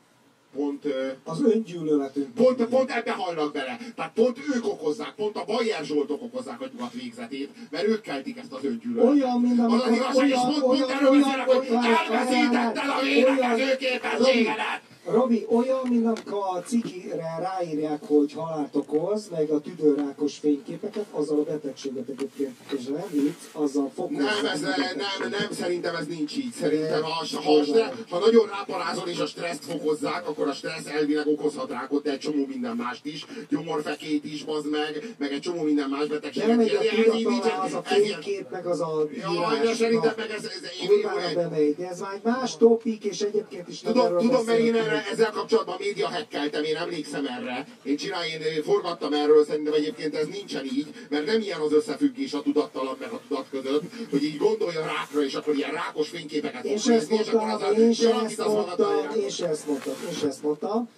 pont, Az öngyűlöletünk. pont, pont ebbe hajnak bele. Tehát pont ők okozzák, pont a Bajer Zsoltok okozzák a nyugat végzetét, mert ők keltik ezt az öngyűlöletet. Olyan, mint Az az amikor igazság, és pont, pont erről beszélek, hogy elveszítetted a védekező képességedet! Robi, olyan, mint amikor a cikire ráírják, hogy halált okoz, meg a tüdőrákos fényképeket, azzal a betegséget egyébként, és nem vicc, azzal fokozza. Nem, ez, nem, nem, szerintem ez nincs így. Szerintem ha, ha, stressz, ha nagyon ráparázol és a stresszt fokozzák, akkor a stressz elvileg okozhat rákot, de egy csomó minden mást is. Gyomorfekét is, bazd meg, meg egy csomó minden más betegséget. Bemegy a Ez az a ez fénykép, meg az a Jaj, de szerintem meg ez, ez én, Kurvára én, bemegy, de ez már egy más topik, és egyébként is nem Tudom, tudom, mert én. Erre, ezzel kapcsolatban média hackeltem, én emlékszem erre. Én csinál, én forgattam erről, szerintem egyébként ez nincsen így, mert nem ilyen az összefüggés a tudattalan meg a tudat között, hogy így gondolja rákra, és akkor ilyen rákos fényképeket ezt és akkor mondtam, se ezt mondtam, se ezt mondtam, én se ezt mondtam.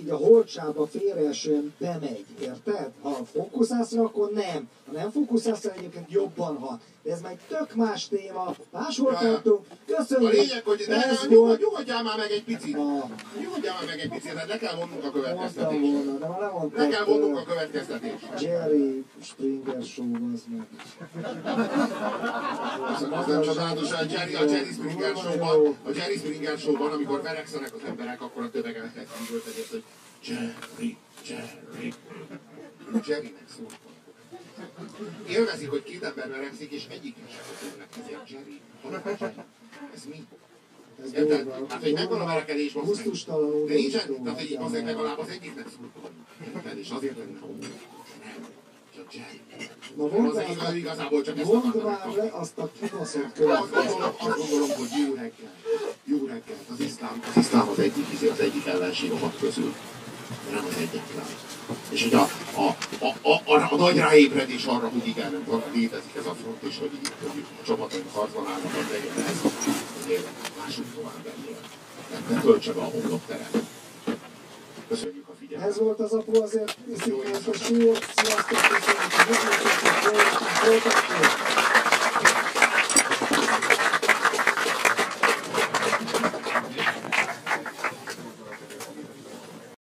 Így a holcsába félreesően bemegy, érted? Ha fókuszálsz akkor nem. Ha nem fókuszálsz egyébként jobban hat. De ez meg tök más téma, máshol tartunk. A Köszönjük! lényeg, hogy ne, ez volt. nyugodj, nyugodjál már meg egy picit. Ah. Nyugodjál már meg egy picit, hát le kell vonnunk a következtetést. volna, de már Le lemondtad. kell vonnunk a következtetést. Jerry Springer show, az meg. Az, nem csodálatos, a Jerry, a Jerry Springer showban, a Jerry Springer showban, amikor verekszenek az emberek, akkor a tömeget megfigult egyet, hogy Jerry, Jerry. Jerrynek szóltak. Élvezik, hogy két ember verekszik, és egyik sem ezért Jerry. Jerry? Ez mi? Ez Érted? durva. Hát, hogy megvan a verekedés, most meg. Gusztustalanul De nincsen, tehát, hogy azért legalább az egyiknek szurkolni. Érted? És azért lenne. Csak Jerry. Na mondd Az igaz, igazából csak ezt mondd már le azt a kibaszott azt következtetést. gondolom, azt gondolom, hogy jó reggel. Jó reggel. Az iszlám, az iszlám az egyik, az egyik ellenség a hat közül. De nem az egyetlen. És hogy a, a, a, a, a, a nagy ráébredés arra, hogy igen, van, létezik ez a front, és hogy, hogy a csapataink harcban állnak, az legyen ez, hogy lássuk tovább ennél. Ne töltse be a homlokteret. Köszönjük a figyelmet. Ez volt az apu azért iszik, a súlyok, sziasztok, köszönjük, hogy.